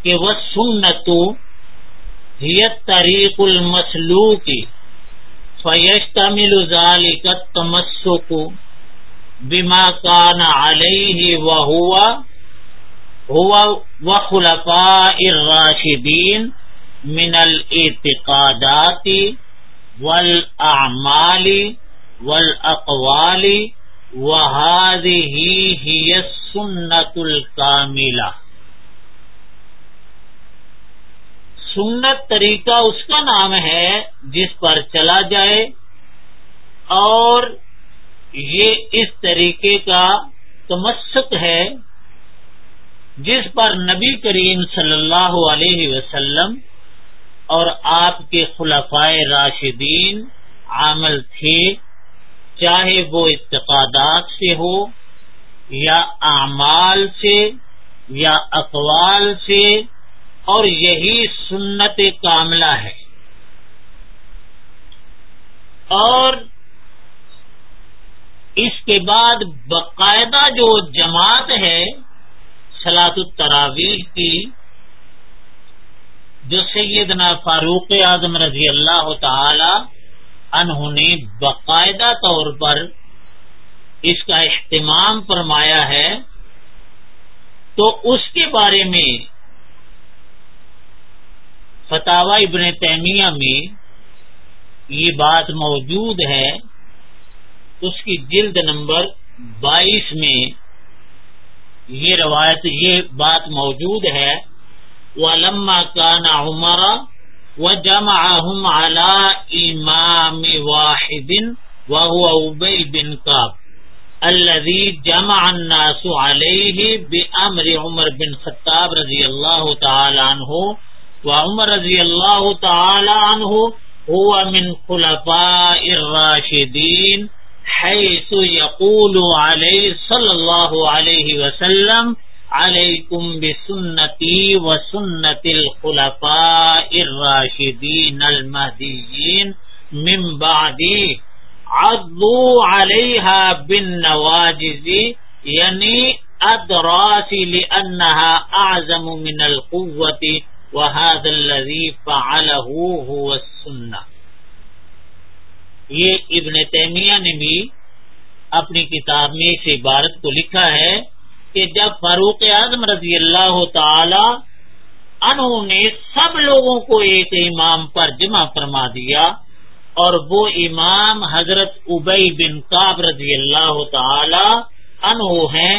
کہ وہ سنت طریق المسلو کی فیشت مل تمسو کو بیما کان علیہ و ہوا ہوا و خلفا اراشدین من الاعتقادات والاعمال والاقوال هي سنت الکاملہ۔ سنت طریقہ اس کا نام ہے جس پر چلا جائے اور یہ اس طریقے کا تمسک ہے جس پر نبی کریم صلی اللہ علیہ وسلم اور آپ کے خلفائے راشدین عامل تھے، چاہے وہ اعتقادات سے ہو، یا اعمال سے، یا اقوال سے، اور یہی سنت کاملہ ہے۔ اور اس کے بعد باقاعدہ جو جماعت ہے سلاد التراویح کی جو سیدنا فاروق اعظم رضی اللہ تعالی انہوں نے باقاعدہ طور پر اس کا اہتمام فرمایا ہے، تو اس کے بارے میں فتح ابن تیمیہ میں یہ بات موجود ہے۔ اس کی جلد نمبر بائیس میں یہ روایت، یہ بات موجود ہے۔ وہ لما کانا عمرہ وجمعهم على امام واحد وهو ابي بن كعب الذي جمع الناس عليه بامر عمر بن خطاب رضي الله تعالى عنه وعمر رضي الله تعالى عنه هو من خلفاء الراشدين حيث يقول عليه صلى الله عليه وسلم علیکم بسنتی و سنت الخلفاء الراشدین المہدیین من بعدی، عضو علیہا بالنواجز یعنی ادراس لأنها اعظم من القوة، وهذا الذي فعله هو السنة یہ ابن تیمیہ نے بھی اپنی کتاب میں اس عبارت کو لکھا ہے۔ کہ جب فاروق اعظم رضی اللہ تعالی انہوں نے سب لوگوں کو ایک امام پر جمع فرما دیا اور وہ امام حضرت ابئی بن کاب رضی اللہ تعالی انہو ہیں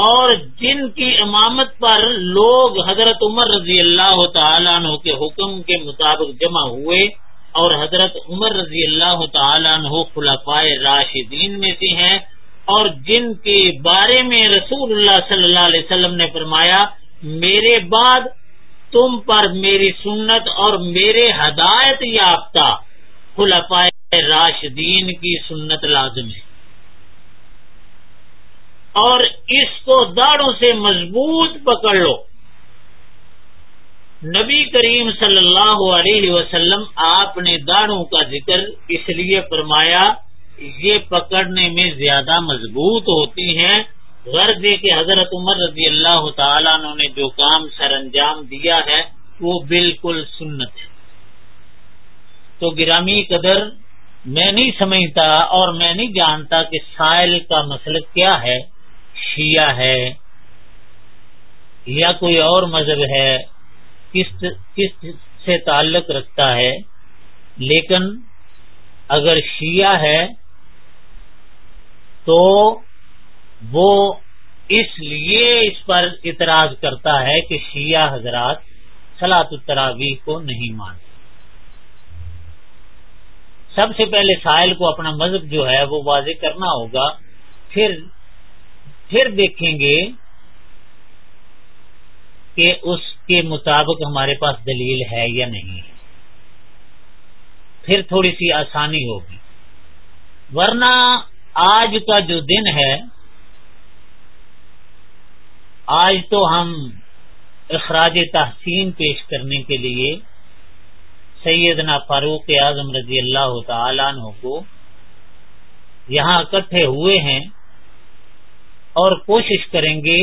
اور جن کی امامت پر لوگ حضرت عمر رضی اللہ تعالیٰ عنہ کے حکم کے مطابق جمع ہوئے اور حضرت عمر رضی اللہ تعالیٰ عنہ خلفائے راشدین میں سے ہیں اور جن کے بارے میں رسول اللہ صلی اللہ علیہ وسلم نے فرمایا، میرے بعد تم پر میری سنت اور میرے ہدایت یافتہ خلفائے راشدین کی سنت لازم ہے۔ اور اس کو داڑوں سے مضبوط پکڑ لو۔ نبی کریم صلی اللہ علیہ وسلم آپ نے داڑوں کا ذکر اس لیے فرمایا یہ پکڑنے میں زیادہ مضبوط ہوتی ہیں۔ غرض کہ حضرت عمر رضی اللہ تعالیٰ نے جو کام سر انجام دیا ہے، وہ بالکل سنت ہے۔ تو گرامی قدر میں نہیں سمجھتا اور میں نہیں جانتا کہ سائل کا مسلک کیا ہے۔ شیعہ ہے یا کوئی اور مذہب ہے، کس کس سے تعلق رکھتا ہے۔ لیکن اگر شیعہ ہے تو وہ اس لیے اس پر اعتراض کرتا ہے کہ شیعہ حضرات سلاط التراویح کو نہیں مانتے۔ سب سے پہلے ساحل کو اپنا مذہب جو ہے وہ واضح کرنا ہوگا، پھر پھر دیکھیں گے کہ اس کے مطابق ہمارے پاس دلیل ہے یا نہیں۔ پھر تھوڑی سی آسانی ہوگی۔ ورنہ آج کا جو دن ہے، آج تو ہم اخراج تحسین پیش کرنے کے لیے سیدنا فاروق اعظم رضی اللہ تعالیٰ عنہ کو یہاں اکٹھے ہوئے ہیں اور کوشش کریں گے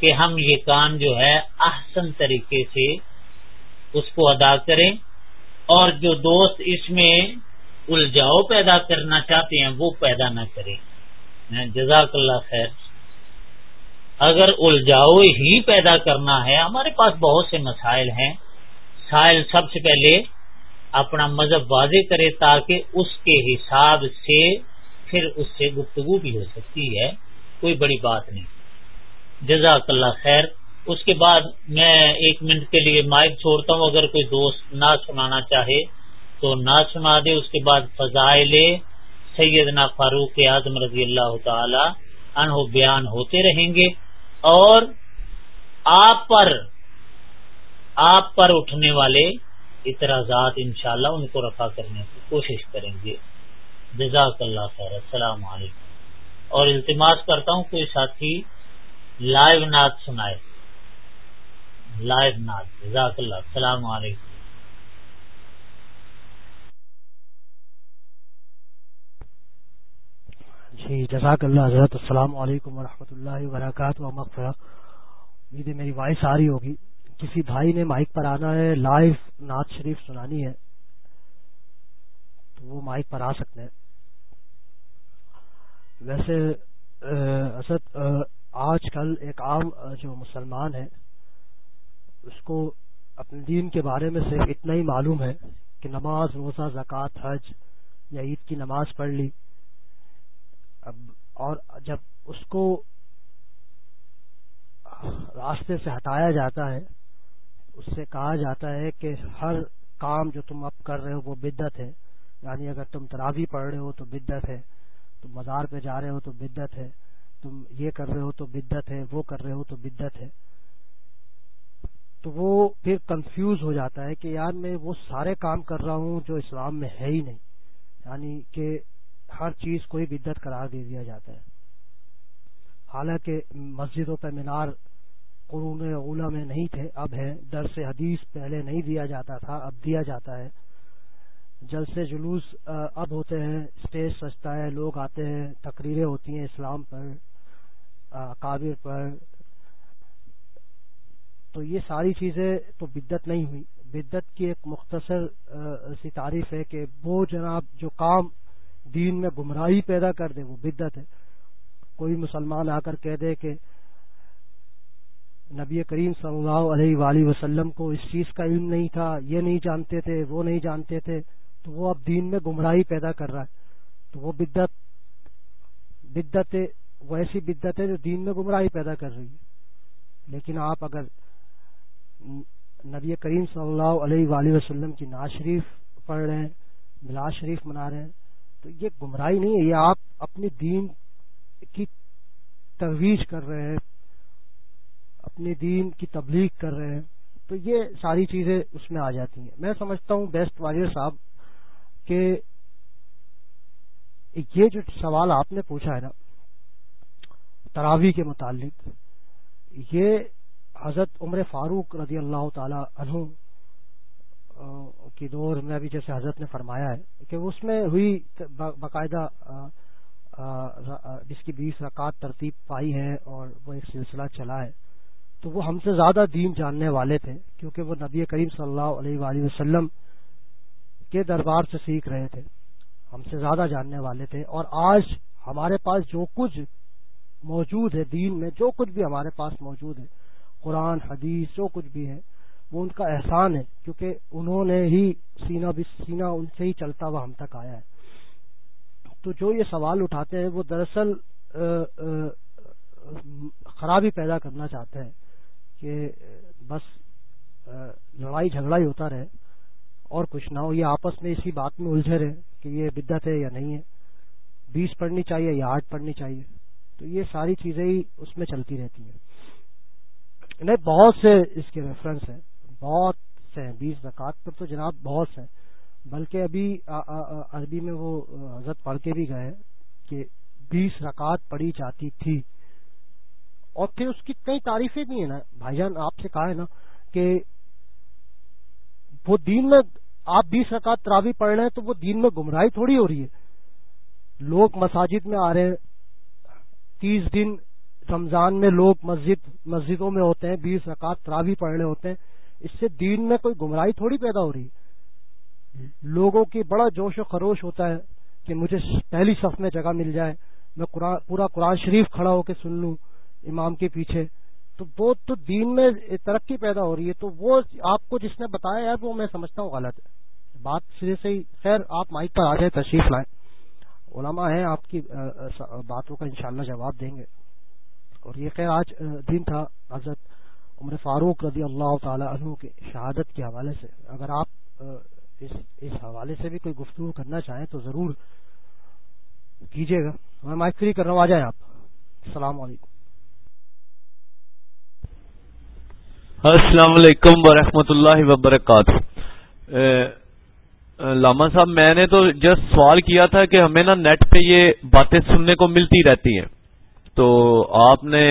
کہ ہم یہ کام جو ہے احسن طریقے سے اس کو ادا کریں اور جو دوست اس میں الجھاؤ پیدا کرنا چاہتے ہیں، وہ پیدا نہ کریں۔ جزاک اللہ خیر۔ اگر الجھاؤ ہی پیدا کرنا ہے، ہمارے پاس بہت سے مسائل ہیں۔ سائل سب سے پہلے اپنا مذہب واضح کرے تاکہ اس کے حساب سے پھر اس سے گفتگو بھی ہو سکتی ہے۔ کوئی بڑی بات نہیں۔ جزاک اللہ خیر۔ اس کے بعد میں ایک منٹ کے لیے مائک چھوڑتا ہوں۔ اگر کوئی دوست نہ سنانا چاہے تو نہ سنا دے، اس کے بعد فضائل سیدنا فاروق اعظم رضی اللہ تعالی انہو بیان ہوتے رہیں گے اور آپ پر آپ پر اٹھنے والے اعتراضات انشاءاللہ ان کو رفع کرنے کی کوشش کریں گے۔ جزاک اللہ خیر۔ السلام علیکم۔ اور التماس کرتا ہوں، کوئی ساتھی لائیو نعت سنائے۔ لائیو نعت۔ جزاک اللہ۔ السلام علیکم۔ جی جزاک اللہ حضرت، السلام علیکم ورحمۃ اللہ وبرکاتہ امید میری وائس آ رہی ہوگی۔ کسی بھائی نے مائک پر آنا ہے، لائیو نعت شریف سنانی ہے، تو وہ مائک پر آ سکتے ہیں۔ ویسے اسد آج کل ایک عام جو مسلمان ہے اس کو اپنے دین کے بارے میں صرف اتنا ہی معلوم ہے کہ نماز، روزہ، زکوٰۃ، حج یا عید کی نماز پڑھ لی۔ اب اور جب اس کو راستے سے ہٹایا جاتا ہے، اس سے کہا جاتا ہے کہ ہر کام جو تم اب کر رہے ہو وہ بدت ہے۔ یعنی اگر تم تراوی پڑھ رہے ہو تو بدت ہے، تم مزار پہ جا رہے ہو تو بدت ہے، تم یہ کر رہے ہو تو بدت ہے، وہ کر رہے ہو تو بدت ہے۔ تو وہ پھر کنفیوز ہو جاتا ہے کہ یار میں وہ سارے کام کر رہا ہوں جو اسلام میں ہے ہی نہیں۔ یعنی کہ ہر چیز کو ہی بدت قرار دے دیا جاتا ہے۔ حالانکہ مسجدوں پہ مینار قرون اولا میں نہیں تھے، اب ہے در سے حدیث پہلے نہیں دیا جاتا تھا، اب دیا جاتا ہے۔ جلسے جلوس اب ہوتے ہیں، اسٹیج سجتا ہے، لوگ آتے ہیں، تقریریں ہوتی ہیں اسلام پر کابر پر۔ تو یہ ساری چیزیں تو بدت نہیں ہوئی۔ بدت کی ایک مختصر سی تعریف ہے کہ وہ جناب جو کام دین میں گمراہی پیدا کر دے، وہ بدت ہے۔ کوئی مسلمان آ کر کہہ دے کہ نبی کریم صلی اللہ علیہ وآلہ وسلم کو اس چیز کا علم نہیں تھا، یہ نہیں جانتے تھے، وہ نہیں جانتے تھے، تو وہ اب دین میں گمراہی پیدا کر رہا ہے۔ تو وہ بدت بدت وہ ایسی بدت ہے جو دین میں گمراہی پیدا کر رہی ہے۔ لیکن آپ اگر نبی کریم صلی اللہ علیہ وآلہ وسلم کی ناز شریف پڑھ رہے ہیں ملاز شریف منا رہے ہیں تو یہ گمراہی نہیں ہے، یہ آپ اپنے دین کی ترویج کر رہے ہیں اپنے دین کی تبلیغ کر رہے ہیں۔ تو یہ ساری چیزیں اس میں آ جاتی ہیں۔ میں سمجھتا ہوں بیسٹ واریر صاحب کہ یہ جو سوال آپ نے پوچھا ہے نا تراوی کے متعلق، یہ حضرت عمر فاروق رضی اللہ تعالی عنہ کی دور میں ابھی جیسے حضرت نے فرمایا ہے کہ اس میں ہوئی باقاعدہ جس کی بیس رکعت ترتیب پائی ہے اور وہ ایک سلسلہ چلا ہے۔ تو وہ ہم سے زیادہ دین جاننے والے تھے کیونکہ وہ نبی کریم صلی اللہ علیہ وآلہ وسلم کے دربار سے سیکھ رہے تھے۔ ہم سے زیادہ جاننے والے تھے اور آج ہمارے پاس جو کچھ موجود ہے دین میں، جو کچھ بھی ہمارے پاس موجود ہے، قرآن، حدیث، جو کچھ بھی ہے وہ ان کا احسان ہے، کیونکہ انہوں نے ہی سینا بھی سینا ان سے ہی چلتا ہوا ہم تک آیا ہے۔ تو جو یہ سوال اٹھاتے ہیں، وہ دراصل خرابی پیدا کرنا چاہتے ہیں کہ بس لڑائی جھگڑا ہی ہوتا رہے اور کچھ نہ ہو۔ یہ آپس میں اسی بات میں الجھے رہے کہ یہ بدت ہے یا نہیں ہے۔ بیس پڑھنی چاہیے یا آٹھ پڑھنی چاہیے۔ تو یہ ساری چیزیں ہی اس میں چلتی رہتی ہیں۔ نہیں بہت سے اس کے ریفرنس ہیں۔ بہت سے ہیں، بیس زکات پر تو جناب بہت سے ہیں، بلکہ ابھی عربی میں وہ حضرت پڑھ کے بھی گئے کہ بیس رکعت پڑھی جاتی تھی۔ اور پھر اس کی کئی تعریفیں بھی ہیں نا۔ بھائی جان، آپ سے کہا ہے نا کہ وہ دین میں آپ بیس رکعت تراوی پڑھ رہے ہیں تو وہ دین میں گمراہی تھوڑی ہو رہی ہے۔ لوگ مساجد میں آ رہے ہیں۔ تیس دن رمضان میں لوگ مسجد، مسجدوں میں ہوتے ہیں، بیس رکعت تراوی پڑھ رہے ہوتے ہیں۔ اس سے دین میں کوئی گمراہی تھوڑی پیدا ہو رہی لوگوں کی بڑا جوش و خروش ہوتا ہے کہ مجھے پہلی صف میں جگہ مل جائے، میں قرآن، پورا قرآن شریف کھڑا ہو کے سن لوں امام کے پیچھے۔ تو وہ تو دین میں ترقی پیدا ہو رہی ہے، تو وہ آپ کو جس نے بتایا ہے، وہ میں سمجھتا ہوں غلط ہے۔ بات سرے سے ہی، خیر، آپ مائک پر آ جائیں، تشریف لائیں۔ علماء ہیں، آپ کی باتوں کا انشاءاللہ جواب دیں گے۔ اور یہ خیر، آج دن تھا، حضرت عمر فاروق رضی اللہ تعالی عنہ کے شہادت کے حوالے سے، اگر آپ اس اس حوالے سے بھی کوئی گفتگو کرنا چاہیں تو ضرور کیجیے گا۔ میں مائک فری کر رہا ہوں، آ جائیں آپ۔ السلام علیکم۔ السلام علیکم ورحمۃ اللہ وبرکاتہ۔ لاما صاحب، میں نے تو جسٹ سوال کیا تھا کہ ہمیں نا نیٹ پہ یہ باتیں سننے کو ملتی رہتی ہیں۔ تو آپ نے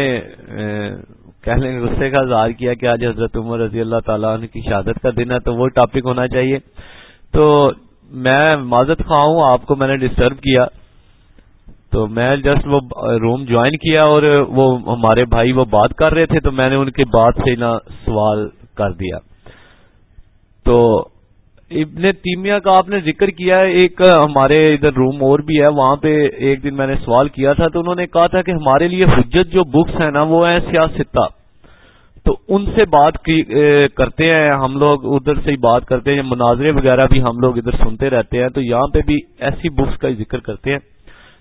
کہنے غصے کا اظہار کیا کہ آج حضرت عمر رضی اللہ تعالیٰ عنہ کی شہادت کا دن ہے، تو وہ ٹاپک ہونا چاہیے۔ تو میں معذت خواہ ہوں، آپ کو میں نے ڈسٹرب کیا۔ تو میں جسٹ وہ روم جوائن کیا اور وہ ہمارے بھائی وہ بات کر رہے تھے، تو میں نے ان کے بات سے نا سوال کر دیا۔ تو ابن تیمیا کا آپ نے ذکر کیا ہے، ایک ہمارے ادھر روم اور بھی ہے، وہاں پہ ایک دن میں نے سوال کیا تھا، تو انہوں نے کہا تھا کہ ہمارے لیے حجت جو بکس ہیں نا، وہ ہیں سیاستہ تو ان سے بات کرتے ہیں، ہم لوگ ادھر سے ہی بات کرتے ہیں مناظرے وغیرہ بھی ہم لوگ ادھر سنتے رہتے ہیں، تو یہاں پہ بھی ایسی بکس کا ذکر کرتے ہیں۔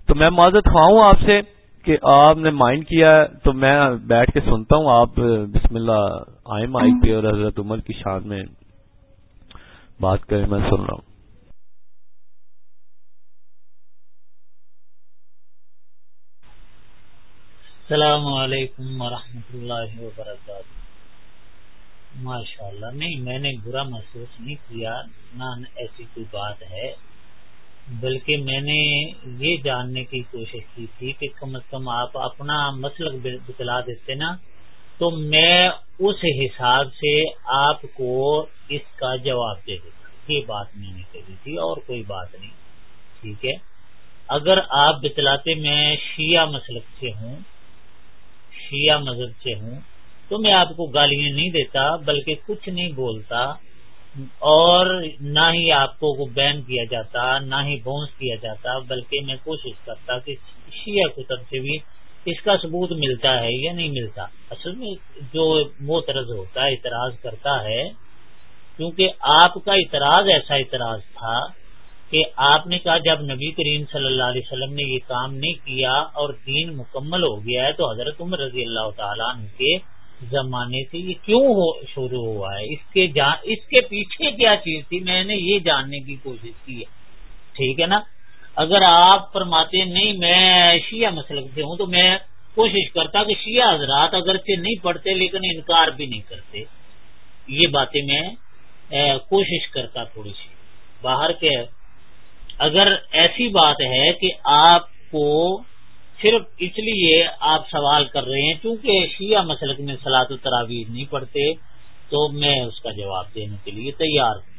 تو میں معذرت خواہوں آپ سے کہ آپ نے مائنڈ کیا ہے، تو میں بیٹھ کے سنتا ہوں، آپ بسم اللہ آئے مائک پہ اور حضرت عمر کی شان میں۔ بات کریں، میں سن رہا ہوں۔ السلام علیکم ورحمۃ اللہ وبرکاتہ۔ ماشاء اللہ نہیں، میں نے برا محسوس نہیں کیا، نہ ایسی کوئی بات ہے، بلکہ میں نے یہ جاننے کی کوشش کی تھی کہ کم از کم آپ اپنا مسلک بتلا دیتے نا تو میں اس حساب سے آپ کو اس کا جواب دے دیتا یہ بات میں نے کہی تھی اور کوئی بات نہیں۔ ٹھیک ہے۔ اگر آپ بتلاتے میں شیعہ مسلک سے ہوں، شیعہ مذہب سے ہوں، تو میں آپ کو گالیاں نہیں دیتا، بلکہ کچھ نہیں بولتا اور نہ ہی آپ کو بین کیا جاتا، نہ ہی بونس کیا جاتا، بلکہ میں کوشش کرتا کہ شیعہ کتب سے بھی اس کا ثبوت ملتا ہے یا نہیں ملتا؟ اصل میں جو موترز ہوتا ہے، اعتراض کرتا ہے، کیونکہ آپ کا اعتراض ایسا اعتراض تھا کہ آپ نے کہا جب نبی کریم صلی اللہ علیہ وسلم نے یہ کام نہیں کیا اور دین مکمل ہو گیا ہے تو حضرت عمر رضی اللہ تعالیٰ عنہ کے زمانے سے یہ کیوں ہو، شروع ہوا ہے؟ اس کے اس کے پیچھے کیا چیز تھی؟ میں نے یہ جاننے کی کوشش کی ہے۔ ٹھیک ہے نا؟ اگر آپ فرماتے نہیں، میں شیعہ مسلک سے ہوں، تو میں کوشش کرتا کہ شیعہ حضرات اگرچہ نہیں پڑھتے لیکن انکار بھی نہیں کرتے۔ یہ باتیں میں کوشش کرتا تھوڑی سی۔ باہر کے، اگر ایسی بات ہے کہ آپ کو صرف اس لیے آپ سوال کر رہے ہیں، چونکہ شیعہ مسلک میں سلاد و تراویز نہیں پڑھتے، تو میں اس کا جواب دینے کے لیے تیار ہوں۔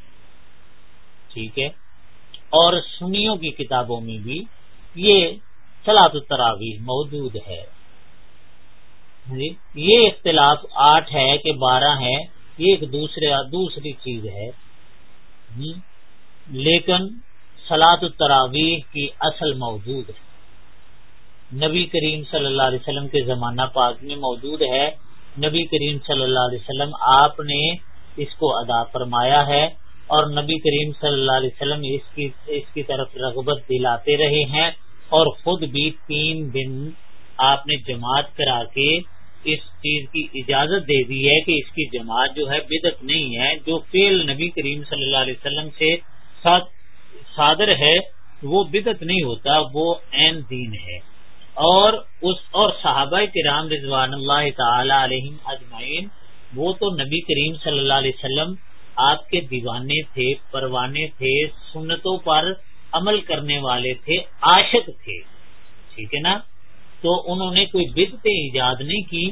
ٹھیک ہے؟ اور سنیوں کی کتابوں میں بھی یہ سلاد و تراویز موجود ہے۔ جی، یہ اختلاف آٹھ ہے کہ بارہ ہے یہ ایک دوسرے، دوسری چیز ہے۔ جی، لیکن سلاد التراویح کی اصل موجود ہے۔ نبی کریم صلی اللہ علیہ وسلم کے زمانہ پاک میں موجود ہے۔ نبی کریم صلی اللہ علیہ وسلم آپ نے اس کو ادا فرمایا ہے۔ اور نبی کریم صلی اللہ علیہ وسلم اس کی اس کی طرف رغبت دلاتے رہے ہیں اور خود بھی تین دن آپ نے جماعت کرا کے اس چیز کی اجازت دے دی ہے کہ اس کی جماعت جو ہے بدت نہیں ہے، جو فیل نبی کریم صلی اللہ علیہ وسلم سے صادر ہے، وہ بدت نہیں ہوتا، وہ عین دین ہے۔ اور اس، اور صحابہ کرام رضوان اللہ تعالی علیہ اجمعین، وہ تو نبی کریم صلی اللہ علیہ وسلم آپ کے دیوانے تھے، پروانے تھے، سنتوں پر عمل کرنے والے تھے، عاشق تھے۔ ٹھیک ہے نا؟ تو انہوں نے کوئی بدتے ایجاد نہیں کی،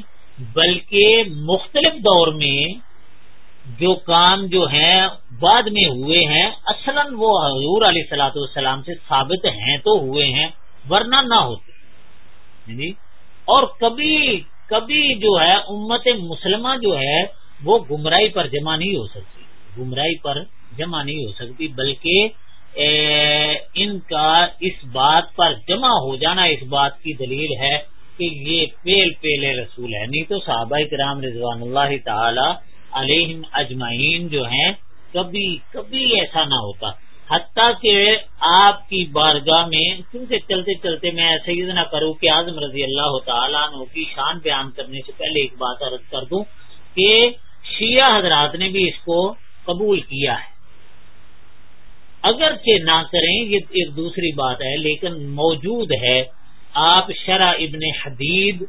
بلکہ مختلف دور میں جو کام جو ہیں، بعد میں ہوئے ہیں۔ اصلا وہ حضور علیہ سلاۃ والسلام سے ثابت ہیں تو ہوئے ہیں، ورنہ نہ ہوتے۔ ہاں جی؟ اور کبھی کبھی جو ہے، امت مسلمہ جو ہے، وہ گمراہی پر جمع نہیں ہو سکتی گمراہی پر جمع نہیں ہو سکتی، بلکہ ان کا اس بات پر جمع ہو جانا اس بات کی دلیل ہے کہ یہ پیل پیلے رسول ہے۔ نہیں تو صحابہ کرام رضوان اللہ تعالی علیہ اجمعین جو ہیں، کبھی کبھی ایسا نہ ہوتا۔ حتیٰ کہ آپ کی بارگاہ میں کیونکہ چلتے چلتے میں ایسے ہی نہ کروں کہ اعظم رضی اللہ تعالیٰ عنہ کی شان بیان کرنے سے پہلے ایک بات عرض کر دوں کہ شیعہ حضرات نے بھی اس کو قبول کیا ہے۔ اگرچہ نہ کریں، یہ ایک دوسری بات ہے، لیکن موجود ہے۔ آپ شرح ابن حدید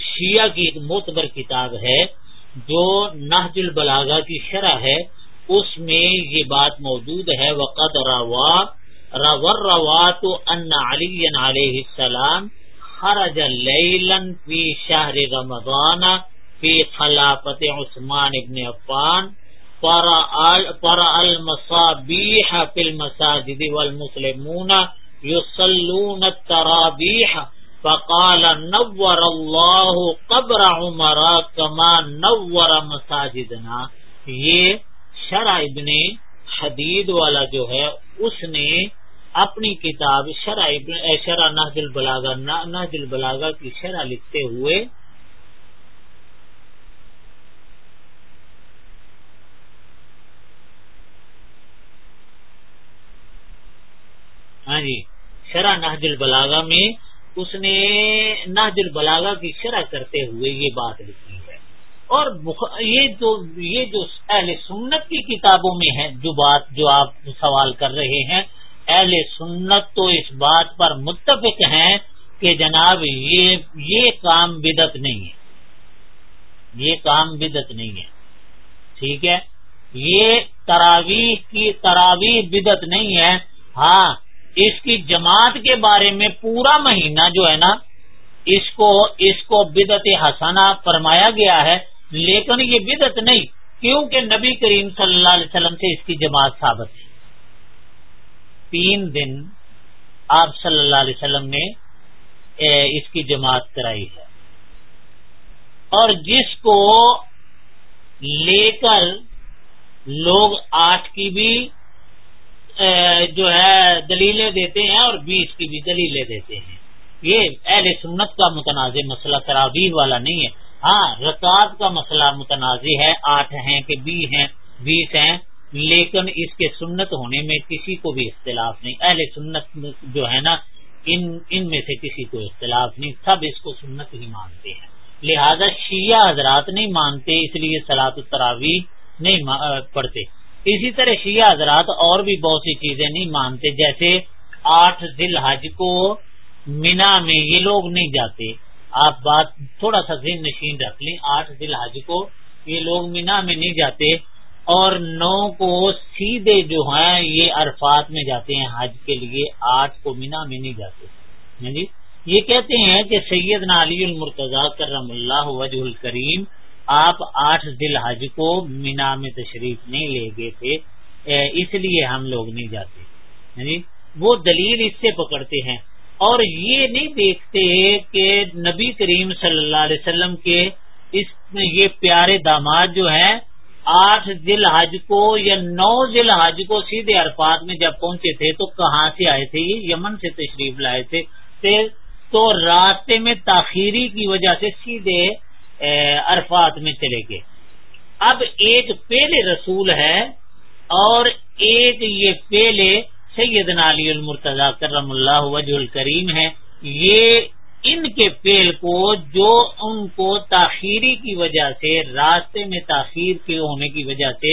شیعہ کی ایک معتبر کتاب ہے، جو نہج البلاغا کی شرح ہے۔ اس میں یہ بات موجود ہے وقت روا رور روا تو ان علی علیہ السلام خرج لیلن فی شہر رمضان فی خلافت عثمان ابن عفان پر المصابیح فی المساجد والمسلمون یصلون الترابیح فقال نور اللہ قبر عمر کما نور مساجدنا۔ یہ شرع ابن حدید والا جو ہے، اس نے اپنی کتاب شرع ابن شرع نہج البلاغا نہج البلاغا کی شرع لکھتے ہوئے ہاں جی شرح نہج البلاغا میں اس نے نہج البلاغا کی شرح کرتے ہوئے یہ بات لکھی ہے۔ اور یہ جو یہ جو اہل سنت کی کتابوں میں ہے جو بات، جو آپ سوال کر رہے ہیں، اہل سنت تو اس بات پر متفق ہیں کہ جناب یہ یہ کام بدت نہیں ہے۔ یہ کام بدت نہیں ہے۔ ٹھیک ہے؟ یہ تراویح کی، تراویح بدت نہیں ہے۔ ہاں اس کی جماعت کے بارے میں پورا مہینہ جو ہے نا، اس کو اس کو بدت حسنا فرمایا گیا ہے، لیکن یہ بدت نہیں، کیونکہ نبی کریم صلی اللہ علیہ وسلم سے اس کی جماعت ثابت ہے۔ تین دن آپ صلی اللہ علیہ وسلم نے اس کی جماعت کرائی ہے۔ اور جس کو لے کر لوگ آٹھ کی بھی جو ہے، دلیلیں دیتے ہیں اور بیس کی بھی دلیلیں دیتے ہیں۔ یہ اہل سنت کا متنازع مسئلہ، تراویح والا نہیں ہے۔ ہاں رکعت کا مسئلہ متنازع ہے، آٹھ ہیں کہ بی ہیں، بیس ہیں۔ لیکن اس کے سنت ہونے میں کسی کو بھی اختلاف نہیں۔ اہل سنت جو ہے نا، ان ان میں سے کسی کو اختلاف نہیں۔ سب اس کو سنت ہی مانتے ہیں۔ لہذا شیعہ حضرات نہیں مانتے، اس لیے سلاط التراوی نہیں پڑھتے۔ اسی طرح شیعہ حضرات اور بھی بہت سی چیزیں نہیں مانتے، جیسے آٹھ ذیل حج کو مینا میں یہ لوگ نہیں جاتے۔ آپ بات تھوڑا سا ذہن نشین رکھ لیں، آٹھ ذیل حج کو یہ لوگ مینا میں نہیں جاتے اور نو کو سیدھے جو ہیں یہ عرفات میں جاتے ہیں حج کے لیے، آٹھ کو مینا میں نہیں جاتے۔ ہاں جی؟ یہ کہتے ہیں کہ سید علی المرتضی کرم اللہ وجہ الکریم آپ آٹھ دل حج کو مینا میں تشریف نہیں لے گئے تھے اس لیے ہم لوگ نہیں جاتے۔ جی وہ دلیل اس سے پکڑتے ہیں۔ اور یہ نہیں دیکھتے کہ نبی کریم صلی اللہ علیہ وسلم کے اس یہ پیارے داماد جو ہیں، آٹھ ذیل حج کو یا نو ذیل حج کو سیدھے عرفات میں جب پہنچے تھے تو کہاں سے آئے تھے؟ یہ یمن سے تشریف لائے تھے۔ تو راستے میں تاخیری کی وجہ سے سیدھے عرفات میں چلے گئے۔ اب ایک پہلے رسول ہے اور ایک یہ پہلے سیدنا علی المرتضی کرم اللہ وجہ الکریم ہے یہ ان کے پیل کو جو ان کو تاخیری کی وجہ سے، راستے میں تاخیر کے ہونے کی وجہ سے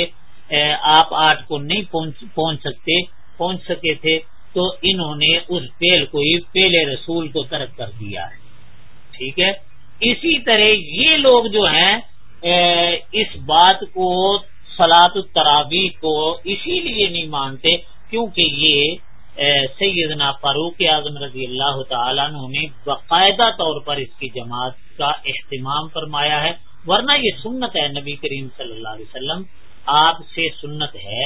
آپ آٹھ کو نہیں پہنچ سکتے، پہنچ سکے تھے، تو انہوں نے اس پیل کو ہی پہلے رسول کو ترک کر دیا ہے۔ ٹھیک ہے؟ اسی طرح یہ لوگ جو ہیں اس بات کو سلاد الترابی کو اسی لیے نہیں مانتے، کیونکہ یہ سیدنا فاروق اعظم رضی اللہ تعالیٰ نے باقاعدہ طور پر اس کی جماعت کا اہتمام فرمایا ہے۔ ورنہ یہ سنت ہے نبی کریم صلی اللہ علیہ وسلم۔ آپ سے سنت ہے،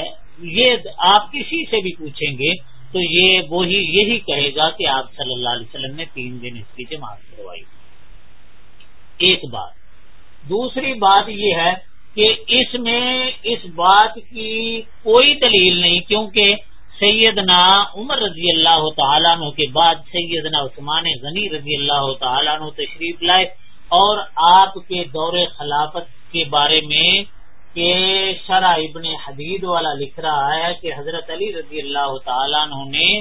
یہ آپ کسی سے بھی پوچھیں گے تو یہ وہی یہی کہے گا کہ آپ صلی اللہ علیہ وسلم نے تین دن اس کی جماعت کروائی۔ ایک بات۔ دوسری بات یہ ہے کہ اس میں اس بات کی کوئی دلیل نہیں، کیونکہ سیدنا عمر رضی اللہ تعالیٰ عنہ کے بعد سیدنا عثمان غنی رضی اللہ تعالیٰ عنہ تشریف لائے۔ اور آپ کے دور خلافت کے بارے میں کہ شرح ابن حدید والا لکھ رہا ہے کہ حضرت علی رضی اللہ تعالیٰ عنہ نے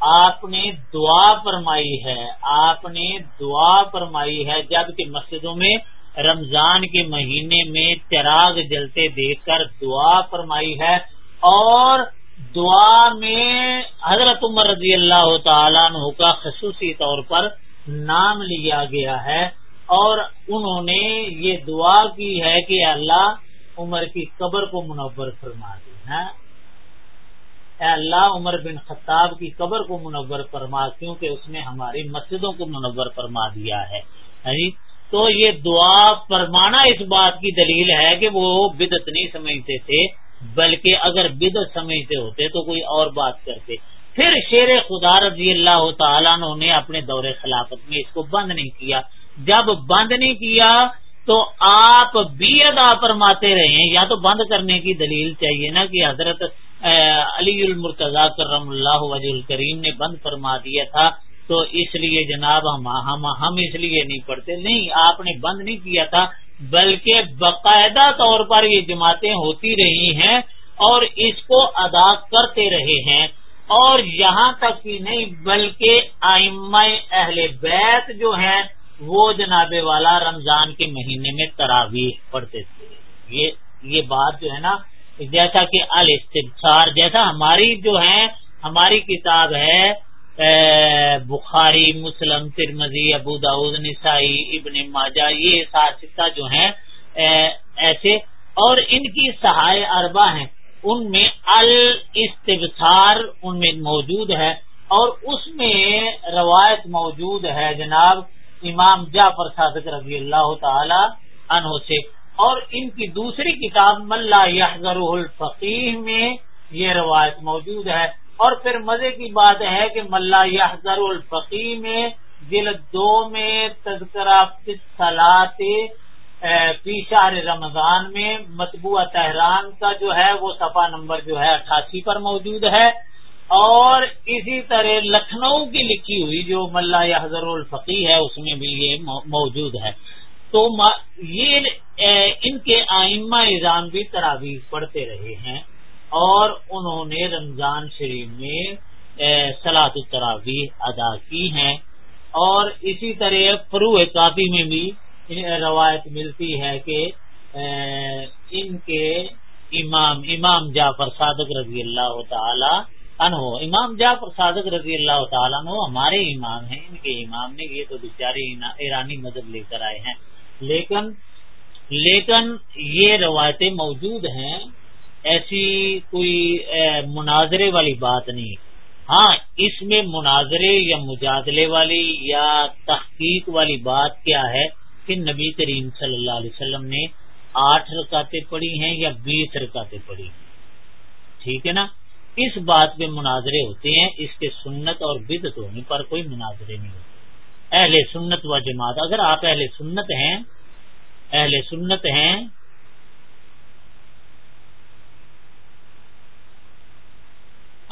آپ نے دعا فرمائی ہے، آپ نے دعا فرمائی ہے جبکہ مسجدوں میں رمضان کے مہینے میں چراغ جلتے دیکھ کر دعا فرمائی ہے اور دعا میں حضرت عمر رضی اللہ تعالیٰ عنہ کا خصوصی طور پر نام لیا گیا ہے اور انہوں نے یہ دعا کی ہے کہ اللہ عمر کی قبر کو منور فرما دی ہے اے اللہ عمر بن خطاب کی قبر کو منور فرما، کیونکہ اس نے ہماری مسجدوں کو منور فرما دیا ہے۔ ہاں جی؟ تو یہ دعا فرمانا اس بات کی دلیل ہے کہ وہ بدت نہیں سمجھتے تھے، بلکہ اگر بدت سمجھتے ہوتے تو کوئی اور بات کرتے۔ پھر شیر خدا رضی اللہ تعالیٰ نے اپنے دور خلافت میں اس کو بند نہیں کیا۔ جب بند نہیں کیا تو آپ بھی ادا فرماتے رہے یا تو بند کرنے کی دلیل چاہیے نا کہ حضرت علی المرتضی کرم اللہ وجہ الکریم نے بند فرما دیا تھا، تو اس لیے جناب ہم ہم ہم اس لیے نہیں پڑھتے۔ نہیں، آپ نے بند نہیں کیا تھا، بلکہ باقاعدہ طور پر یہ جماعتیں ہوتی رہی ہیں اور اس کو ادا کرتے رہے ہیں۔ اور یہاں تک ہی نہیں، بلکہ آئمہ اہل بیت جو ہیں وہ جناب والا رمضان کے مہینے میں تراویح پڑھتے تھے۔ یہ یہ بات جو ہے نا، جیسا کہ الاستبصار جیسا ہماری جو ہے، ہماری کتاب ہے بخاری، مسلم ترمزی ابو داود نسائی، ابن ماجہ، یہ ساتھ جو ہیں ایسے اور ان کی سہائے اربا ہیں۔ ان میں الاستبصار ان میں موجود ہے اور اس میں روایت موجود ہے جناب امام جعفر صادق رضی اللہ تعالی عنہ سے اور ان کی دوسری کتاب ملا یحضر الفقیح میں یہ روایت موجود ہے اور پھر مزے کی بات ہے کہ ملا یحضر الفقی میں جلد دو میں تذکرہ سلاد پیشار رمضان میں مطبوع تہران کا جو ہے وہ صفحہ نمبر جو ہے اٹھاسی پر موجود ہے۔ اور اسی طرح لکھنؤ کی لکھی ہوئی جو ملا حضر الفقی ہے، اس میں بھی یہ موجود ہے۔ تو یہ ان کے آئمہ نظام بھی تراویح پڑھتے رہے ہیں اور انہوں نے رمضان شریف میں سلاط التراویح ادا کی ہیں۔ اور اسی طرح فروح کافی میں بھی روایت ملتی ہے کہ ان کے امام امام جعفر صادق رضی اللہ تعالی انہو امام جعفر صادق رضی اللہ تعالیٰ عنہ ہمارے امام ہیں، ان کے امام نے یہ تو بیچارے ایرانی مذہب لے کر آئے ہیں۔ لیکن لیکن یہ روایتیں موجود ہیں، ایسی کوئی مناظرے والی بات نہیں۔ ہاں اس میں مناظرے یا مجادلے والی یا تحقیق والی بات کیا ہے کہ نبی کریم صلی اللہ علیہ وسلم نے آٹھ رکاتے پڑھی ہیں یا بیس رکاتے پڑھی ٹھیک ہے نا؟ اس بات پہ مناظرے ہوتے ہیں، اس کے سنت اور بدت ہونے پر کوئی مناظرے نہیں ہوتے۔ اہل سنت و جماعت، اگر آپ اہل سنت ہیں، اہل سنت ہیں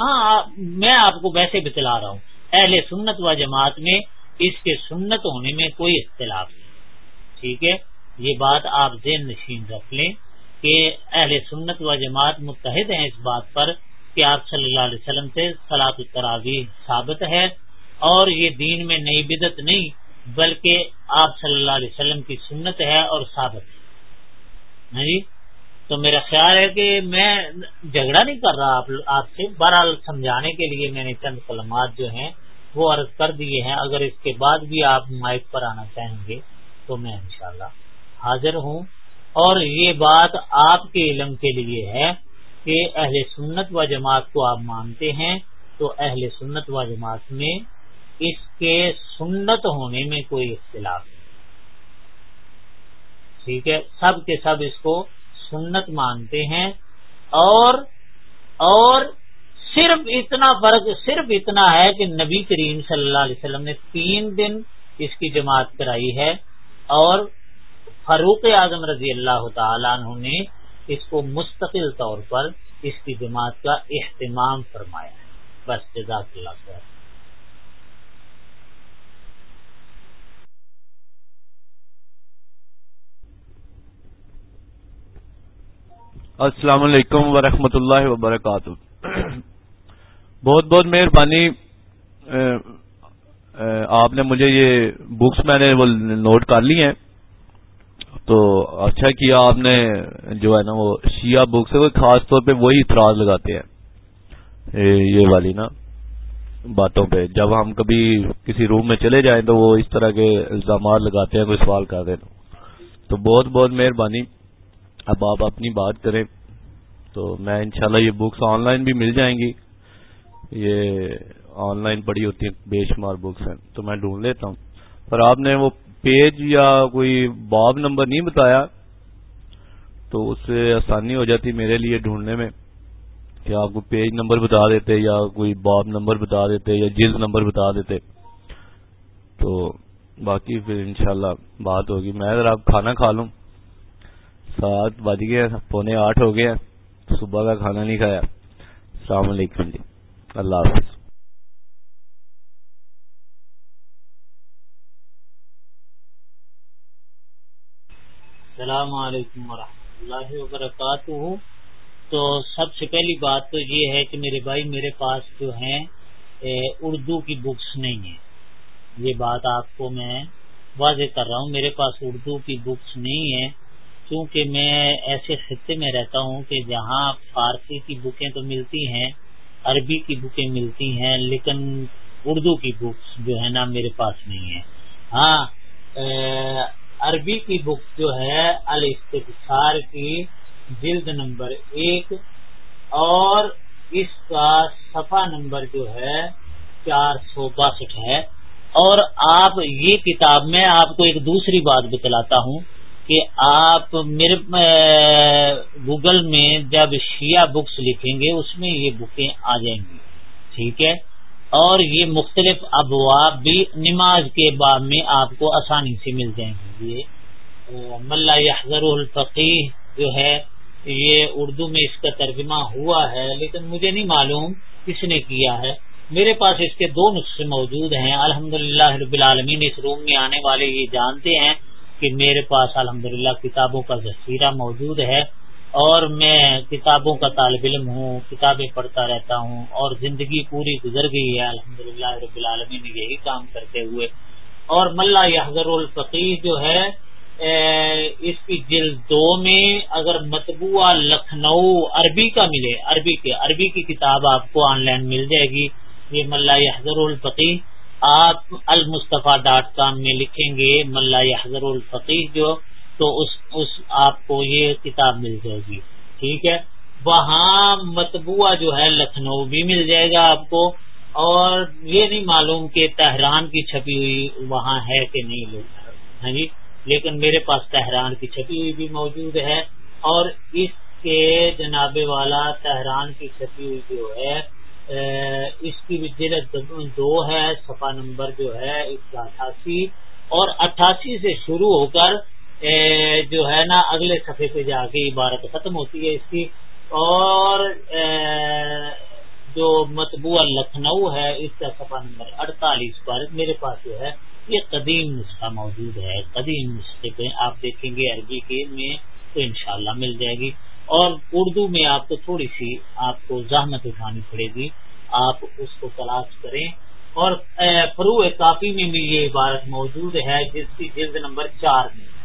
ہاں میں آپ کو ویسے بتلا رہا ہوں۔ اہل سنت و جماعت میں اس کے سنت ہونے میں کوئی اختلاف نہیں۔ ٹھیک ہے؟ یہ بات آپ ذہن نشین رکھ لیں کہ اہل سنت و جماعت متحد ہیں اس بات پر۔ کہ آپ صلی اللہ علیہ وسلم سے سلاط التراوی ثابت ہے اور یہ دین میں نئی بدت نہیں، بلکہ آپ صلی اللہ علیہ وسلم کی سنت ہے اور ثابت ہے۔ ہاں جی؟ تو میرا خیال ہے کہ میں جھگڑا نہیں کر رہا آپ سے۔ بہرحال سمجھانے کے لیے میں نے چند کلمات جو ہیں وہ عرض کر دیے ہیں۔ اگر اس کے بعد بھی آپ مائک پر آنا چاہیں گے تو میں انشاءاللہ حاضر ہوں۔ اور یہ بات آپ کے علم کے لیے ہے۔ کہ اہل سنت و جماعت کو آپ مانتے ہیں، تو اہل سنت و جماعت میں اس کے سنت ہونے میں کوئی اختلاف نہیں۔ ٹھیک ہے؟ سب کے سب اس کو سنت مانتے ہیں اور اور صرف اتنا فرق، صرف اتنا ہے کہ نبی کریم صلی اللہ علیہ وسلم نے تین دن اس کی جماعت کرائی ہے اور فاروق اعظم رضی اللہ تعالیٰ عنہ نے اس کو مستقل طور پر اس کی جماعت کا اہتمام فرمایا ہے۔ بس جزاک اللہ خیر۔ السلام علیکم ورحمۃ اللہ وبرکاتہ۔ بہت بہت مہربانی۔ آپ نے مجھے یہ بکس میں نے وہ نوٹ کر لی ہیں۔ تو اچھا کیا آپ نے جو ہے نا وہ شیعہ بک سے خاص طور پہ وہی اعتراض لگاتے ہیں۔ یہ والی نا باتوں پہ۔ جب ہم کبھی کسی روم میں چلے جائیں تو وہ اس طرح کے الزامات لگاتے ہیں، کوئی سوال کر دیں تو۔ بہت بہت مہربانی۔ اب آپ اپنی بات کریں۔ تو میں انشاءاللہ یہ بکس آن لائن بھی مل جائیں گی۔ یہ آن لائن پڑی ہوتی ہیں، بے شمار بکس ہیں۔ تو میں ڈھونڈ لیتا ہوں۔ پر آپ نے وہ پیج یا کوئی باب نمبر نہیں بتایا، تو اس سے آسانی ہو جاتی میرے لیے ڈھونڈنے میں کہ آپ کو پیج نمبر بتا دیتے یا کوئی باب نمبر بتا دیتے یا جلد نمبر بتا دیتے۔ تو باقی پھر انشاءاللہ بات ہوگی۔ میں اگر آپ کھانا کھا لوں، سات بج گئے پونے آٹھ ہو گئے صبح کا کھانا نہیں کھایا۔ السلام علیکم جی۔ اللہ حافظ۔ السلام علیکم ورحمۃ اللہ وبرکاتہ۔ تو سب سے پہلی بات تو یہ ہے کہ میرے بھائی میرے پاس جو ہیں اردو کی بکس نہیں ہیں۔ یہ بات آپ کو میں واضح کر رہا ہوں، میرے پاس اردو کی بکس نہیں ہیں۔ کیونکہ میں ایسے خطے میں رہتا ہوں کہ جہاں فارسی کی بکیں تو ملتی ہیں، عربی کی بکیں ملتی ہیں، لیکن اردو کی بکس جو ہے نا میرے پاس نہیں ہے ہاں عربی کی بک جو ہے الاستفسار کی جلد نمبر ایک اور اس کا صفحہ نمبر جو ہے چار سو باسٹھ ہے اور آپ یہ کتاب میں آپ کو ایک دوسری بات بتلاتا ہوں کہ آپ میرے گوگل میں جب شیعہ بکس لکھیں گے اس میں یہ بکیں آ جائیں گی، ٹھیک ہے؟ اور یہ مختلف ابواب بھی نماز کے بعد میں آپ کو آسانی سے مل جائیں گے۔ یہ ملا یحضر الفقی جو ہے، یہ اردو میں اس کا ترجمہ ہوا ہے، لیکن مجھے نہیں معلوم کس نے کیا ہے۔ میرے پاس اس کے دو نسخے موجود ہیں۔ الحمد رب العالمین، اس روم میں آنے والے یہ جانتے ہیں کہ میرے پاس الحمد کتابوں کا ذخیرہ موجود ہے۔ اور میں کتابوں کا طالب علم ہوں، کتابیں پڑھتا رہتا ہوں اور زندگی پوری گزر گئی ہے۔ الحمد رب العالمین یہی کام کرتے ہوئے۔ اور ملا یحضر الفقی جو ہے اس کی جلد دو میں اگر مطبوعہ لکھنؤ عربی کا ملے، عربی کے عربی کی کتاب آپ کو آن لائن مل جائے گی۔ یہ ملا یحضر الفقی آپ المصطفیٰ ڈاٹ کام میں لکھیں گے۔ ملا یحضر الفقی جو تو اس اس آپ کو یہ کتاب مل جائے گی۔ ٹھیک ہے؟ وہاں مطبوعہ جو ہے لکھنؤ بھی مل جائے گا آپ کو۔ اور یہ نہیں معلوم کہ تہران کی چھپی ہوئی وہاں ہے کہ نہیں لوگ۔ ہاں جی؟ لیکن میرے پاس تہران کی چھپی ہوئی بھی موجود ہے۔ اور اس کے جناب والا تہران کی چھپی ہوئی جو ہے اس کی بھی جلد دو ہے، صفحہ نمبر جو ہے اس کا اٹھاسی۔ اور اٹھاسی سے شروع ہو کر جو ہے نا، اگلے صفحے پہ جا کے عبارت ختم ہوتی ہے اس کی۔ اور جو مطبوع لکھنؤ ہے، اس کا صفحہ نمبر اڑتالیس پر میرے پاس جو ہے، یہ قدیم نسخہ موجود ہے۔ قدیم نسخے پہ آپ دیکھیں گے عربی کے میں، تو انشاءاللہ مل جائے گی۔ اور اردو میں آپ کو تھوڑی سی آپ کو زحمت اٹھانی پڑے گی۔ آپ اس کو تلاش کریں۔ اور فرو کافی میں بھی یہ عبارت موجود ہے، جس کی جلد نمبر چار میں۔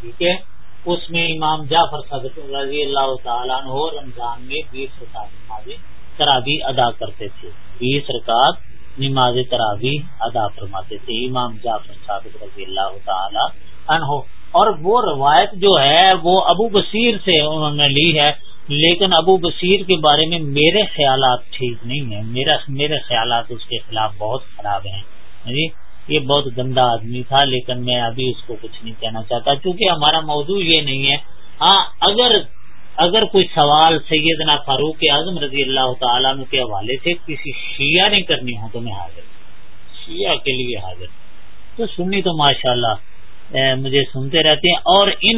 ٹھیک ہے؟ اس میں امام جعفر صدق رضی اللہ تعالیٰ عنہ رمضان میں بیس رکعت نماز تراوی ادا کرتے تھے۔ بیس رکعت نماز تراوی ادا فرماتے تھے۔ امام جعفر صادق رضی اللہ تعالی عنہ۔ اور وہ روایت جو ہے، وہ ابو بصیر سے انہوں نے لی ہے۔ لیکن ابو بصیر کے بارے میں میرے خیالات ٹھیک نہیں ہیں۔ میرا میرے خیالات اس کے خلاف بہت خراب ہیں۔ جی؟ یہ بہت گندا آدمی تھا، لیکن میں ابھی اس کو کچھ نہیں کہنا چاہتا، کیونکہ ہمارا موضوع یہ نہیں ہے۔ ہاں اگر اگر کوئی سوال سیدنا فاروق اعظم رضی اللہ تعالیٰ کے حوالے سے کسی شیعہ نے کرنی ہو تو میں حاضر شیعہ کے لیے حاضر تو سنی تو ماشاء اللہ مجھے سنتے رہتے ہیں۔ اور ان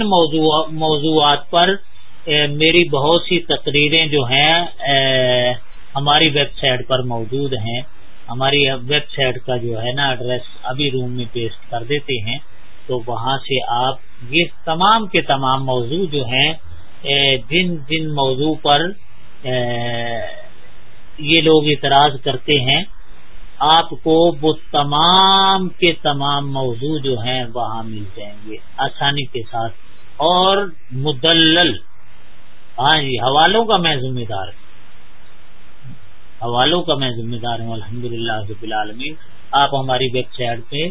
موضوعات پر میری بہت سی تقریریں جو ہیں ہماری ویب سائٹ پر موجود ہیں۔ ہماری ویب سائٹ کا جو ہے نا ایڈریس ابھی روم میں پیسٹ کر دیتے ہیں، تو وہاں سے آپ یہ تمام کے تمام موضوع جو ہیں جن جن موضوع پر یہ لوگ اعتراض کرتے ہیں، آپ کو وہ تمام کے تمام موضوع جو ہیں وہاں مل جائیں گے آسانی کے ساتھ۔ اور مدلل ہاں جی حوالوں کا میں ذمہ دار ہوں۔ حوالوں کا میں ذمہ دار ہوں الحمد للہ العالمین۔ آپ ہماری ویب سائٹ پہ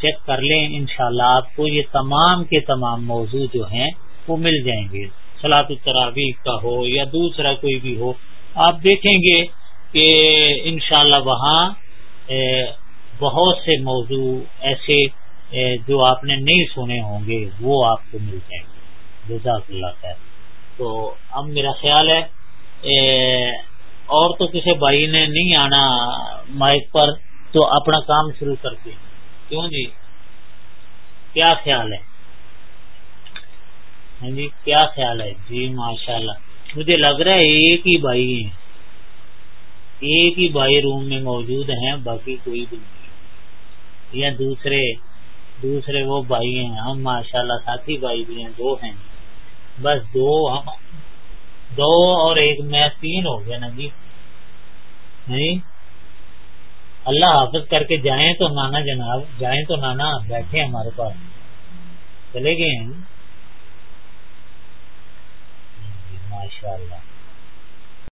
چیک کر لیں، انشاءاللہ اللہ آپ کو یہ تمام کے تمام موضوع جو ہیں، وہ مل جائیں گے۔ سلاط التراوی کا ہو یا دوسرا کوئی بھی ہو، آپ دیکھیں گے کہ انشاءاللہ وہاں بہت سے موضوع ایسے جو آپ نے نہیں سنے ہوں گے، وہ آپ کو مل جائیں گے۔ جزاک اللہ خیر۔ تو اب میرا خیال ہے اور تو کسی بھائی نے نہیں آنا مائک پر تو اپنا کام شروع کرتے کیوں جی؟ کیا خیال ہے؟ ہاں جی کیا خیال ہے؟ جی ماشاء اللہ مجھے لگ رہا ہے ایک ہی بھائی ہیں۔ ایک ہی بھائی روم میں موجود ہیں، باقی کوئی بھی نہیں۔ یا دوسرے دوسرے وہ بھائی ہیں۔ ہم ماشاء اللہ ساتھی بھائی بھی ہیں، دو ہیں۔ بس دو ہم دو اور ایک میں تین ہو گیا نا جی۔ نہیں اللہ حافظ کر کے جائیں تو نانا جناب، جائیں تو نانا بیٹھے ہمارے پاس۔ چلے گئے ہیں۔ جی، ماشاء اللہ